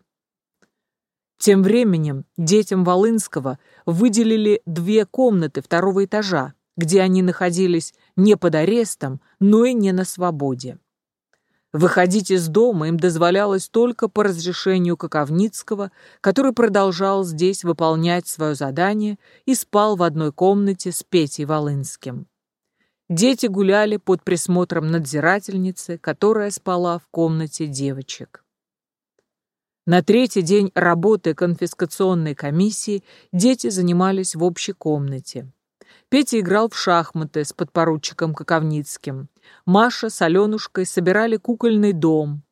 Тем временем детям Волынского выделили две комнаты второго этажа, где они находились не под арестом, но и не на свободе. Выходить из дома им дозволялось только по разрешению Коковницкого, который продолжал здесь выполнять свое задание и спал в одной комнате с Петей Волынским. Дети гуляли под присмотром надзирательницы, которая спала в комнате девочек. На третий день работы конфискационной комиссии дети занимались в общей комнате. Петя играл в шахматы с подпоручиком Коковницким. Маша с Аленушкой собирали кукольный дом.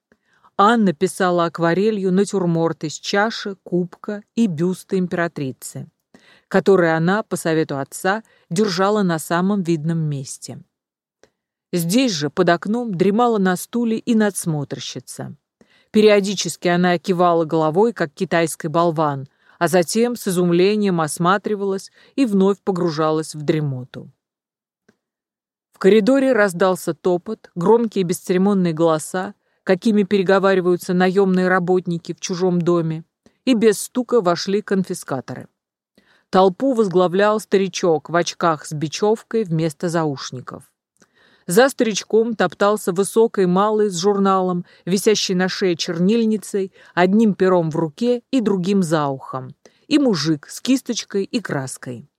Анна писала акварелью натюрморт из чаши, кубка и бюста императрицы, которые она, по совету отца, держала на самом видном месте. Здесь же, под окном, дремала на стуле и надсмотрщица. Периодически она кивала головой, как китайский болван, а затем с изумлением осматривалась и вновь погружалась в дремоту. В коридоре раздался топот, громкие бесцеремонные голоса, какими переговариваются наемные работники в чужом доме, и без стука вошли конфискаторы. Толпу возглавлял старичок в очках с бечевкой вместо заушников. За старичком топтался высокий малый с журналом, висящий на шее чернильницей, одним пером в руке и другим за ухом, и мужик с кисточкой и краской.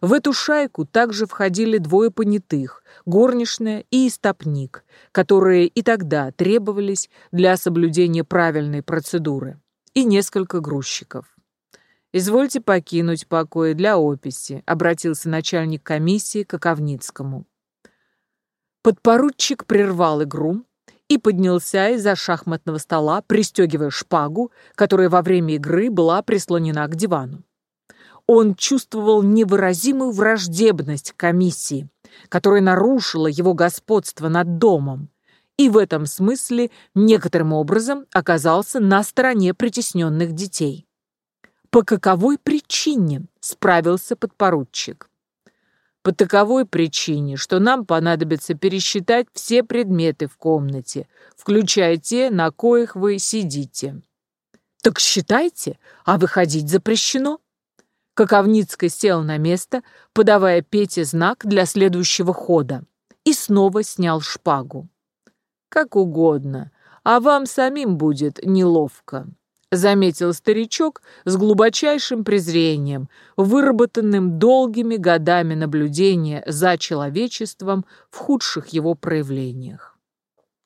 В эту шайку также входили двое понятых, горничная и истопник, которые и тогда требовались для соблюдения правильной процедуры, и несколько грузчиков. «Извольте покинуть покои для описи», — обратился начальник комиссии к Оковницкому. Подпоручик прервал игру и поднялся из-за шахматного стола, пристегивая шпагу, которая во время игры была прислонена к дивану. Он чувствовал невыразимую враждебность комиссии, которая нарушила его господство над домом, и в этом смысле некоторым образом оказался на стороне притесненных детей. «По каковой причине?» – справился подпоручик по таковой причине, что нам понадобится пересчитать все предметы в комнате, включая те, на коих вы сидите. Так считайте, а выходить запрещено. Коковницкий сел на место, подавая Пете знак для следующего хода, и снова снял шпагу. Как угодно, а вам самим будет неловко заметил старичок с глубочайшим презрением, выработанным долгими годами наблюдения за человечеством в худших его проявлениях.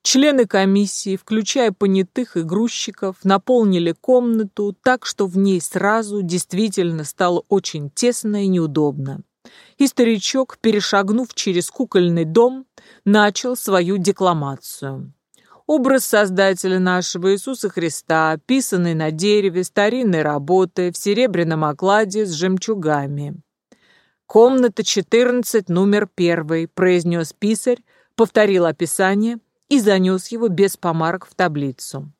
Члены комиссии, включая понятых и грузчиков, наполнили комнату так, что в ней сразу действительно стало очень тесно и неудобно. И старичок, перешагнув через кукольный дом, начал свою декламацию образ Создателя нашего Иисуса Христа, писанный на дереве старинной работы в серебряном окладе с жемчугами. «Комната 14, номер 1», — произнес писарь, повторил описание и занес его без помарок в таблицу.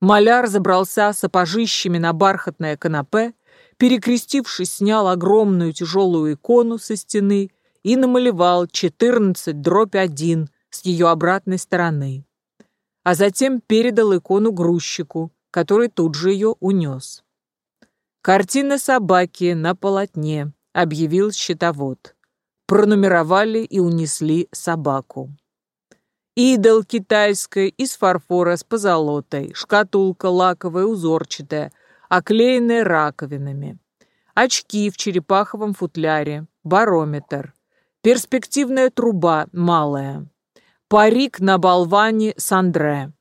Маляр забрался сапожищами на бархатное канапе, перекрестившись, снял огромную тяжелую икону со стены и намалевал 14 дробь 1 с ее обратной стороны а затем передал икону грузчику, который тут же ее унес. «Картина собаки на полотне», — объявил счетовод. Пронумеровали и унесли собаку. Идол китайской из фарфора с позолотой, шкатулка лаковая узорчатая, оклеенная раковинами. Очки в черепаховом футляре, барометр, перспективная труба малая, Парик на болване с Андре.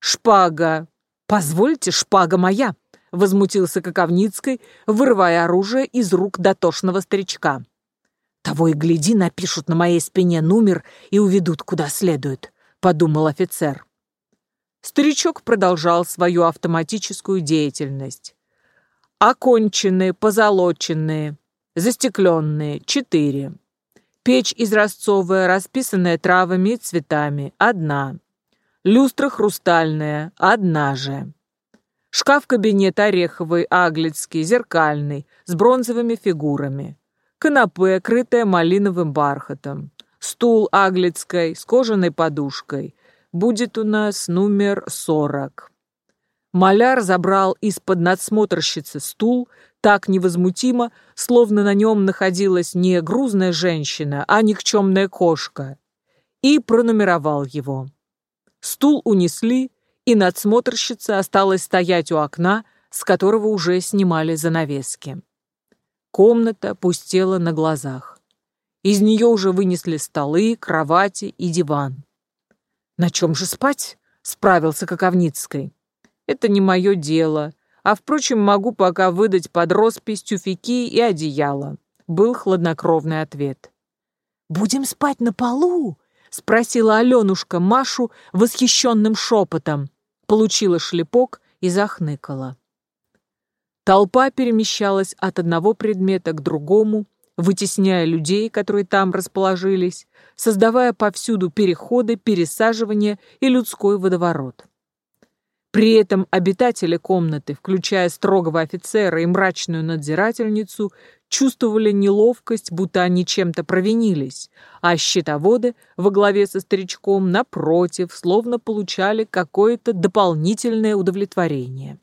«Шпага! Позвольте, шпага моя!» — возмутился Коковницкой, вырывая оружие из рук дотошного старичка. «Того и гляди, напишут на моей спине номер и уведут куда следует», — подумал офицер. Старичок продолжал свою автоматическую деятельность. Оконченные, позолоченные, застекленные — четыре. Печь изразцовая, расписанная травами и цветами, одна. Люстра хрустальная, одна же. Шкаф-кабинет ореховый, аглицкий, зеркальный, с бронзовыми фигурами. Канапе, крытое малиновым бархатом. Стул аглицкой с кожаной подушкой. Будет у нас номер сорок. Маляр забрал из-под надсмотрщицы стул, так невозмутимо, словно на нем находилась не грузная женщина, а никчемная кошка, и пронумеровал его. Стул унесли, и надсмотрщица осталась стоять у окна, с которого уже снимали занавески. Комната пустела на глазах. Из нее уже вынесли столы, кровати и диван. «На чем же спать?» — справился Коковницкой. «Это не мое дело», а, впрочем, могу пока выдать под роспись тюфяки и одеяло», — был хладнокровный ответ. «Будем спать на полу?» — спросила Аленушка Машу восхищенным шепотом. Получила шлепок и захныкала. Толпа перемещалась от одного предмета к другому, вытесняя людей, которые там расположились, создавая повсюду переходы, пересаживания и людской водоворот. При этом обитатели комнаты, включая строгого офицера и мрачную надзирательницу, чувствовали неловкость, будто они чем-то провинились, а счетоводы во главе со старичком, напротив, словно получали какое-то дополнительное удовлетворение.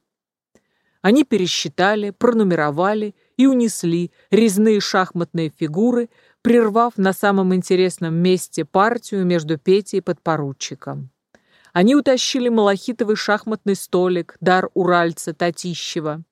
Они пересчитали, пронумеровали и унесли резные шахматные фигуры, прервав на самом интересном месте партию между Петей и подпоручиком. Они утащили малахитовый шахматный столик, дар уральца Татищева.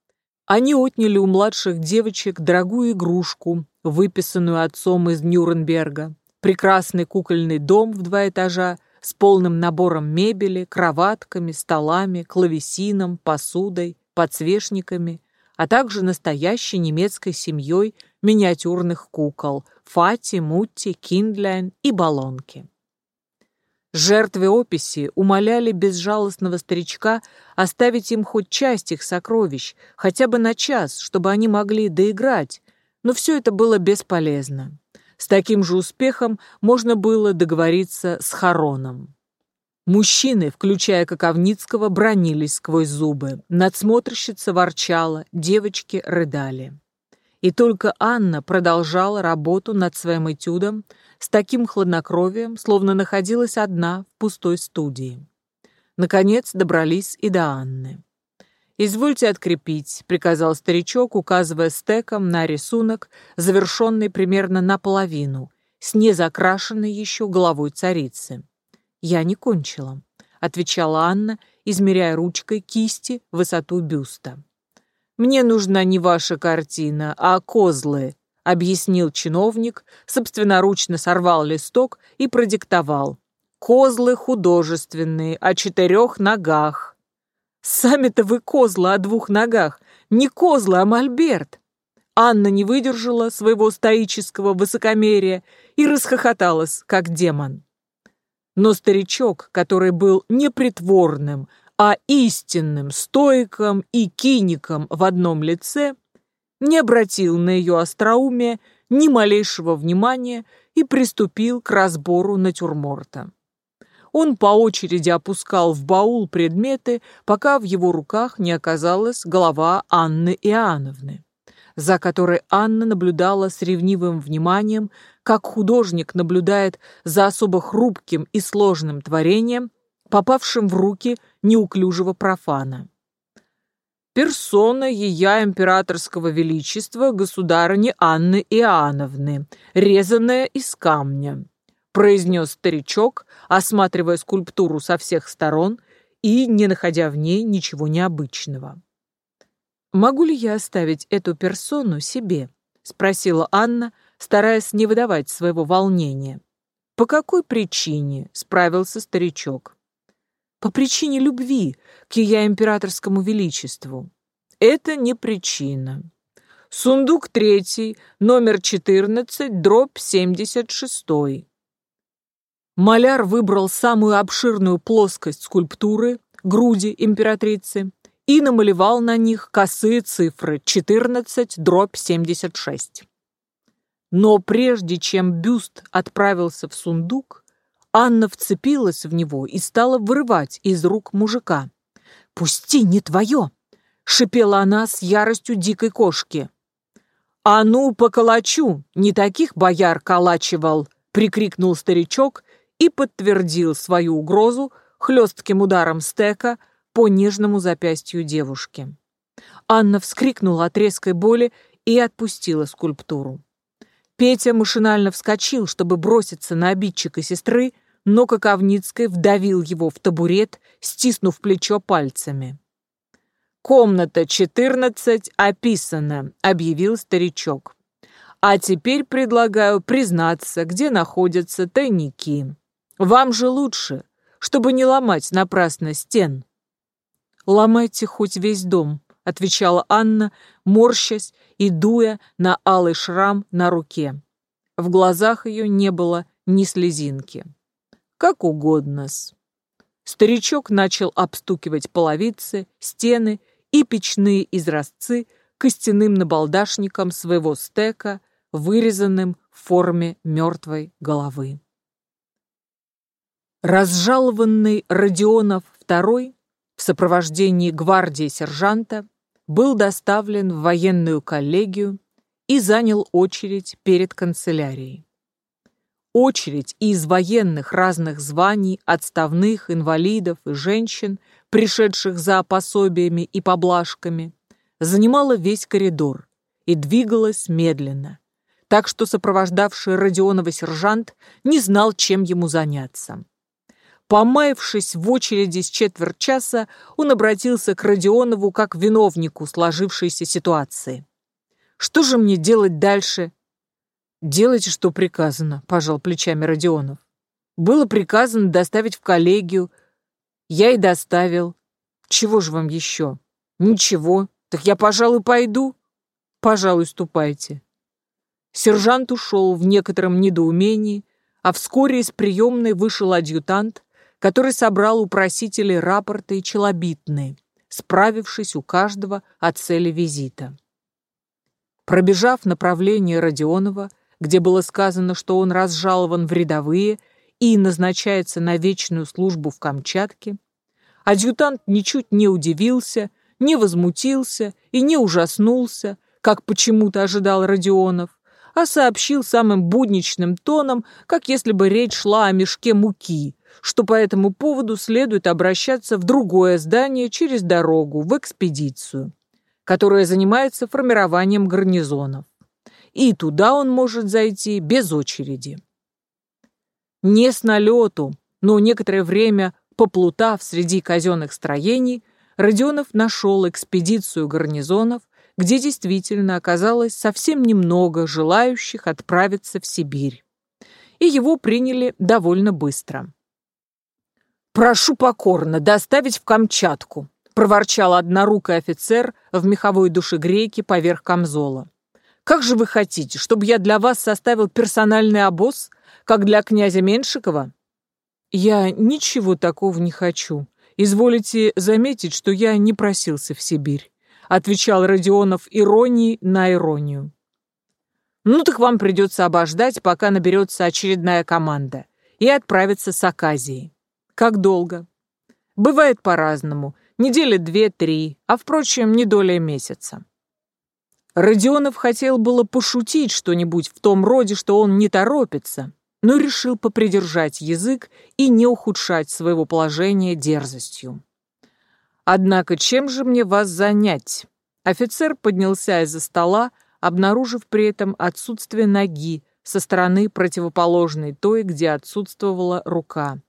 Они отняли у младших девочек дорогую игрушку, выписанную отцом из Нюрнберга, прекрасный кукольный дом в два этажа с полным набором мебели, кроватками, столами, клавесином, посудой, подсвечниками, а также настоящей немецкой семьей миниатюрных кукол Фати, Мутти, Киндляйн и Балонки. Жертвы описи умоляли безжалостного старичка оставить им хоть часть их сокровищ, хотя бы на час, чтобы они могли доиграть, но все это было бесполезно. С таким же успехом можно было договориться с Хароном. Мужчины, включая Коковницкого, бронились сквозь зубы. Надсмотрщица ворчала, девочки рыдали. И только Анна продолжала работу над своим этюдом с таким хладнокровием, словно находилась одна в пустой студии. Наконец добрались и до Анны. «Извольте открепить», — приказал старичок, указывая стеком на рисунок, завершенный примерно наполовину, с незакрашенной еще головой царицы. «Я не кончила», — отвечала Анна, измеряя ручкой кисти высоту бюста. «Мне нужна не ваша картина, а козлы», — объяснил чиновник, собственноручно сорвал листок и продиктовал. «Козлы художественные, о четырех ногах». «Сами-то вы козлы о двух ногах, не козлы, а мольберт». Анна не выдержала своего стоического высокомерия и расхохоталась, как демон. Но старичок, который был непритворным, а истинным стоиком и киником в одном лице, не обратил на ее остроумие ни малейшего внимания и приступил к разбору натюрморта. Он по очереди опускал в баул предметы, пока в его руках не оказалась голова Анны Иоанновны, за которой Анна наблюдала с ревнивым вниманием, как художник наблюдает за особо хрупким и сложным творением, попавшим в руки неуклюжего профана. Персона ея императорского величества государыни Анны Иоанновны, резанная из камня, произнес старичок, осматривая скульптуру со всех сторон и не находя в ней ничего необычного. «Могу ли я оставить эту персону себе?» — спросила Анна, стараясь не выдавать своего волнения. «По какой причине?» — справился старичок по причине любви к ее императорскому величеству. Это не причина. Сундук третий, номер 14, дробь 76. Маляр выбрал самую обширную плоскость скульптуры, груди императрицы, и намалевал на них косые цифры 14, дробь 76. Но прежде чем бюст отправился в сундук, Анна вцепилась в него и стала вырывать из рук мужика. «Пусти, не твое!» — шипела она с яростью дикой кошки. «А ну, поколочу! Не таких бояр колачивал!» — прикрикнул старичок и подтвердил свою угрозу хлестким ударом стека по нежному запястью девушки. Анна вскрикнула от резкой боли и отпустила скульптуру. Петя машинально вскочил, чтобы броситься на обидчика сестры, но Коковницкий вдавил его в табурет, стиснув плечо пальцами. «Комната 14 описана», — объявил старичок. «А теперь предлагаю признаться, где находятся тайники. Вам же лучше, чтобы не ломать напрасно стен». «Ломайте хоть весь дом», — отвечала Анна, морщась и дуя на алый шрам на руке. В глазах ее не было ни слезинки. Как угодно-с. Старичок начал обстукивать половицы, стены и печные изразцы костяным набалдашником своего стека, вырезанным в форме мертвой головы. Разжалованный Родионов II в сопровождении гвардии сержанта был доставлен в военную коллегию и занял очередь перед канцелярией. Очередь из военных разных званий, отставных, инвалидов и женщин, пришедших за пособиями и поблажками, занимала весь коридор и двигалась медленно, так что сопровождавший Родионова сержант не знал, чем ему заняться. Помаявшись в очереди с четверть часа, он обратился к Родионову как виновнику сложившейся ситуации. «Что же мне делать дальше?» «Делайте, что приказано», — пожал плечами Родионов. «Было приказано доставить в коллегию. Я и доставил. Чего же вам еще?» «Ничего. Так я, пожалуй, пойду». «Пожалуй, ступайте». Сержант ушел в некотором недоумении, а вскоре из приемной вышел адъютант, который собрал у просителей рапорты и челобитные, справившись у каждого о цели визита. Пробежав направление Родионова, где было сказано, что он разжалован в рядовые и назначается на вечную службу в Камчатке, адъютант ничуть не удивился, не возмутился и не ужаснулся, как почему-то ожидал Родионов, а сообщил самым будничным тоном, как если бы речь шла о мешке муки, что по этому поводу следует обращаться в другое здание через дорогу, в экспедицию, которая занимается формированием гарнизонов. И туда он может зайти без очереди. Не с налету, но некоторое время поплутав среди казенных строений, Родионов нашел экспедицию гарнизонов, где действительно оказалось совсем немного желающих отправиться в Сибирь. И его приняли довольно быстро. «Прошу покорно доставить в Камчатку», — проворчал однорукий офицер в меховой душегрейке поверх камзола. «Как же вы хотите, чтобы я для вас составил персональный обоз, как для князя Меншикова?» «Я ничего такого не хочу. Изволите заметить, что я не просился в Сибирь отвечал Родионов иронией на иронию. Ну так вам придется обождать, пока наберется очередная команда, и отправиться с Аказией. Как долго? Бывает по-разному. Недели две-три, а, впрочем, не доля месяца. Родионов хотел было пошутить что-нибудь в том роде, что он не торопится, но решил попридержать язык и не ухудшать своего положения дерзостью. Однако чем же мне вас занять? Офицер поднялся из-за стола, обнаружив при этом отсутствие ноги со стороны противоположной той, где отсутствовала рука,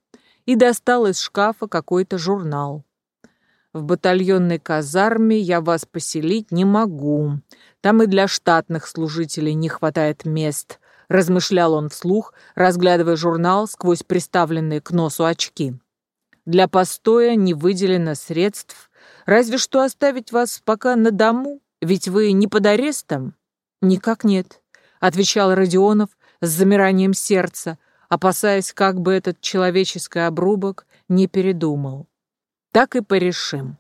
и достал из шкафа какой-то журнал. В батальонной казарме я вас поселить не могу. Там и для штатных служителей не хватает мест, размышлял он вслух, разглядывая журнал сквозь приставленные к носу очки. Для постоя не выделено средств, разве что оставить вас пока на дому, ведь вы не под арестом. Никак нет, отвечал Родионов с замиранием сердца, опасаясь, как бы этот человеческий обрубок не передумал. Так и порешим.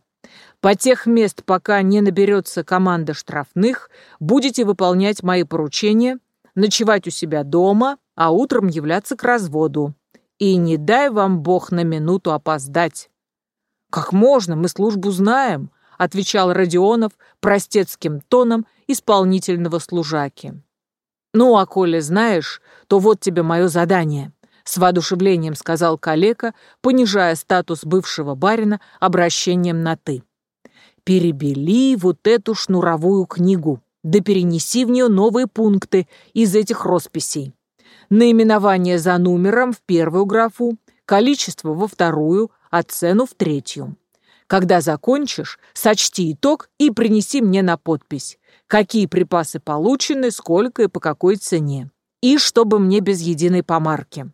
По тех мест, пока не наберется команда штрафных, будете выполнять мои поручения, ночевать у себя дома, а утром являться к разводу. И не дай вам Бог на минуту опоздать. Как можно, мы службу знаем, отвечал Родионов простецким тоном исполнительного служаки. Ну, а коли знаешь, то вот тебе мое задание. С воодушевлением сказал калека, понижая статус бывшего барина обращением на «ты». «Перебели вот эту шнуровую книгу, да перенеси в нее новые пункты из этих росписей наименование за номером в первую графу, количество во вторую, а цену в третью. Когда закончишь, сочти итог и принеси мне на подпись, какие припасы получены, сколько и по какой цене. И чтобы мне без единой помарки.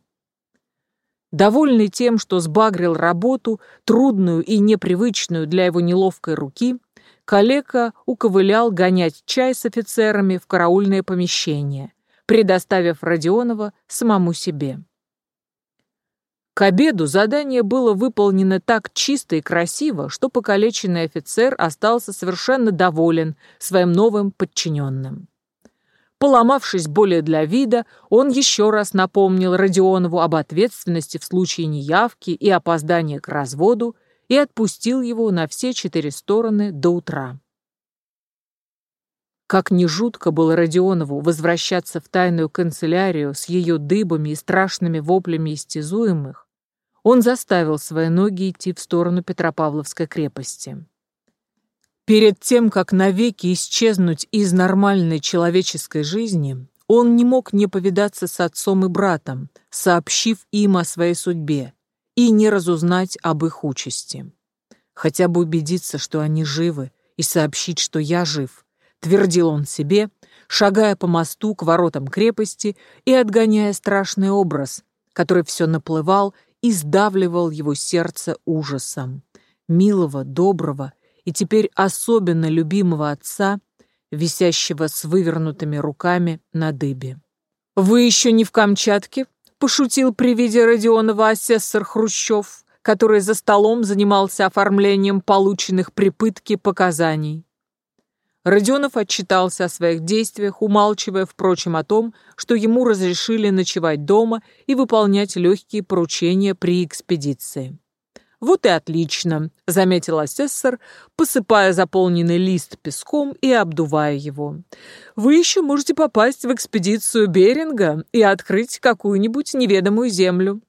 Довольный тем, что сбагрил работу, трудную и непривычную для его неловкой руки, калека уковылял гонять чай с офицерами в караульное помещение – предоставив Родионова самому себе. К обеду задание было выполнено так чисто и красиво, что покалеченный офицер остался совершенно доволен своим новым подчиненным. Поломавшись более для вида, он еще раз напомнил Родионову об ответственности в случае неявки и опоздания к разводу и отпустил его на все четыре стороны до утра. Как ни жутко было Родионову возвращаться в тайную канцелярию с ее дыбами и страшными воплями истязуемых, он заставил свои ноги идти в сторону Петропавловской крепости. Перед тем, как навеки исчезнуть из нормальной человеческой жизни, он не мог не повидаться с отцом и братом, сообщив им о своей судьбе, и не разузнать об их участи. Хотя бы убедиться, что они живы, и сообщить, что я жив, твердил он себе, шагая по мосту к воротам крепости и отгоняя страшный образ, который все наплывал и сдавливал его сердце ужасом. Милого, доброго и теперь особенно любимого отца, висящего с вывернутыми руками на дыбе. «Вы еще не в Камчатке?» — пошутил при виде Родионова асессор Хрущев, который за столом занимался оформлением полученных при пытке показаний. Родионов отчитался о своих действиях, умалчивая, впрочем, о том, что ему разрешили ночевать дома и выполнять легкие поручения при экспедиции. «Вот и отлично», — заметил асессор, посыпая заполненный лист песком и обдувая его. «Вы еще можете попасть в экспедицию Беринга и открыть какую-нибудь неведомую землю.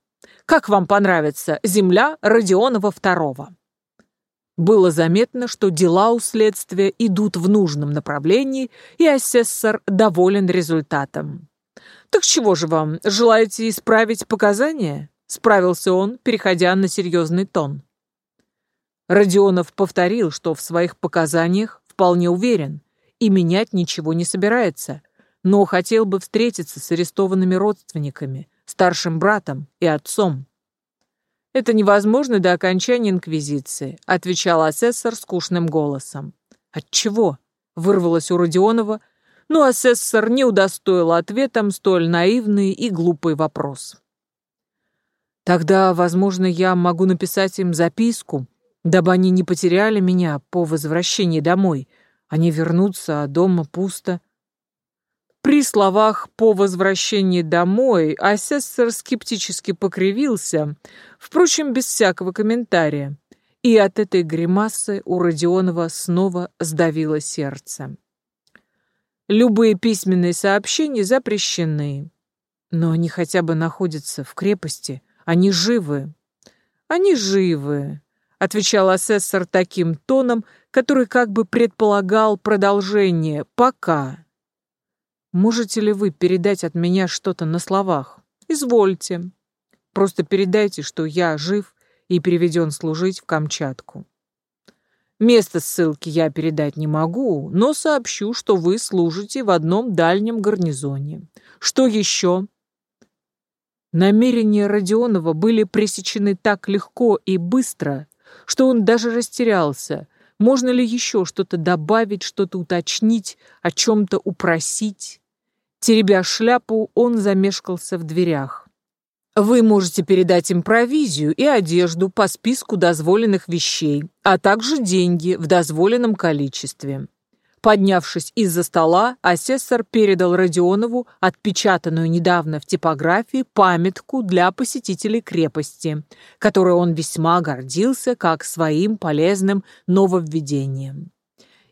Как вам понравится земля Родионова II?» Было заметно, что дела у следствия идут в нужном направлении, и асессор доволен результатом. «Так чего же вам, желаете исправить показания?» — справился он, переходя на серьезный тон. Родионов повторил, что в своих показаниях вполне уверен и менять ничего не собирается, но хотел бы встретиться с арестованными родственниками, старшим братом и отцом. «Это невозможно до окончания Инквизиции», — отвечал асессор скучным голосом. «Отчего?» — вырвалось у Родионова, но асессор не удостоил ответом столь наивный и глупый вопрос. «Тогда, возможно, я могу написать им записку, дабы они не потеряли меня по возвращении домой. Они вернутся, а дома пусто». При словах «по возвращении домой» асессор скептически покривился, впрочем, без всякого комментария, и от этой гримасы у Родионова снова сдавило сердце. Любые письменные сообщения запрещены, но они хотя бы находятся в крепости, они живы. Они живы, отвечал асессор таким тоном, который как бы предполагал продолжение «пока». Можете ли вы передать от меня что-то на словах? Извольте. Просто передайте, что я жив и переведен служить в Камчатку. Место ссылки я передать не могу, но сообщу, что вы служите в одном дальнем гарнизоне. Что еще? Намерения Родионова были пресечены так легко и быстро, что он даже растерялся. Можно ли еще что-то добавить, что-то уточнить, о чем-то упросить? Теребя шляпу, он замешкался в дверях. Вы можете передать им провизию и одежду по списку дозволенных вещей, а также деньги в дозволенном количестве. Поднявшись из-за стола, асессор передал Родионову отпечатанную недавно в типографии памятку для посетителей крепости, которой он весьма гордился как своим полезным нововведением.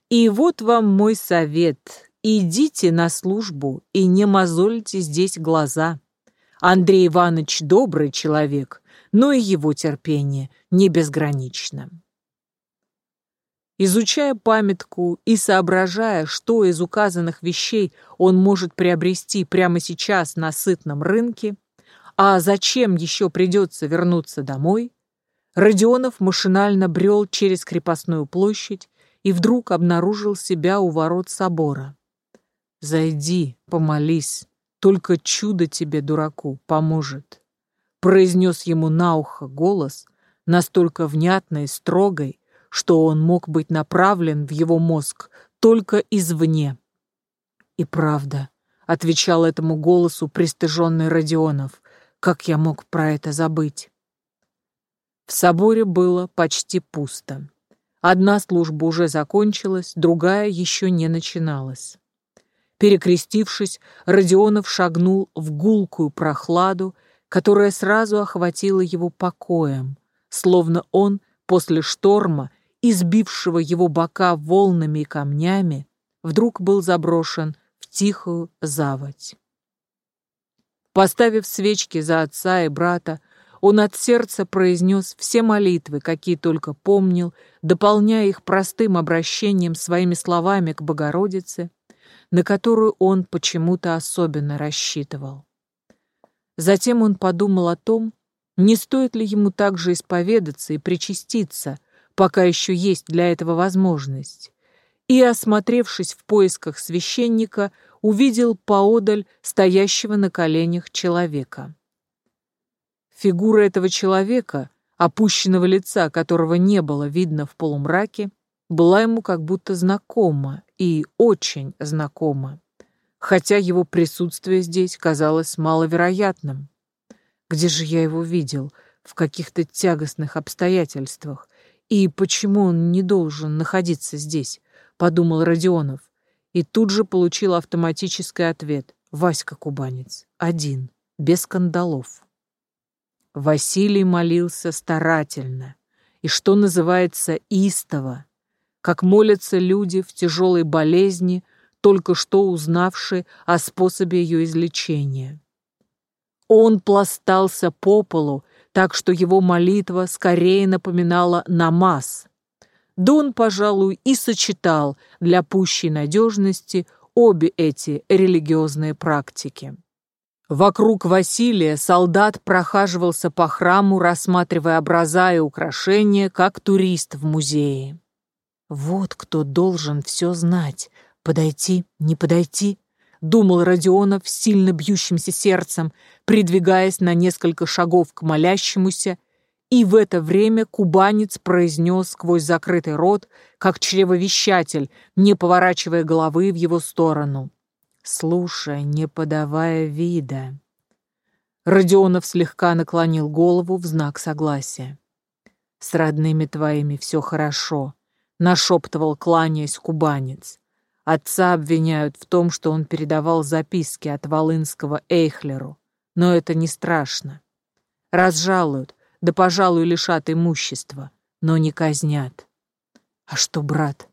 И вот вам мой совет, Идите на службу и не мозольте здесь глаза. Андрей Иванович добрый человек, но и его терпение не безгранично. Изучая памятку и соображая, что из указанных вещей он может приобрести прямо сейчас на сытном рынке, а зачем еще придется вернуться домой, Родионов машинально брел через крепостную площадь и вдруг обнаружил себя у ворот собора. «Зайди, помолись, только чудо тебе, дураку, поможет», произнес ему на ухо голос, настолько внятный и строгой, что он мог быть направлен в его мозг только извне. «И правда», — отвечал этому голосу пристыженный Родионов, «как я мог про это забыть?» В соборе было почти пусто. Одна служба уже закончилась, другая еще не начиналась. Перекрестившись, Родионов шагнул в гулкую прохладу, которая сразу охватила его покоем, словно он после шторма, избившего его бока волнами и камнями, вдруг был заброшен в тихую заводь. Поставив свечки за отца и брата, он от сердца произнес все молитвы, какие только помнил, дополняя их простым обращением своими словами к Богородице, на которую он почему-то особенно рассчитывал. Затем он подумал о том, Не стоит ли ему также исповедаться и причаститься, пока еще есть для этого возможность? И, осмотревшись в поисках священника, увидел поодаль стоящего на коленях человека. Фигура этого человека, опущенного лица которого не было видно в полумраке, была ему как будто знакома и очень знакома, хотя его присутствие здесь казалось маловероятным. Где же я его видел? В каких-то тягостных обстоятельствах. И почему он не должен находиться здесь? Подумал Родионов. И тут же получил автоматический ответ. Васька Кубанец. Один. Без скандалов. Василий молился старательно. И что называется истово. Как молятся люди в тяжелой болезни, только что узнавшие о способе ее излечения. Он пластался по полу, так что его молитва скорее напоминала намаз. Да он, пожалуй, и сочетал для пущей надежности обе эти религиозные практики. Вокруг Василия солдат прохаживался по храму, рассматривая образа и украшения, как турист в музее. Вот кто должен все знать. Подойти, не подойти, думал Родионов сильно бьющимся сердцем, придвигаясь на несколько шагов к молящемуся, и в это время кубанец произнес сквозь закрытый рот, как чревовещатель, не поворачивая головы в его сторону. «Слушай, не подавая вида». Родионов слегка наклонил голову в знак согласия. «С родными твоими все хорошо», — нашептывал, кланяясь кубанец. Отца обвиняют в том, что он передавал записки от Волынского Эйхлеру. Но это не страшно. Разжалуют, да, пожалуй, лишат имущества, но не казнят. А что, брат?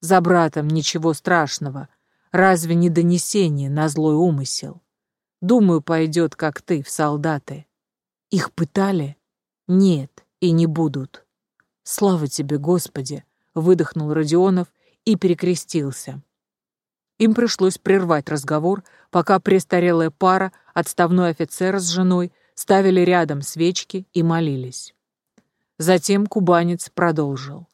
За братом ничего страшного. Разве не донесение на злой умысел? Думаю, пойдет, как ты, в солдаты. Их пытали? Нет, и не будут. Слава тебе, Господи! Выдохнул Родионов и перекрестился. Им пришлось прервать разговор, пока престарелая пара, отставной офицер с женой, ставили рядом свечки и молились. Затем кубанец продолжил.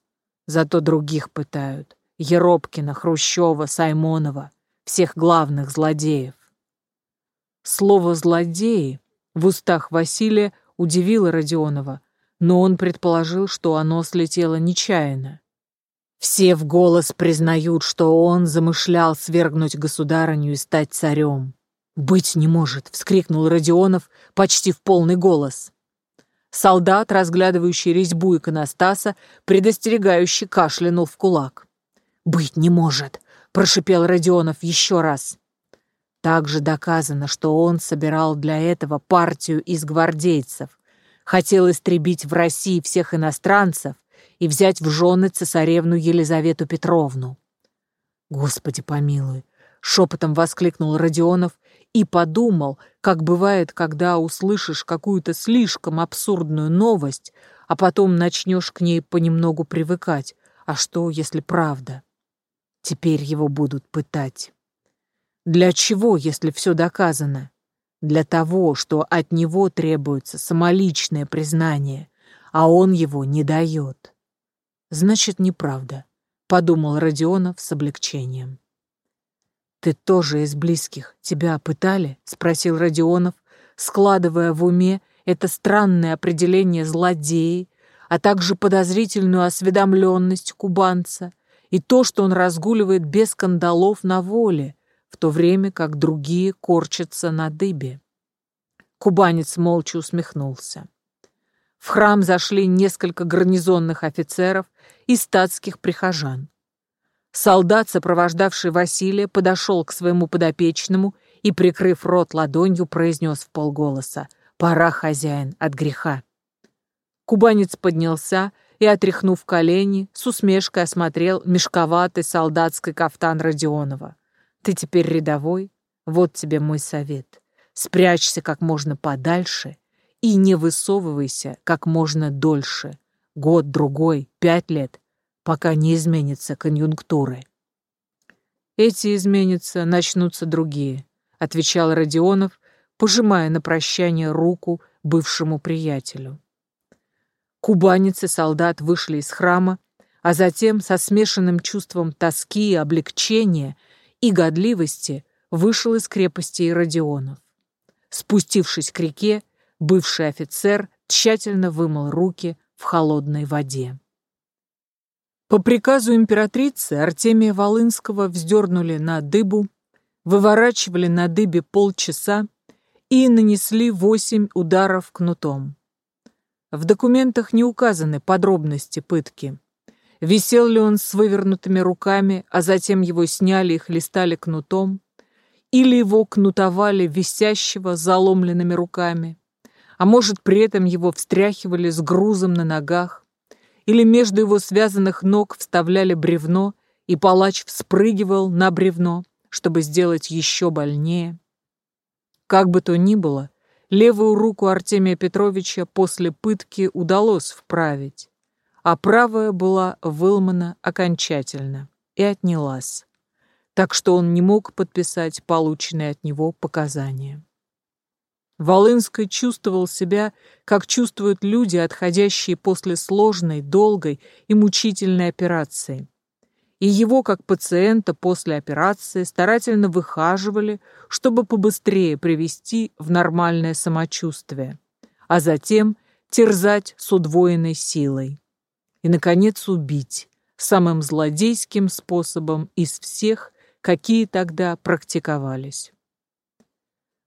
Зато других пытают. Еропкина, Хрущева, Саймонова, всех главных злодеев. Слово «злодеи» в устах Василия удивило Родионова, но он предположил, что оно слетело нечаянно. Все в голос признают, что он замышлял свергнуть государыню и стать царем. «Быть не может!» — вскрикнул Родионов почти в полный голос. Солдат, разглядывающий резьбу иконостаса, предостерегающе кашлянул в кулак. «Быть не может!» — прошипел Родионов еще раз. Также доказано, что он собирал для этого партию из гвардейцев, хотел истребить в России всех иностранцев и взять в жены цесаревну Елизавету Петровну. «Господи помилуй!» — шепотом воскликнул Родионов и подумал, как бывает, когда услышишь какую-то слишком абсурдную новость, а потом начнешь к ней понемногу привыкать. А что, если правда? Теперь его будут пытать. Для чего, если все доказано? Для того, что от него требуется самоличное признание, а он его не дает. Значит, неправда, подумал Родионов с облегчением. Ты тоже из близких. Тебя пытали? спросил Родионов, складывая в уме это странное определение злодеи, а также подозрительную осведомленность кубанца и то, что он разгуливает без скандалов на воле, в то время как другие корчатся на дыбе. Кубанец молча усмехнулся. В храм зашли несколько гарнизонных офицеров и статских прихожан. Солдат, сопровождавший Василия, подошел к своему подопечному и, прикрыв рот ладонью, произнес в полголоса «Пора, хозяин, от греха». Кубанец поднялся и, отряхнув колени, с усмешкой осмотрел мешковатый солдатский кафтан Родионова. «Ты теперь рядовой? Вот тебе мой совет. Спрячься как можно подальше и не высовывайся как можно дольше. Год, другой, пять лет, пока не изменится конъюнктуры. Эти изменятся, начнутся другие, отвечал Родионов, пожимая на прощание руку бывшему приятелю. Кубанец и солдат вышли из храма, а затем со смешанным чувством тоски, облегчения и годливости вышел из крепости Иродионов. Спустившись к реке, бывший офицер тщательно вымыл руки в холодной воде. По приказу императрицы Артемия Волынского вздернули на дыбу, выворачивали на дыбе полчаса и нанесли восемь ударов кнутом. В документах не указаны подробности пытки. Висел ли он с вывернутыми руками, а затем его сняли и хлестали кнутом, или его кнутовали висящего заломленными руками, а может, при этом его встряхивали с грузом на ногах, или между его связанных ног вставляли бревно, и палач вспрыгивал на бревно, чтобы сделать еще больнее. Как бы то ни было, левую руку Артемия Петровича после пытки удалось вправить, а правая была выломана окончательно и отнялась, так что он не мог подписать полученные от него показания. Волынский чувствовал себя, как чувствуют люди, отходящие после сложной, долгой и мучительной операции. И его, как пациента после операции, старательно выхаживали, чтобы побыстрее привести в нормальное самочувствие, а затем терзать с удвоенной силой и, наконец, убить самым злодейским способом из всех, какие тогда практиковались.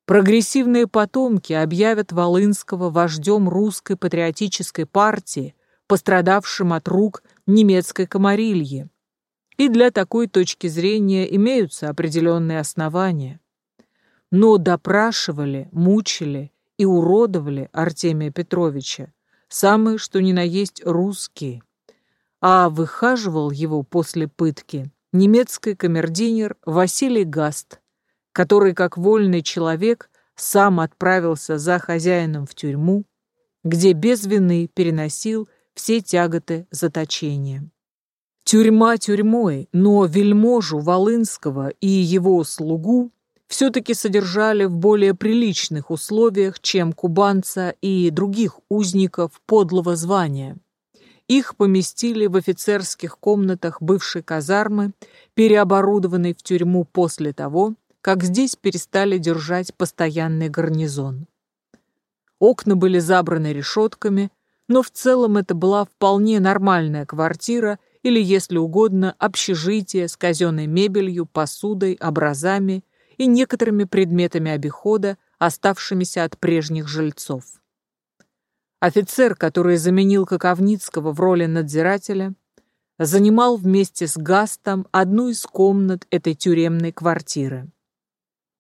Прогрессивные потомки объявят Волынского вождем русской патриотической партии, пострадавшим от рук немецкой комарильи. И для такой точки зрения имеются определенные основания. Но допрашивали, мучили и уродовали Артемия Петровича самые что ни на есть русские, а выхаживал его после пытки немецкий камердинер Василий Гаст, который, как вольный человек, сам отправился за хозяином в тюрьму, где без вины переносил все тяготы заточения. Тюрьма тюрьмой, но вельможу Волынского и его слугу все-таки содержали в более приличных условиях, чем кубанца и других узников подлого звания. Их поместили в офицерских комнатах бывшей казармы, переоборудованной в тюрьму после того, как здесь перестали держать постоянный гарнизон. Окна были забраны решетками, но в целом это была вполне нормальная квартира или, если угодно, общежитие с казенной мебелью, посудой, образами и некоторыми предметами обихода, оставшимися от прежних жильцов. Офицер, который заменил Коковницкого в роли надзирателя, занимал вместе с Гастом одну из комнат этой тюремной квартиры.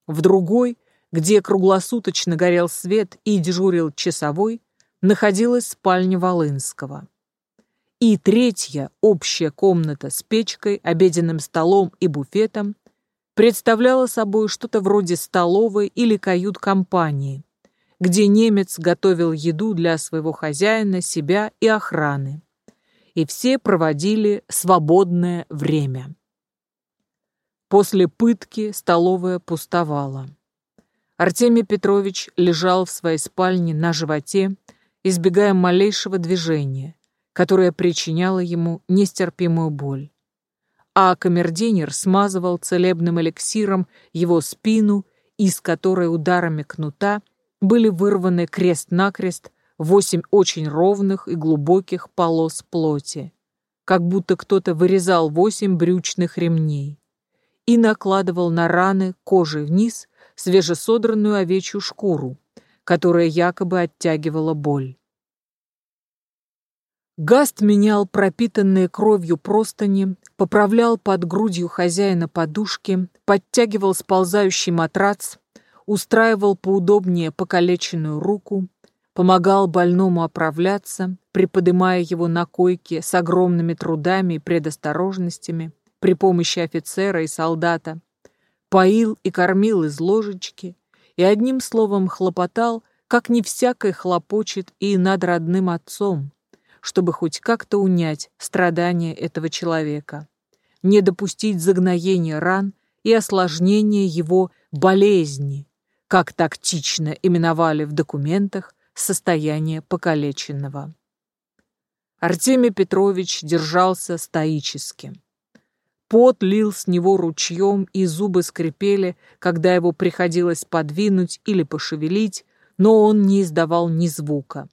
В другой, где круглосуточно горел свет и дежурил часовой, находилась спальня Волынского. И третья, общая комната с печкой, обеденным столом и буфетом, представляла собой что-то вроде столовой или кают-компании, где немец готовил еду для своего хозяина, себя и охраны. И все проводили свободное время. После пытки столовая пустовала. Артемий Петрович лежал в своей спальне на животе, избегая малейшего движения, которое причиняло ему нестерпимую боль. А камердинер смазывал целебным эликсиром его спину, из которой ударами кнута были вырваны крест-накрест восемь очень ровных и глубоких полос плоти, как будто кто-то вырезал восемь брючных ремней и накладывал на раны кожей вниз свежесодранную овечью шкуру, которая якобы оттягивала боль. Гаст менял пропитанные кровью простыни, поправлял под грудью хозяина подушки, подтягивал сползающий матрац, устраивал поудобнее покалеченную руку, помогал больному оправляться, приподымая его на койке с огромными трудами и предосторожностями при помощи офицера и солдата, поил и кормил из ложечки и одним словом хлопотал, как не всякой хлопочет и над родным отцом, чтобы хоть как-то унять страдания этого человека, не допустить загноения ран и осложнения его болезни, как тактично именовали в документах состояние покалеченного. Артемий Петрович держался стоически. Пот лил с него ручьем, и зубы скрипели, когда его приходилось подвинуть или пошевелить, но он не издавал ни звука.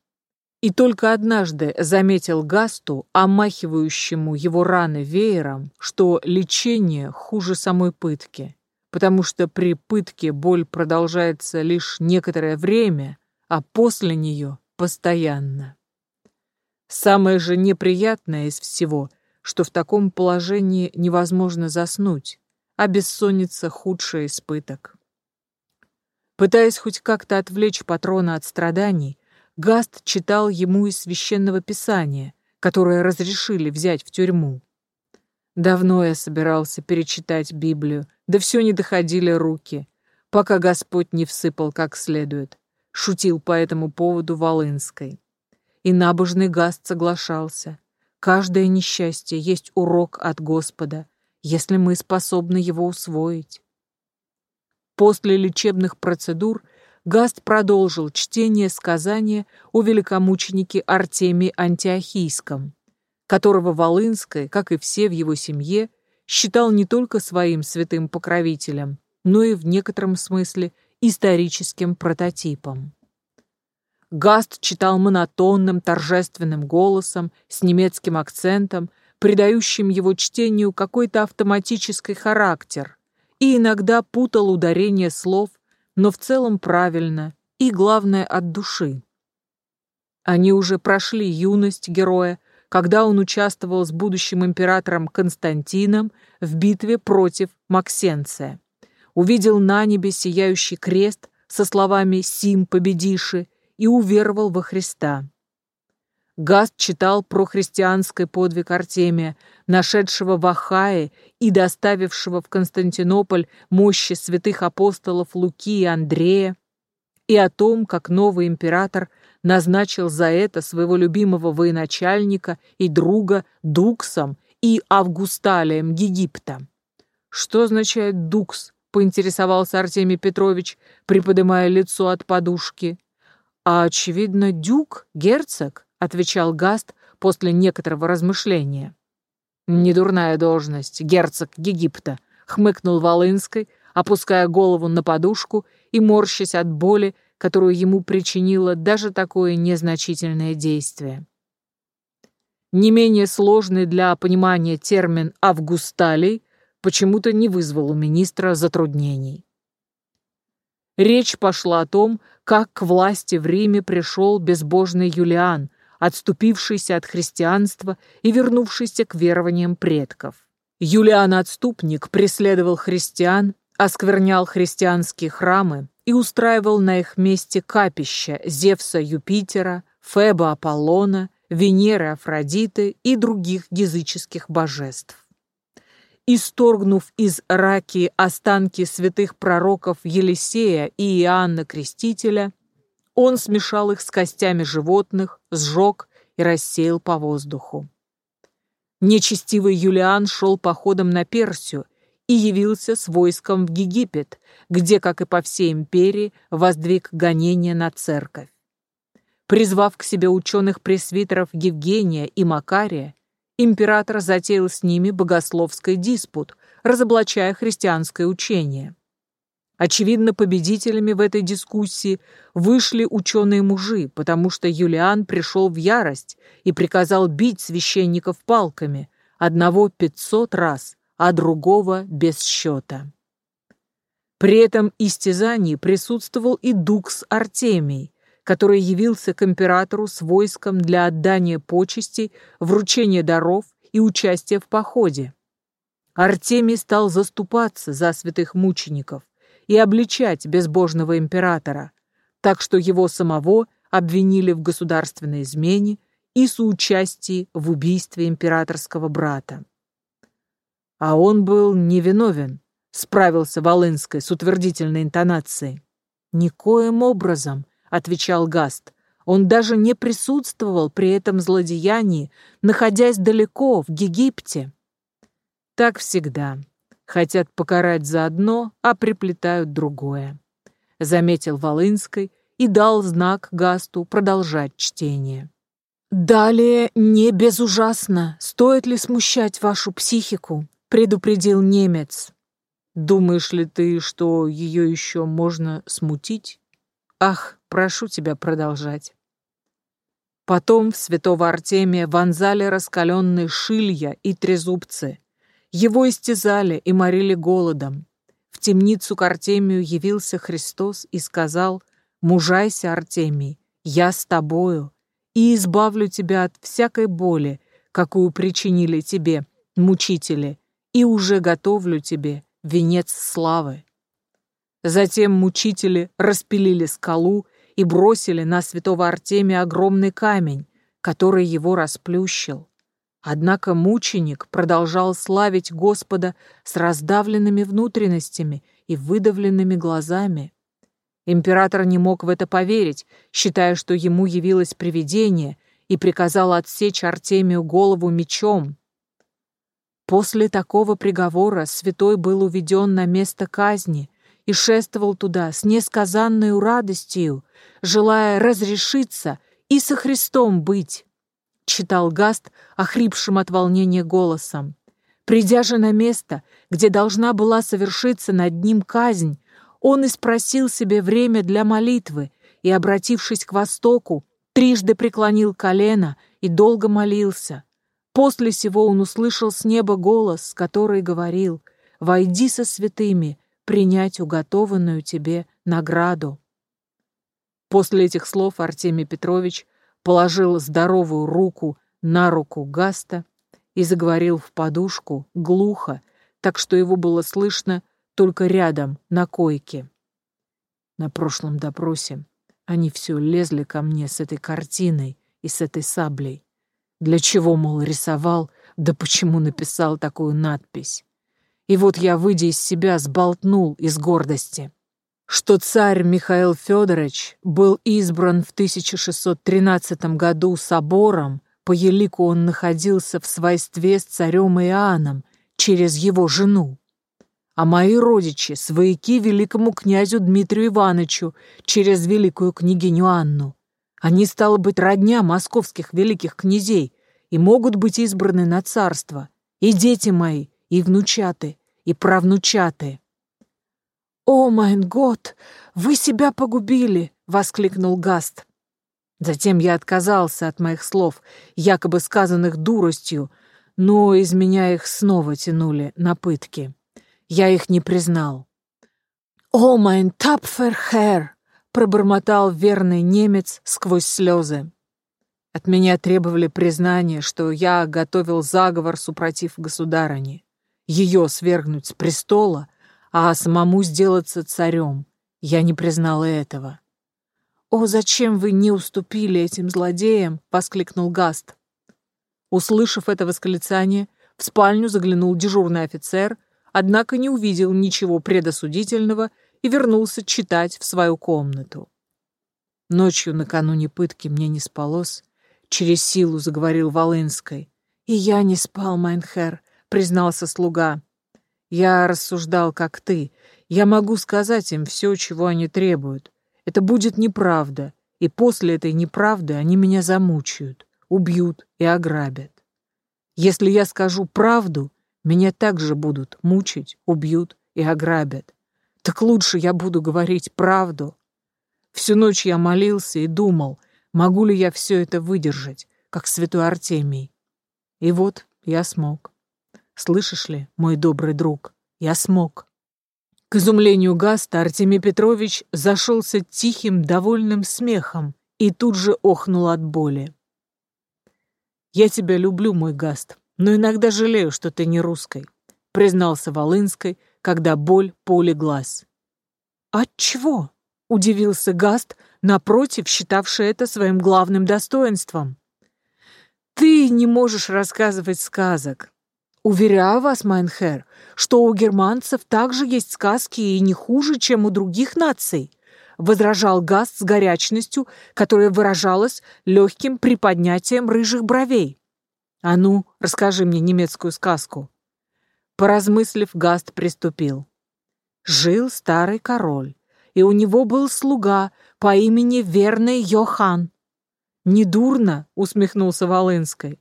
И только однажды заметил Гасту, омахивающему его раны веером, что лечение хуже самой пытки, потому что при пытке боль продолжается лишь некоторое время, а после нее постоянно. Самое же неприятное из всего — что в таком положении невозможно заснуть, а бессонница — худший испыток. Пытаясь хоть как-то отвлечь патрона от страданий, Гаст читал ему из священного писания, которое разрешили взять в тюрьму. Давно я собирался перечитать Библию, да все не доходили руки, пока Господь не всыпал как следует, шутил по этому поводу Волынской. И набожный Гаст соглашался. Каждое несчастье есть урок от Господа, если мы способны его усвоить. После лечебных процедур Гаст продолжил чтение сказания о великомученике Артемии Антиохийском, которого Волынская, как и все в его семье, считал не только своим святым покровителем, но и в некотором смысле историческим прототипом. Гаст читал монотонным, торжественным голосом, с немецким акцентом, придающим его чтению какой-то автоматический характер, и иногда путал ударение слов, но в целом правильно и, главное, от души. Они уже прошли юность героя, когда он участвовал с будущим императором Константином в битве против Максенция. Увидел на небе сияющий крест со словами «Сим победиши» и уверовал во Христа. Гаст читал про христианский подвиг Артемия, нашедшего в Ахае и доставившего в Константинополь мощи святых апостолов Луки и Андрея, и о том, как новый император назначил за это своего любимого военачальника и друга Дуксом и Августалием Египта. Что означает «дукс»? — поинтересовался Артемий Петрович, приподнимая лицо от подушки. «А, очевидно, дюк, герцог», — отвечал Гаст после некоторого размышления. «Недурная должность, герцог Египта», — хмыкнул Волынской, опуская голову на подушку и морщась от боли, которую ему причинило даже такое незначительное действие. Не менее сложный для понимания термин «августалий» почему-то не вызвал у министра затруднений. Речь пошла о том, как к власти в Риме пришел безбожный Юлиан, отступившийся от христианства и вернувшийся к верованиям предков. Юлиан-отступник преследовал христиан, осквернял христианские храмы и устраивал на их месте капища Зевса Юпитера, Феба Аполлона, Венеры Афродиты и других языческих божеств исторгнув из раки останки святых пророков Елисея и Иоанна Крестителя, он смешал их с костями животных, сжег и рассеял по воздуху. Нечестивый Юлиан шел походом на Персию и явился с войском в Египет, где, как и по всей империи, воздвиг гонение на церковь. Призвав к себе ученых-пресвитеров Евгения и Макария, император затеял с ними богословский диспут, разоблачая христианское учение. Очевидно, победителями в этой дискуссии вышли ученые-мужи, потому что Юлиан пришел в ярость и приказал бить священников палками, одного пятьсот раз, а другого без счета. При этом истязании присутствовал и Дукс Артемий, который явился к императору с войском для отдания почестей, вручения даров и участия в походе. Артемий стал заступаться за святых мучеников и обличать безбожного императора, так что его самого обвинили в государственной измене и соучастии в убийстве императорского брата. А он был невиновен, справился Волынской с утвердительной интонацией. Никоим образом отвечал Гаст. Он даже не присутствовал при этом злодеянии, находясь далеко, в Египте. Так всегда. Хотят покарать за одно, а приплетают другое. Заметил Волынской и дал знак Гасту продолжать чтение. «Далее не безужасно. Стоит ли смущать вашу психику?» — предупредил немец. «Думаешь ли ты, что ее еще можно смутить? Ах, прошу тебя продолжать». Потом в святого Артемия вонзали раскаленные шилья и трезубцы. Его истязали и морили голодом. В темницу к Артемию явился Христос и сказал, «Мужайся, Артемий, я с тобою, и избавлю тебя от всякой боли, какую причинили тебе мучители, и уже готовлю тебе венец славы». Затем мучители распилили скалу и бросили на святого Артемия огромный камень, который его расплющил. Однако мученик продолжал славить Господа с раздавленными внутренностями и выдавленными глазами. Император не мог в это поверить, считая, что ему явилось привидение, и приказал отсечь Артемию голову мечом. После такого приговора святой был уведен на место казни и шествовал туда с несказанной радостью, желая разрешиться и со Христом быть читал Гаст охрипшим от волнения голосом. Придя же на место, где должна была совершиться над ним казнь, он и спросил себе время для молитвы и, обратившись к востоку, трижды преклонил колено и долго молился. После сего он услышал с неба голос, который говорил «Войди со святыми, принять уготованную тебе награду». После этих слов Артемий Петрович положил здоровую руку на руку Гаста и заговорил в подушку глухо, так что его было слышно только рядом, на койке. На прошлом допросе они все лезли ко мне с этой картиной и с этой саблей. Для чего, мол, рисовал, да почему написал такую надпись? И вот я, выйдя из себя, сболтнул из гордости что царь Михаил Федорович был избран в 1613 году собором, по елику он находился в свойстве с царем Иоанном через его жену. А мои родичи — свояки великому князю Дмитрию Ивановичу через великую княгиню Анну. Они, стало быть, родня московских великих князей и могут быть избраны на царство. И дети мои, и внучаты, и правнучаты. «О, майн год, вы себя погубили!» — воскликнул Гаст. Затем я отказался от моих слов, якобы сказанных дуростью, но из меня их снова тянули на пытки. Я их не признал. «О, майн тапфер пробормотал верный немец сквозь слезы. От меня требовали признания, что я готовил заговор супротив государыни. Ее свергнуть с престола а самому сделаться царем. Я не признала этого. «О, зачем вы не уступили этим злодеям?» — воскликнул Гаст. Услышав это восклицание, в спальню заглянул дежурный офицер, однако не увидел ничего предосудительного и вернулся читать в свою комнату. Ночью накануне пытки мне не спалось, через силу заговорил Волынской. «И я не спал, Mein Herr», — признался слуга. Я рассуждал, как ты. Я могу сказать им все, чего они требуют. Это будет неправда, и после этой неправды они меня замучают, убьют и ограбят. Если я скажу правду, меня также будут мучить, убьют и ограбят. Так лучше я буду говорить правду. Всю ночь я молился и думал, могу ли я все это выдержать, как святой Артемий. И вот я смог. Слышишь ли, мой добрый друг, я смог. К изумлению Гаста Артемий Петрович зашелся тихим, довольным смехом и тут же охнул от боли. «Я тебя люблю, мой Гаст, но иногда жалею, что ты не русской», признался Волынской, когда боль полеглась. «Отчего?» — удивился Гаст, напротив, считавший это своим главным достоинством. «Ты не можешь рассказывать сказок. Уверяю вас, Mein Herr, что у германцев также есть сказки и не хуже, чем у других наций, возражал Гаст с горячностью, которая выражалась легким приподнятием рыжих бровей. А ну, расскажи мне немецкую сказку. Поразмыслив, Гаст приступил. Жил старый король, и у него был слуга по имени Верный Йохан. «Недурно», — усмехнулся Волынской.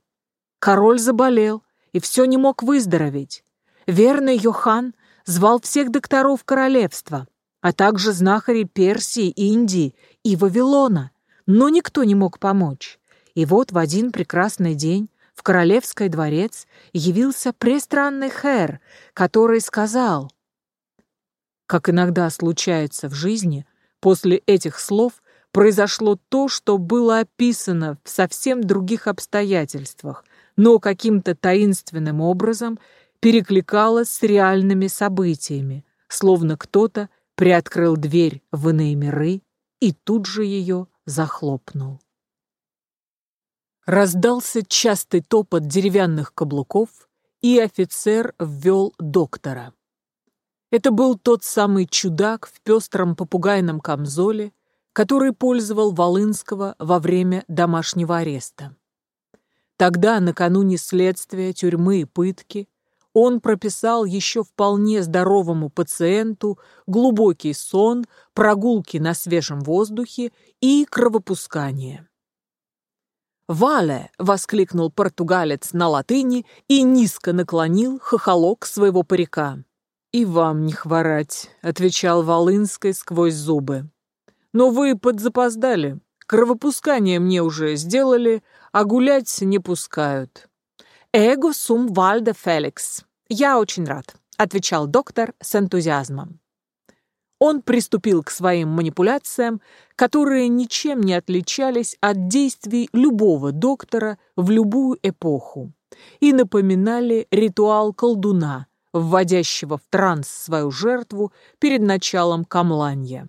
Король заболел и все не мог выздороветь. Верный Йохан звал всех докторов королевства, а также знахарей Персии, Индии и Вавилона, но никто не мог помочь. И вот в один прекрасный день в королевский дворец явился престранный хэр, который сказал, как иногда случается в жизни, после этих слов произошло то, что было описано в совсем других обстоятельствах, но каким-то таинственным образом перекликалось с реальными событиями, словно кто-то приоткрыл дверь в иные миры и тут же ее захлопнул. Раздался частый топот деревянных каблуков, и офицер ввел доктора. Это был тот самый чудак в пестром попугайном камзоле, который пользовал Волынского во время домашнего ареста. Тогда, накануне следствия, тюрьмы и пытки, он прописал еще вполне здоровому пациенту глубокий сон, прогулки на свежем воздухе и кровопускание. «Вале!» — воскликнул португалец на латыни и низко наклонил хохолок своего парика. «И вам не хворать», — отвечал Волынской сквозь зубы. «Но вы подзапоздали. Кровопускание мне уже сделали, а гулять не пускают». «Эго сум вальде Феликс». «Я очень рад», — отвечал доктор с энтузиазмом он приступил к своим манипуляциям, которые ничем не отличались от действий любого доктора в любую эпоху и напоминали ритуал колдуна, вводящего в транс свою жертву перед началом камланья.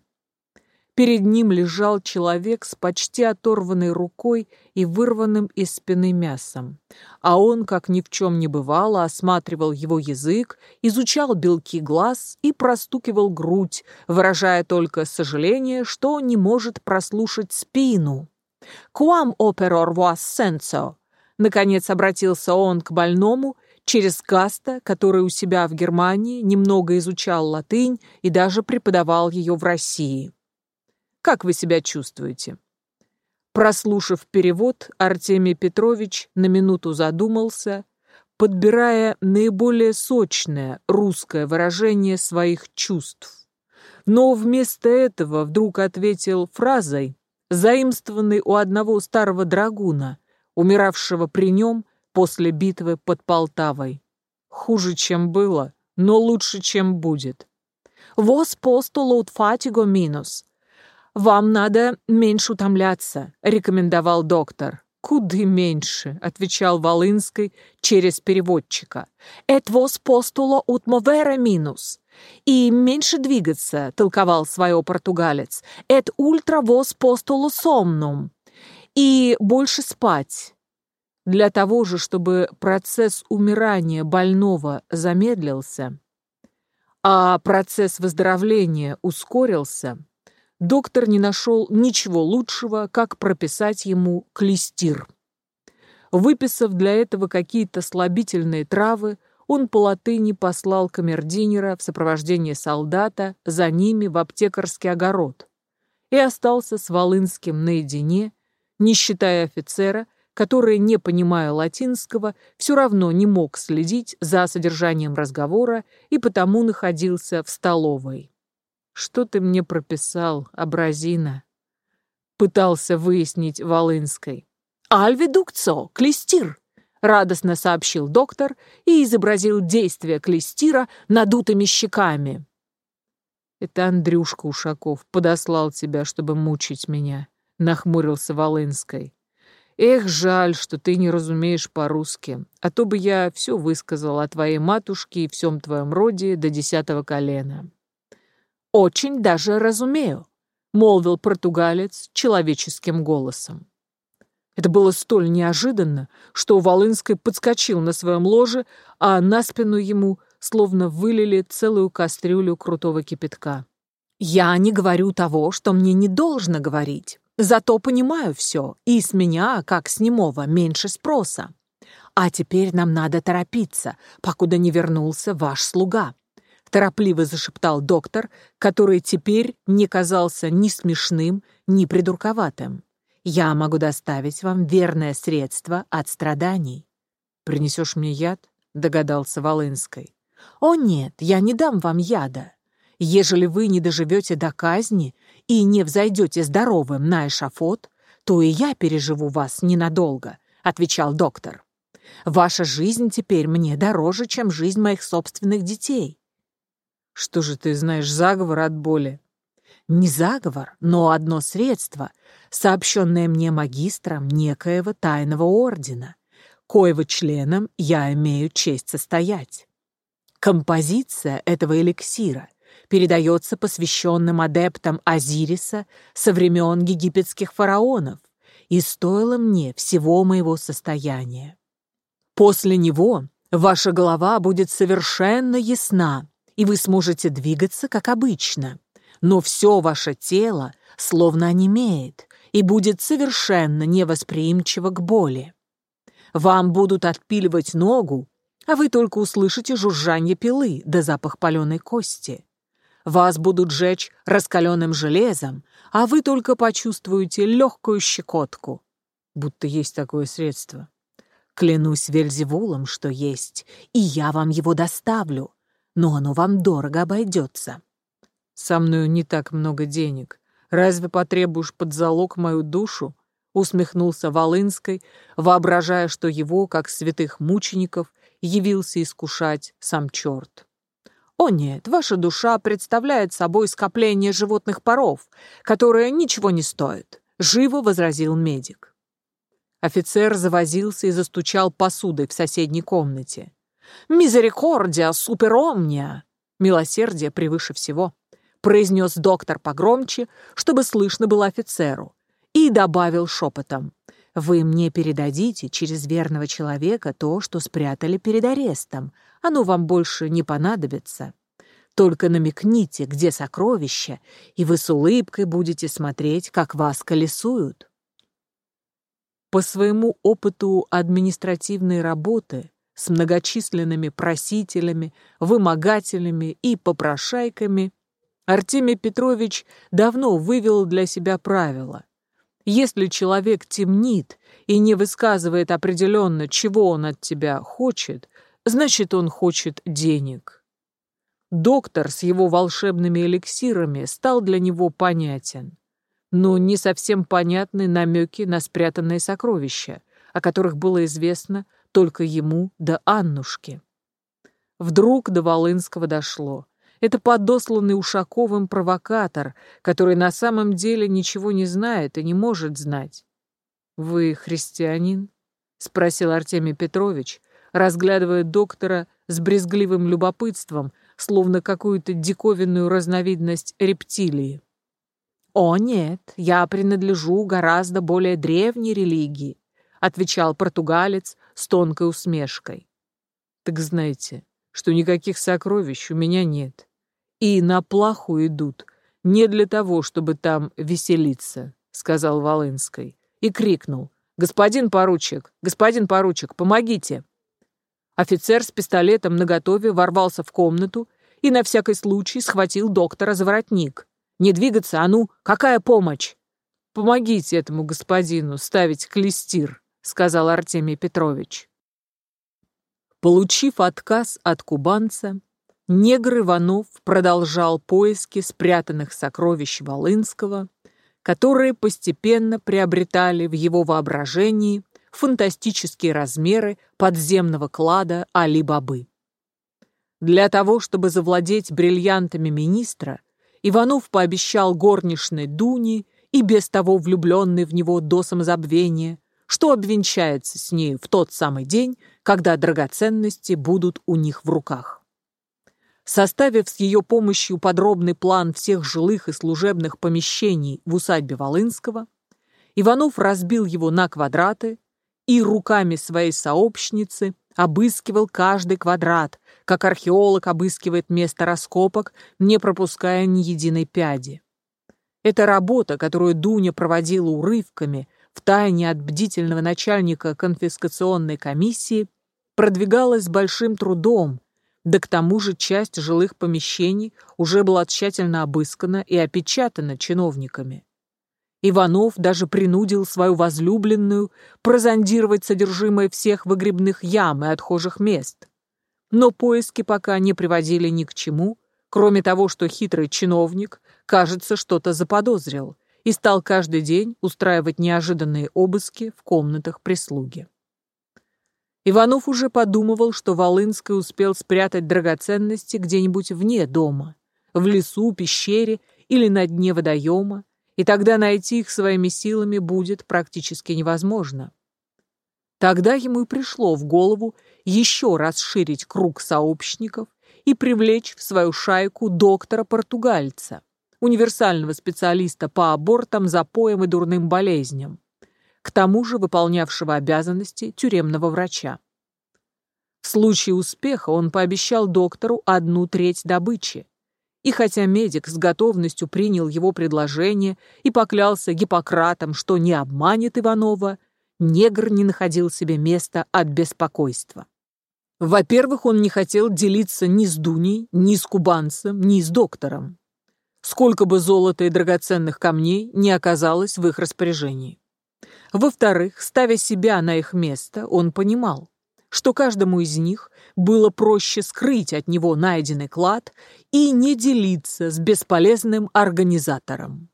Перед ним лежал человек с почти оторванной рукой и вырванным из спины мясом. А он, как ни в чем не бывало, осматривал его язык, изучал белки глаз и простукивал грудь, выражая только сожаление, что не может прослушать спину. «Quam operor vas senso?» Наконец обратился он к больному через Гаста, который у себя в Германии немного изучал латынь и даже преподавал ее в России. Как вы себя чувствуете?» Прослушав перевод, Артемий Петрович на минуту задумался, подбирая наиболее сочное русское выражение своих чувств. Но вместо этого вдруг ответил фразой, заимствованной у одного старого драгуна, умиравшего при нем после битвы под Полтавой. Хуже, чем было, но лучше, чем будет. «Вос постулут фатиго минус», «Вам надо меньше утомляться», — рекомендовал доктор. «Куды меньше», — отвечал Волынский через переводчика. «Et vos postulo ut movere minus». «И меньше двигаться», — толковал свое португалец. «Et ultra vos postulo somnum». «И больше спать». Для того же, чтобы процесс умирания больного замедлился, а процесс выздоровления ускорился, доктор не нашел ничего лучшего, как прописать ему клестир. Выписав для этого какие-то слабительные травы, он по латыни послал камердинера в сопровождении солдата за ними в аптекарский огород и остался с Волынским наедине, не считая офицера, который, не понимая латинского, все равно не мог следить за содержанием разговора и потому находился в столовой. «Что ты мне прописал, абразина?» Пытался выяснить Волынской. «Альведукцо, клестир!» радостно сообщил доктор и изобразил действие клестира надутыми щеками. «Это Андрюшка Ушаков подослал тебя, чтобы мучить меня», — нахмурился Волынской. «Эх, жаль, что ты не разумеешь по-русски, а то бы я все высказал о твоей матушке и всем твоем роде до десятого колена». «Очень даже разумею», — молвил португалец человеческим голосом. Это было столь неожиданно, что Волынский подскочил на своем ложе, а на спину ему словно вылили целую кастрюлю крутого кипятка. «Я не говорю того, что мне не должно говорить. Зато понимаю все, и с меня, как с немого, меньше спроса. А теперь нам надо торопиться, покуда не вернулся ваш слуга. Торопливо зашептал доктор, который теперь не казался ни смешным, ни придурковатым. «Я могу доставить вам верное средство от страданий». «Принесешь мне яд?» — догадался Волынской. «О нет, я не дам вам яда. Ежели вы не доживете до казни и не взойдете здоровым на эшафот, то и я переживу вас ненадолго», — отвечал доктор. «Ваша жизнь теперь мне дороже, чем жизнь моих собственных детей. Что же ты знаешь заговор от боли? Не заговор, но одно средство, сообщенное мне магистром некоего тайного ордена, коего членом я имею честь состоять. Композиция этого эликсира передается посвященным адептам Азириса со времен египетских фараонов и стоило мне всего моего состояния. После него ваша голова будет совершенно ясна, и вы сможете двигаться, как обычно. Но все ваше тело словно онемеет и будет совершенно невосприимчиво к боли. Вам будут отпиливать ногу, а вы только услышите жужжание пилы да запах паленой кости. Вас будут жечь раскаленным железом, а вы только почувствуете легкую щекотку. Будто есть такое средство. Клянусь Вельзевулом, что есть, и я вам его доставлю, но оно вам дорого обойдется. Со мною не так много денег. Разве потребуешь под залог мою душу? Усмехнулся Волынской, воображая, что его, как святых мучеников, явился искушать сам черт. «О нет, ваша душа представляет собой скопление животных паров, которое ничего не стоит», — живо возразил медик. Офицер завозился и застучал посудой в соседней комнате. «Мизерикордия суперомния!» «Милосердие превыше всего», — произнес доктор погромче, чтобы слышно было офицеру, и добавил шепотом. «Вы мне передадите через верного человека то, что спрятали перед арестом. Оно вам больше не понадобится. Только намекните, где сокровища, и вы с улыбкой будете смотреть, как вас колесуют». По своему опыту административной работы с многочисленными просителями, вымогателями и попрошайками, Артемий Петрович давно вывел для себя правило. Если человек темнит и не высказывает определенно, чего он от тебя хочет, значит, он хочет денег. Доктор с его волшебными эликсирами стал для него понятен, но не совсем понятны намеки на спрятанные сокровища, о которых было известно только ему да Аннушке. Вдруг до Волынского дошло. Это подосланный Ушаковым провокатор, который на самом деле ничего не знает и не может знать. «Вы христианин?» — спросил Артемий Петрович, разглядывая доктора с брезгливым любопытством, словно какую-то диковинную разновидность рептилии. «О, нет, я принадлежу гораздо более древней религии», отвечал португалец с тонкой усмешкой. Так знаете, что никаких сокровищ у меня нет. И на плаху идут не для того, чтобы там веселиться, сказал Волынской и крикнул. «Господин поручик! Господин поручик, помогите!» Офицер с пистолетом наготове ворвался в комнату и на всякий случай схватил доктора за воротник. «Не двигаться, а ну, какая помощь?» «Помогите этому господину ставить клестир», сказал Артемий Петрович. Получив отказ от кубанца, негр Иванов продолжал поиски спрятанных сокровищ Волынского, которые постепенно приобретали в его воображении фантастические размеры подземного клада Али-Бабы. Для того, чтобы завладеть бриллиантами министра, Иванов пообещал горничной Дуни и без того влюбленной в него до самозабвения что обвенчается с ней в тот самый день, когда драгоценности будут у них в руках. Составив с ее помощью подробный план всех жилых и служебных помещений в усадьбе Волынского, Иванов разбил его на квадраты и руками своей сообщницы обыскивал каждый квадрат, как археолог обыскивает место раскопок, не пропуская ни единой пяди. Эта работа, которую Дуня проводила урывками, втайне от бдительного начальника конфискационной комиссии, продвигалась большим трудом, Да к тому же часть жилых помещений уже была тщательно обыскана и опечатана чиновниками. Иванов даже принудил свою возлюбленную прозондировать содержимое всех выгребных ям и отхожих мест. Но поиски пока не приводили ни к чему, кроме того, что хитрый чиновник, кажется, что-то заподозрил и стал каждый день устраивать неожиданные обыски в комнатах прислуги. Иванов уже подумывал, что Волынский успел спрятать драгоценности где-нибудь вне дома, в лесу, пещере или на дне водоема, и тогда найти их своими силами будет практически невозможно. Тогда ему и пришло в голову еще расширить круг сообщников и привлечь в свою шайку доктора-португальца, универсального специалиста по абортам, запоям и дурным болезням, к тому же выполнявшего обязанности тюремного врача. В случае успеха он пообещал доктору одну треть добычи, и хотя медик с готовностью принял его предложение и поклялся Гиппократом, что не обманет Иванова, негр не находил себе места от беспокойства. Во-первых, он не хотел делиться ни с Дуней, ни с кубанцем, ни с доктором. Сколько бы золота и драгоценных камней не оказалось в их распоряжении. Во-вторых, ставя себя на их место, он понимал, что каждому из них было проще скрыть от него найденный клад и не делиться с бесполезным организатором.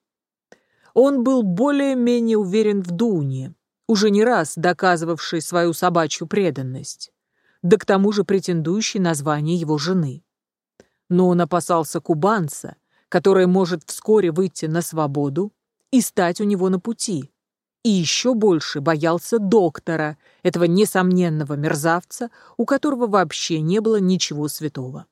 Он был более-менее уверен в Дуне, уже не раз доказывавший свою собачью преданность, да к тому же претендующий на звание его жены. Но он опасался кубанца, который может вскоре выйти на свободу и стать у него на пути, и еще больше боялся доктора, этого несомненного мерзавца, у которого вообще не было ничего святого.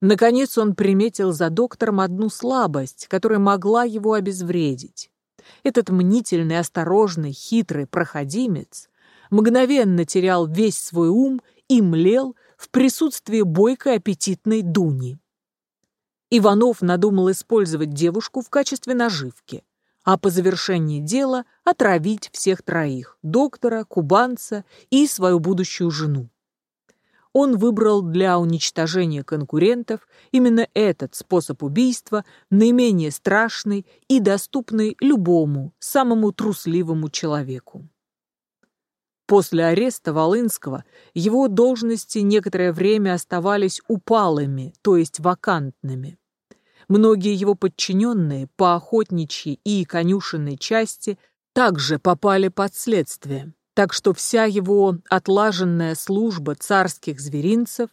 Наконец он приметил за доктором одну слабость, которая могла его обезвредить. Этот мнительный, осторожный, хитрый проходимец мгновенно терял весь свой ум и млел в присутствии бойкой аппетитной Дуни. Иванов надумал использовать девушку в качестве наживки, а по завершении дела отравить всех троих – доктора, кубанца и свою будущую жену. Он выбрал для уничтожения конкурентов именно этот способ убийства, наименее страшный и доступный любому, самому трусливому человеку. После ареста Волынского его должности некоторое время оставались упалыми, то есть вакантными. Многие его подчиненные по охотничьей и конюшенной части также попали под следствие, так что вся его отлаженная служба царских зверинцев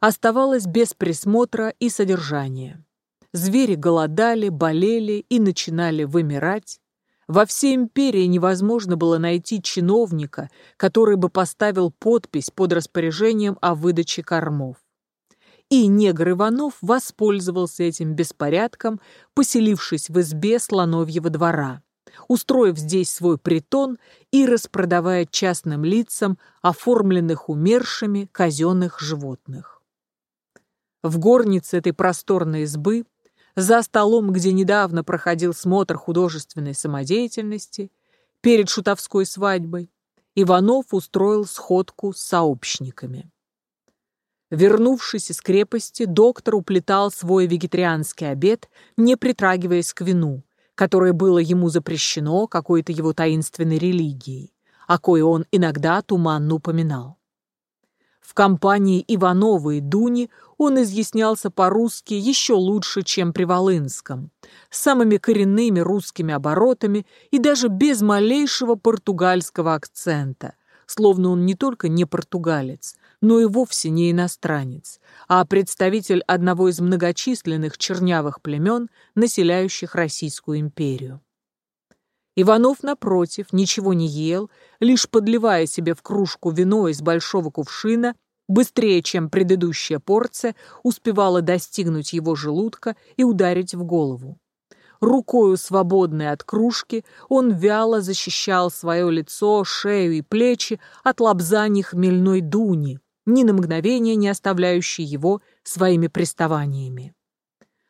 оставалась без присмотра и содержания. Звери голодали, болели и начинали вымирать. Во всей империи невозможно было найти чиновника, который бы поставил подпись под распоряжением о выдаче кормов. И негр Иванов воспользовался этим беспорядком, поселившись в избе слоновьего двора, устроив здесь свой притон и распродавая частным лицам оформленных умершими казенных животных. В горнице этой просторной избы, за столом, где недавно проходил смотр художественной самодеятельности, перед шутовской свадьбой, Иванов устроил сходку с сообщниками. Вернувшись из крепости, доктор уплетал свой вегетарианский обед, не притрагиваясь к вину, которое было ему запрещено какой-то его таинственной религией, о кое он иногда туманно упоминал. В компании Иванова и Дуни он изъяснялся по-русски еще лучше, чем при Волынском, самыми коренными русскими оборотами и даже без малейшего португальского акцента, словно он не только не португалец, но и вовсе не иностранец, а представитель одного из многочисленных чернявых племен, населяющих Российскую империю. Иванов, напротив, ничего не ел, лишь подливая себе в кружку вино из большого кувшина, быстрее, чем предыдущая порция, успевала достигнуть его желудка и ударить в голову. Рукою, свободной от кружки, он вяло защищал свое лицо, шею и плечи от лобзаний хмельной дуни, ни на мгновение не оставляющий его своими приставаниями.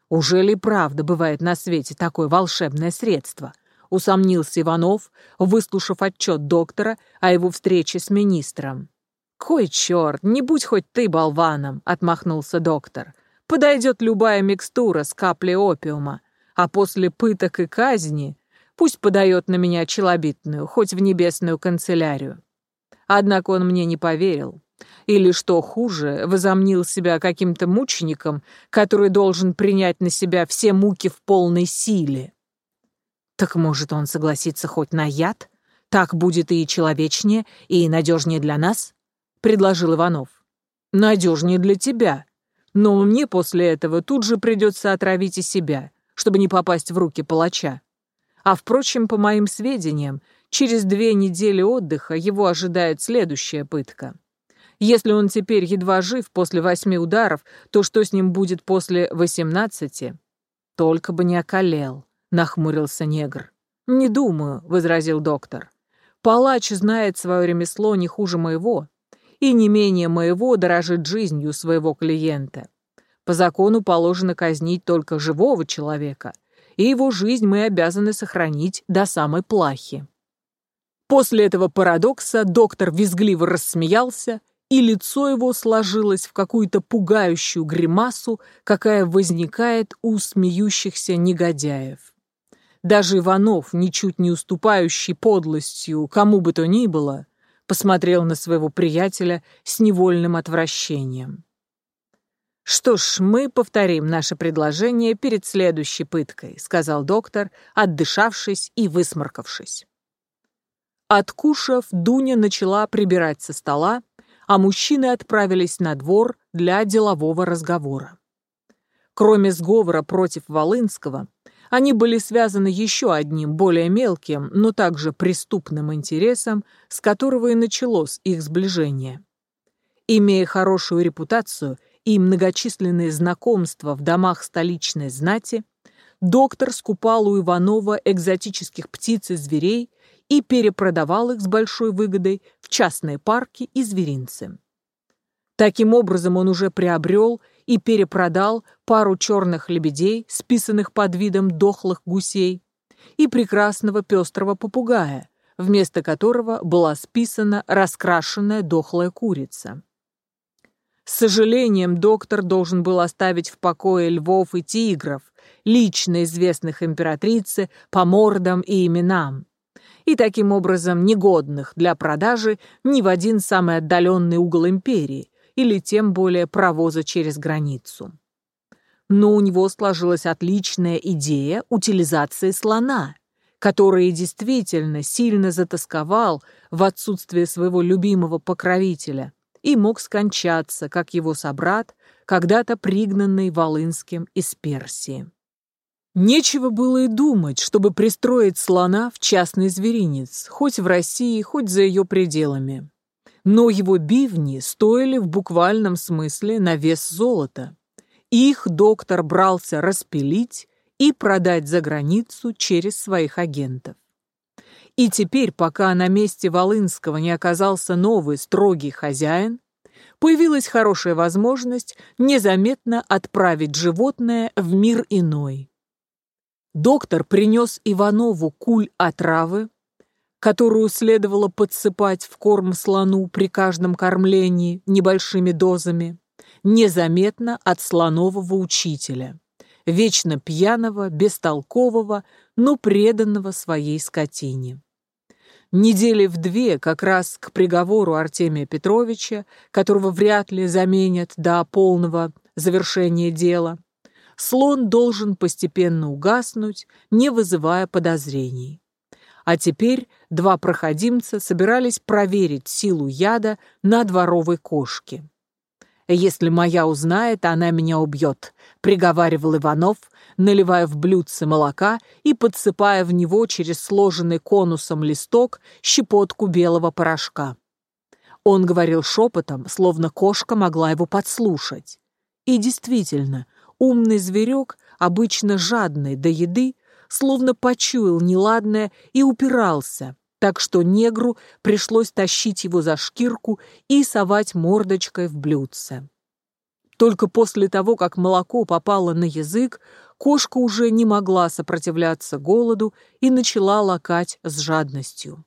«Уже ли правда бывает на свете такое волшебное средство?» — усомнился Иванов, выслушав отчет доктора о его встрече с министром. «Кой черт, не будь хоть ты болваном!» — отмахнулся доктор. «Подойдет любая микстура с каплей опиума, а после пыток и казни пусть подает на меня челобитную, хоть в небесную канцелярию». Однако он мне не поверил. Или, что хуже, возомнил себя каким-то мучеником, который должен принять на себя все муки в полной силе. Так может, он согласится хоть на яд? Так будет и человечнее, и надежнее для нас? — предложил Иванов. «Надежнее для тебя. Но мне после этого тут же придется отравить и себя, чтобы не попасть в руки палача. А, впрочем, по моим сведениям, через две недели отдыха его ожидает следующая пытка. Если он теперь едва жив после восьми ударов, то что с ним будет после восемнадцати? Только бы не околел, нахмурился негр. Не думаю, возразил доктор. Палач знает свое ремесло не хуже моего, и не менее моего дорожит жизнью своего клиента. По закону положено казнить только живого человека, и его жизнь мы обязаны сохранить до самой плахи. После этого парадокса доктор визгливо рассмеялся, и лицо его сложилось в какую-то пугающую гримасу, какая возникает у смеющихся негодяев. Даже Иванов, ничуть не уступающий подлостью кому бы то ни было, посмотрел на своего приятеля с невольным отвращением. «Что ж, мы повторим наше предложение перед следующей пыткой», сказал доктор, отдышавшись и высморкавшись. Откушав, Дуня начала прибирать со стола, а мужчины отправились на двор для делового разговора. Кроме сговора против Волынского, они были связаны еще одним, более мелким, но также преступным интересом, с которого и началось их сближение. Имея хорошую репутацию и многочисленные знакомства в домах столичной знати, доктор скупал у Иванова экзотических птиц и зверей и перепродавал их с большой выгодой в частные парки и зверинцы. Таким образом он уже приобрел и перепродал пару черных лебедей, списанных под видом дохлых гусей, и прекрасного пестрого попугая, вместо которого была списана раскрашенная дохлая курица. С сожалением доктор должен был оставить в покое львов и тигров, лично известных императрице по мордам и именам, и таким образом негодных для продажи ни в один самый отдаленный угол империи, или тем более провоза через границу. Но у него сложилась отличная идея утилизации слона, который действительно сильно затасковал в отсутствие своего любимого покровителя и мог скончаться, как его собрат, когда-то пригнанный Волынским из Персии. Нечего было и думать, чтобы пристроить слона в частный зверинец, хоть в России, хоть за ее пределами но его бивни стоили в буквальном смысле на вес золота. Их доктор брался распилить и продать за границу через своих агентов. И теперь, пока на месте Волынского не оказался новый строгий хозяин, появилась хорошая возможность незаметно отправить животное в мир иной. Доктор принес Иванову куль отравы, которую следовало подсыпать в корм слону при каждом кормлении небольшими дозами, незаметно от слонового учителя, вечно пьяного, бестолкового, но преданного своей скотине. Недели в две, как раз к приговору Артемия Петровича, которого вряд ли заменят до полного завершения дела, слон должен постепенно угаснуть, не вызывая подозрений. А теперь два проходимца собирались проверить силу яда на дворовой кошке. «Если моя узнает, она меня убьет», — приговаривал Иванов, наливая в блюдце молока и подсыпая в него через сложенный конусом листок щепотку белого порошка. Он говорил шепотом, словно кошка могла его подслушать. И действительно, умный зверек, обычно жадный до еды, словно почуял неладное и упирался, так что негру пришлось тащить его за шкирку и совать мордочкой в блюдце. Только после того, как молоко попало на язык, кошка уже не могла сопротивляться голоду и начала лакать с жадностью.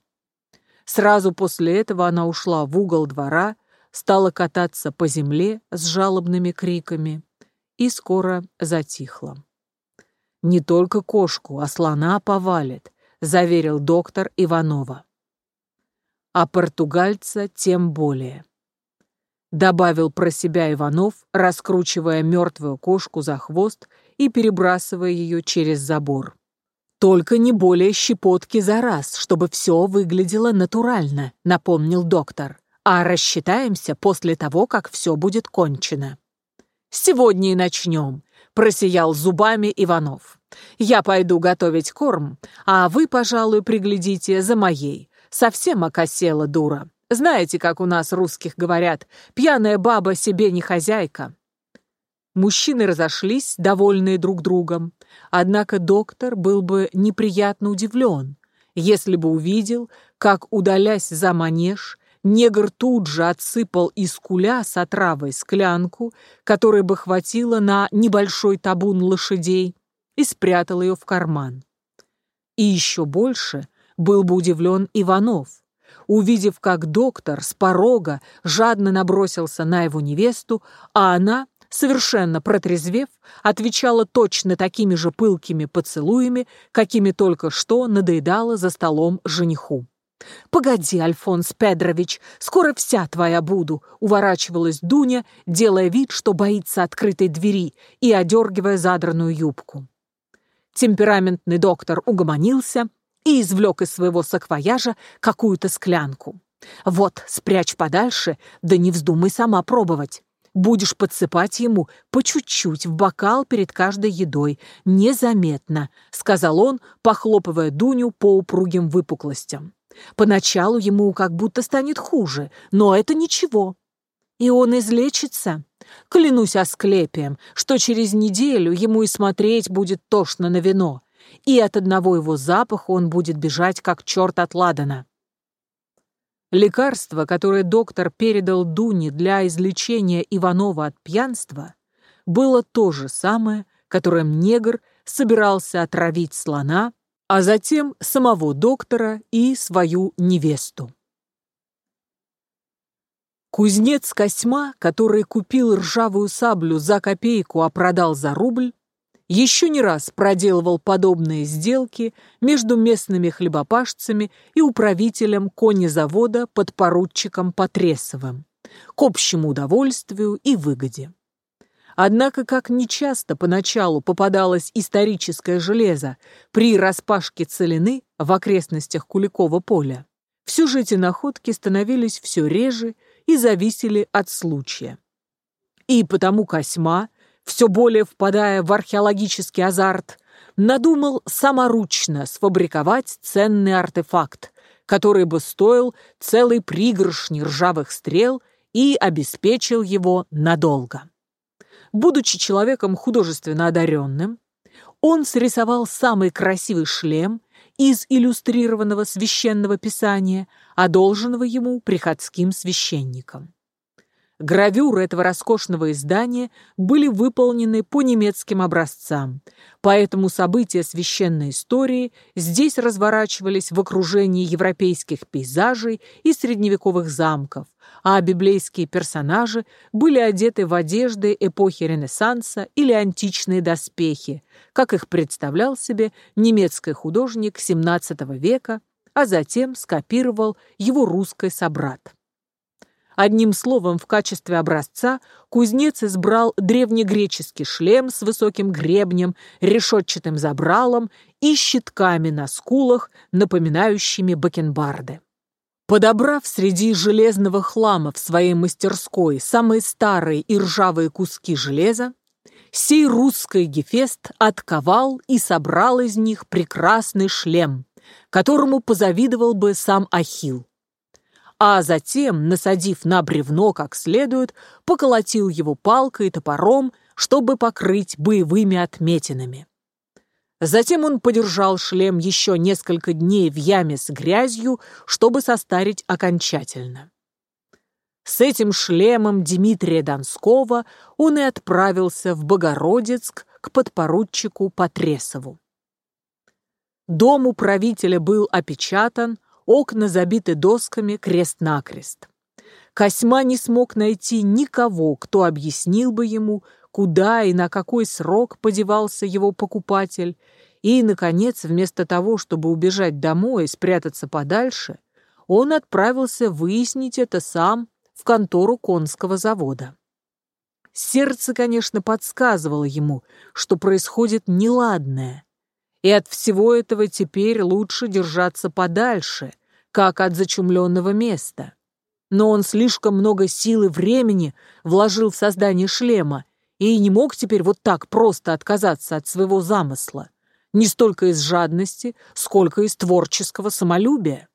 Сразу после этого она ушла в угол двора, стала кататься по земле с жалобными криками и скоро затихла. «Не только кошку, а слона повалит», — заверил доктор Иванова. «А португальца тем более», — добавил про себя Иванов, раскручивая мертвую кошку за хвост и перебрасывая ее через забор. «Только не более щепотки за раз, чтобы все выглядело натурально», — напомнил доктор. «А рассчитаемся после того, как все будет кончено». «Сегодня и начнем», — просиял зубами Иванов. «Я пойду готовить корм, а вы, пожалуй, приглядите за моей. Совсем окосела дура. Знаете, как у нас русских говорят, пьяная баба себе не хозяйка». Мужчины разошлись, довольные друг другом. Однако доктор был бы неприятно удивлен, если бы увидел, как, удалясь за манеж, негр тут же отсыпал из куля с отравой склянку, которой бы хватило на небольшой табун лошадей, и спрятал ее в карман. И еще больше был бы удивлен Иванов, увидев, как доктор с порога жадно набросился на его невесту, а она, совершенно протрезвев, отвечала точно такими же пылкими поцелуями, какими только что надоедала за столом жениху. «Погоди, Альфонс Педрович, скоро вся твоя буду», — уворачивалась Дуня, делая вид, что боится открытой двери и одергивая задранную юбку. Темпераментный доктор угомонился и извлек из своего саквояжа какую-то склянку. «Вот, спрячь подальше, да не вздумай сама пробовать. Будешь подсыпать ему по чуть-чуть в бокал перед каждой едой, незаметно», — сказал он, похлопывая Дуню по упругим выпуклостям. Поначалу ему как будто станет хуже, но это ничего. И он излечится. Клянусь Асклепием, что через неделю ему и смотреть будет тошно на вино, и от одного его запаха он будет бежать, как черт от ладана. Лекарство, которое доктор передал Дуне для излечения Иванова от пьянства, было то же самое, которым негр собирался отравить слона а затем самого доктора и свою невесту. Кузнец Косьма, который купил ржавую саблю за копейку, а продал за рубль, еще не раз проделывал подобные сделки между местными хлебопашцами и управителем конезавода подпоручиком Потресовым к общему удовольствию и выгоде. Однако, как нечасто поначалу попадалось историческое железо при распашке целины в окрестностях Куликова поля, все же эти находки становились все реже и зависели от случая. И потому Косьма, все более впадая в археологический азарт, надумал саморучно сфабриковать ценный артефакт, который бы стоил целый пригоршни ржавых стрел и обеспечил его надолго. Будучи человеком художественно одаренным, он срисовал самый красивый шлем из иллюстрированного священного писания, одолженного ему приходским священником. Гравюры этого роскошного издания были выполнены по немецким образцам, поэтому события священной истории здесь разворачивались в окружении европейских пейзажей и средневековых замков, а библейские персонажи были одеты в одежды эпохи Ренессанса или античные доспехи, как их представлял себе немецкий художник XVII века, а затем скопировал его русский собрат. Одним словом, в качестве образца кузнец избрал древнегреческий шлем с высоким гребнем, решетчатым забралом и щитками на скулах, напоминающими бакенбарды. Подобрав среди железного хлама в своей мастерской самые старые и ржавые куски железа, сей русский Гефест отковал и собрал из них прекрасный шлем, которому позавидовал бы сам Ахилл а затем, насадив на бревно как следует, поколотил его палкой и топором, чтобы покрыть боевыми отметинами. Затем он подержал шлем еще несколько дней в яме с грязью, чтобы состарить окончательно. С этим шлемом Дмитрия Донского он и отправился в Богородицк к подпоручику Потресову. Дом управителя был опечатан, окна забиты досками крест-накрест. Косьма не смог найти никого, кто объяснил бы ему, куда и на какой срок подевался его покупатель, и, наконец, вместо того, чтобы убежать домой и спрятаться подальше, он отправился выяснить это сам в контору конского завода. Сердце, конечно, подсказывало ему, что происходит неладное, и от всего этого теперь лучше держаться подальше, как от зачумленного места. Но он слишком много сил и времени вложил в создание шлема и не мог теперь вот так просто отказаться от своего замысла, не столько из жадности, сколько из творческого самолюбия.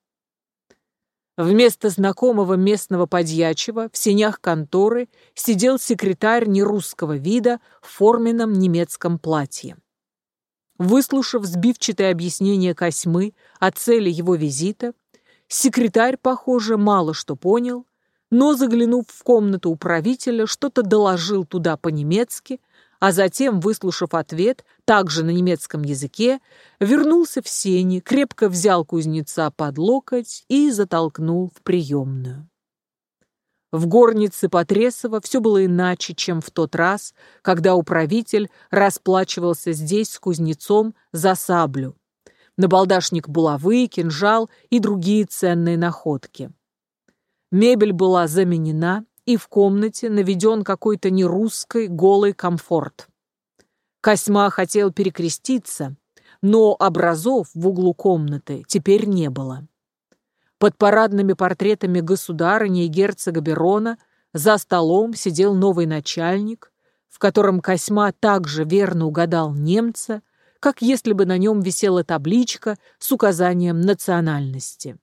Вместо знакомого местного подьячего в сенях конторы сидел секретарь нерусского вида в форменном немецком платье. Выслушав сбивчатое объяснение Косьмы о цели его визита, секретарь, похоже, мало что понял, но, заглянув в комнату управителя, что-то доложил туда по-немецки, а затем, выслушав ответ, также на немецком языке, вернулся в сени, крепко взял кузнеца под локоть и затолкнул в приемную. В горнице Потресова все было иначе, чем в тот раз, когда управитель расплачивался здесь с кузнецом за саблю. Набалдашник булавы, кинжал и другие ценные находки. Мебель была заменена, и в комнате наведен какой-то нерусский голый комфорт. Косьма хотел перекреститься, но образов в углу комнаты теперь не было. Под парадными портретами государыни и герцога Берона за столом сидел новый начальник, в котором Косьма также верно угадал немца, как если бы на нем висела табличка с указанием национальности.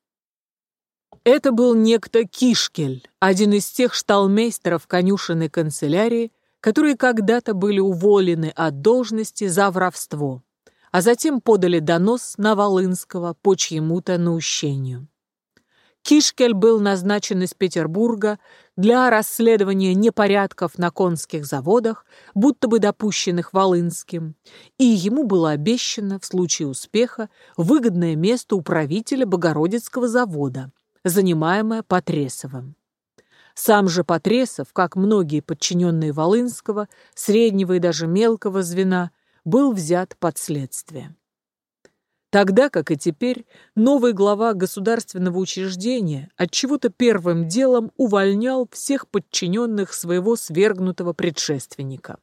Это был некто Кишкель, один из тех шталмейстеров конюшенной канцелярии, которые когда-то были уволены от должности за воровство, а затем подали донос на Волынского по чьему-то наущению. Кишкель был назначен из Петербурга для расследования непорядков на конских заводах, будто бы допущенных Волынским, и ему было обещано в случае успеха выгодное место управителя Богородицкого завода – занимаемая Потресовым. Сам же Потресов, как многие подчиненные Волынского, среднего и даже мелкого звена, был взят под следствие. Тогда, как и теперь, новый глава государственного учреждения от чего то первым делом увольнял всех подчиненных своего свергнутого предшественника.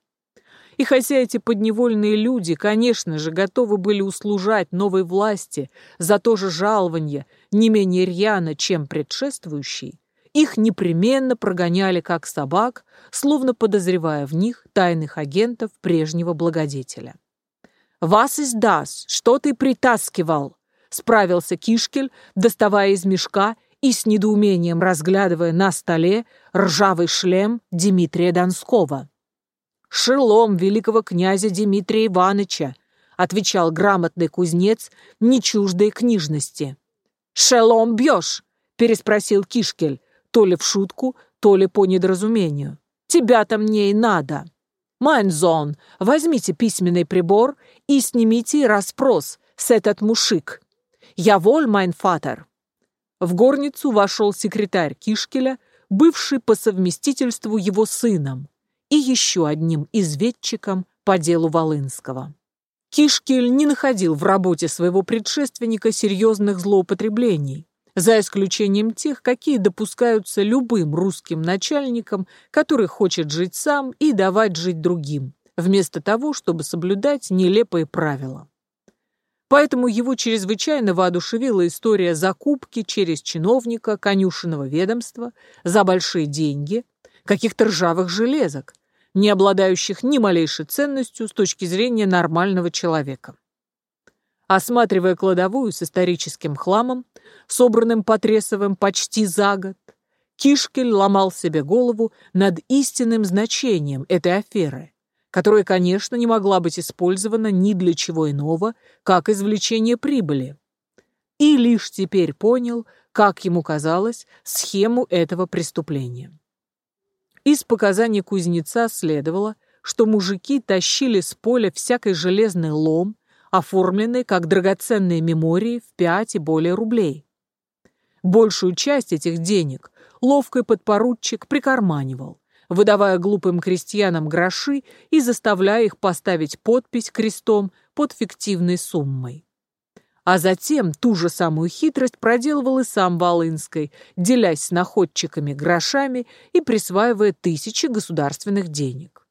И хотя эти подневольные люди, конечно же, готовы были услужать новой власти за то же жалование не менее рьяно, чем предшествующий, их непременно прогоняли как собак, словно подозревая в них тайных агентов прежнего благодетеля. «Вас издас, что ты притаскивал?» — справился Кишкель, доставая из мешка и с недоумением разглядывая на столе ржавый шлем Дмитрия Донского шелом великого князя Дмитрия Ивановича, отвечал грамотный кузнец, не чуждой книжности. «Шелом бьешь?» – переспросил Кишкель, то ли в шутку, то ли по недоразумению. «Тебя-то мне и надо. Майнзон, возьмите письменный прибор и снимите расспрос с этот мушик. Я воль, майнфатер». В горницу вошел секретарь Кишкеля, бывший по совместительству его сыном и еще одним изведчиком по делу Волынского. Кишкель не находил в работе своего предшественника серьезных злоупотреблений, за исключением тех, какие допускаются любым русским начальникам, который хочет жить сам и давать жить другим, вместо того, чтобы соблюдать нелепые правила. Поэтому его чрезвычайно воодушевила история закупки через чиновника конюшенного ведомства за большие деньги каких-то ржавых железок, не обладающих ни малейшей ценностью с точки зрения нормального человека. Осматривая кладовую с историческим хламом, собранным Потресовым почти за год, Кишкель ломал себе голову над истинным значением этой аферы, которая, конечно, не могла быть использована ни для чего иного, как извлечение прибыли. И лишь теперь понял, как ему казалось, схему этого преступления. Из показаний кузнеца следовало, что мужики тащили с поля всякой железный лом, оформленный как драгоценные мемории в пять и более рублей. Большую часть этих денег ловкий подпоручик прикарманивал, выдавая глупым крестьянам гроши и заставляя их поставить подпись крестом под фиктивной суммой. А затем ту же самую хитрость проделывал и сам Волынской, делясь с находчиками грошами и присваивая тысячи государственных денег.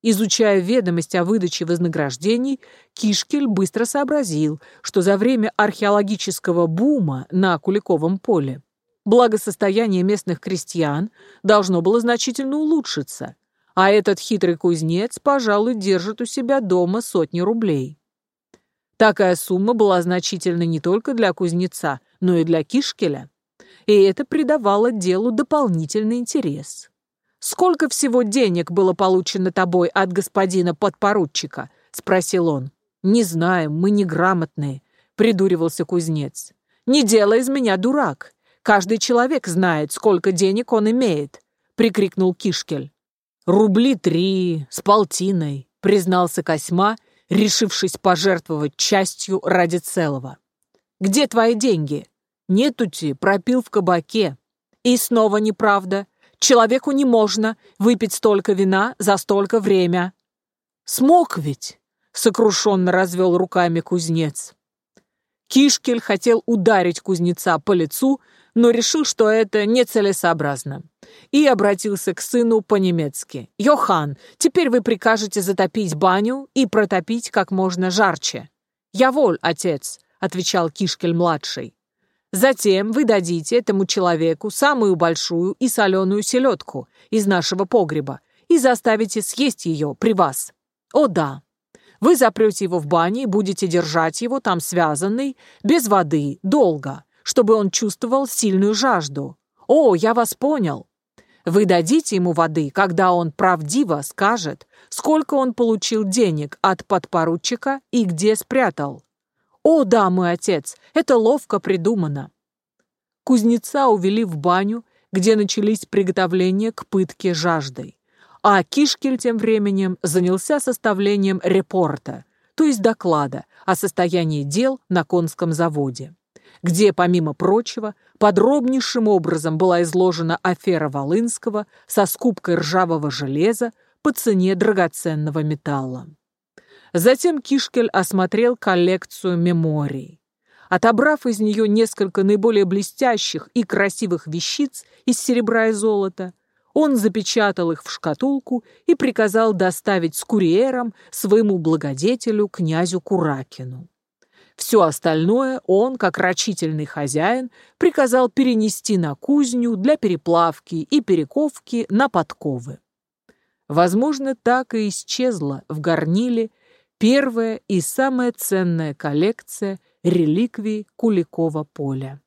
Изучая ведомость о выдаче вознаграждений, Кишкель быстро сообразил, что за время археологического бума на Куликовом поле благосостояние местных крестьян должно было значительно улучшиться, а этот хитрый кузнец, пожалуй, держит у себя дома сотни рублей. Такая сумма была значительна не только для кузнеца, но и для Кишкеля, и это придавало делу дополнительный интерес. «Сколько всего денег было получено тобой от господина подпоручика?» — спросил он. «Не знаем, мы неграмотные», — придуривался кузнец. «Не делай из меня дурак. Каждый человек знает, сколько денег он имеет», — прикрикнул Кишкель. «Рубли три, с полтиной», — признался Косьма, решившись пожертвовать частью ради целого. «Где твои деньги?» «Нетути, пропил в кабаке». «И снова неправда. Человеку не можно выпить столько вина за столько время». «Смог ведь?» — сокрушенно развел руками кузнец. Кишкель хотел ударить кузнеца по лицу, но решил, что это нецелесообразно, и обратился к сыну по-немецки. «Йохан, теперь вы прикажете затопить баню и протопить как можно жарче». «Я воль, отец», — отвечал Кишкель-младший. «Затем вы дадите этому человеку самую большую и соленую селедку из нашего погреба и заставите съесть ее при вас. О да, вы запрете его в бане и будете держать его там связанный, без воды, долго, чтобы он чувствовал сильную жажду. О, я вас понял. Вы дадите ему воды, когда он правдиво скажет, сколько он получил денег от подпоручика и где спрятал. О, да, мой отец, это ловко придумано. Кузнеца увели в баню, где начались приготовления к пытке жаждой. А Кишкель тем временем занялся составлением репорта, то есть доклада о состоянии дел на конском заводе, где, помимо прочего, подробнейшим образом была изложена афера Волынского со скупкой ржавого железа по цене драгоценного металла. Затем Кишкель осмотрел коллекцию меморий. Отобрав из нее несколько наиболее блестящих и красивых вещиц из серебра и золота, он запечатал их в шкатулку и приказал доставить с курьером своему благодетелю князю Куракину. Все остальное он, как рачительный хозяин, приказал перенести на кузню для переплавки и перековки на подковы. Возможно, так и исчезла в горниле первая и самая ценная коллекция реликвий Куликова поля.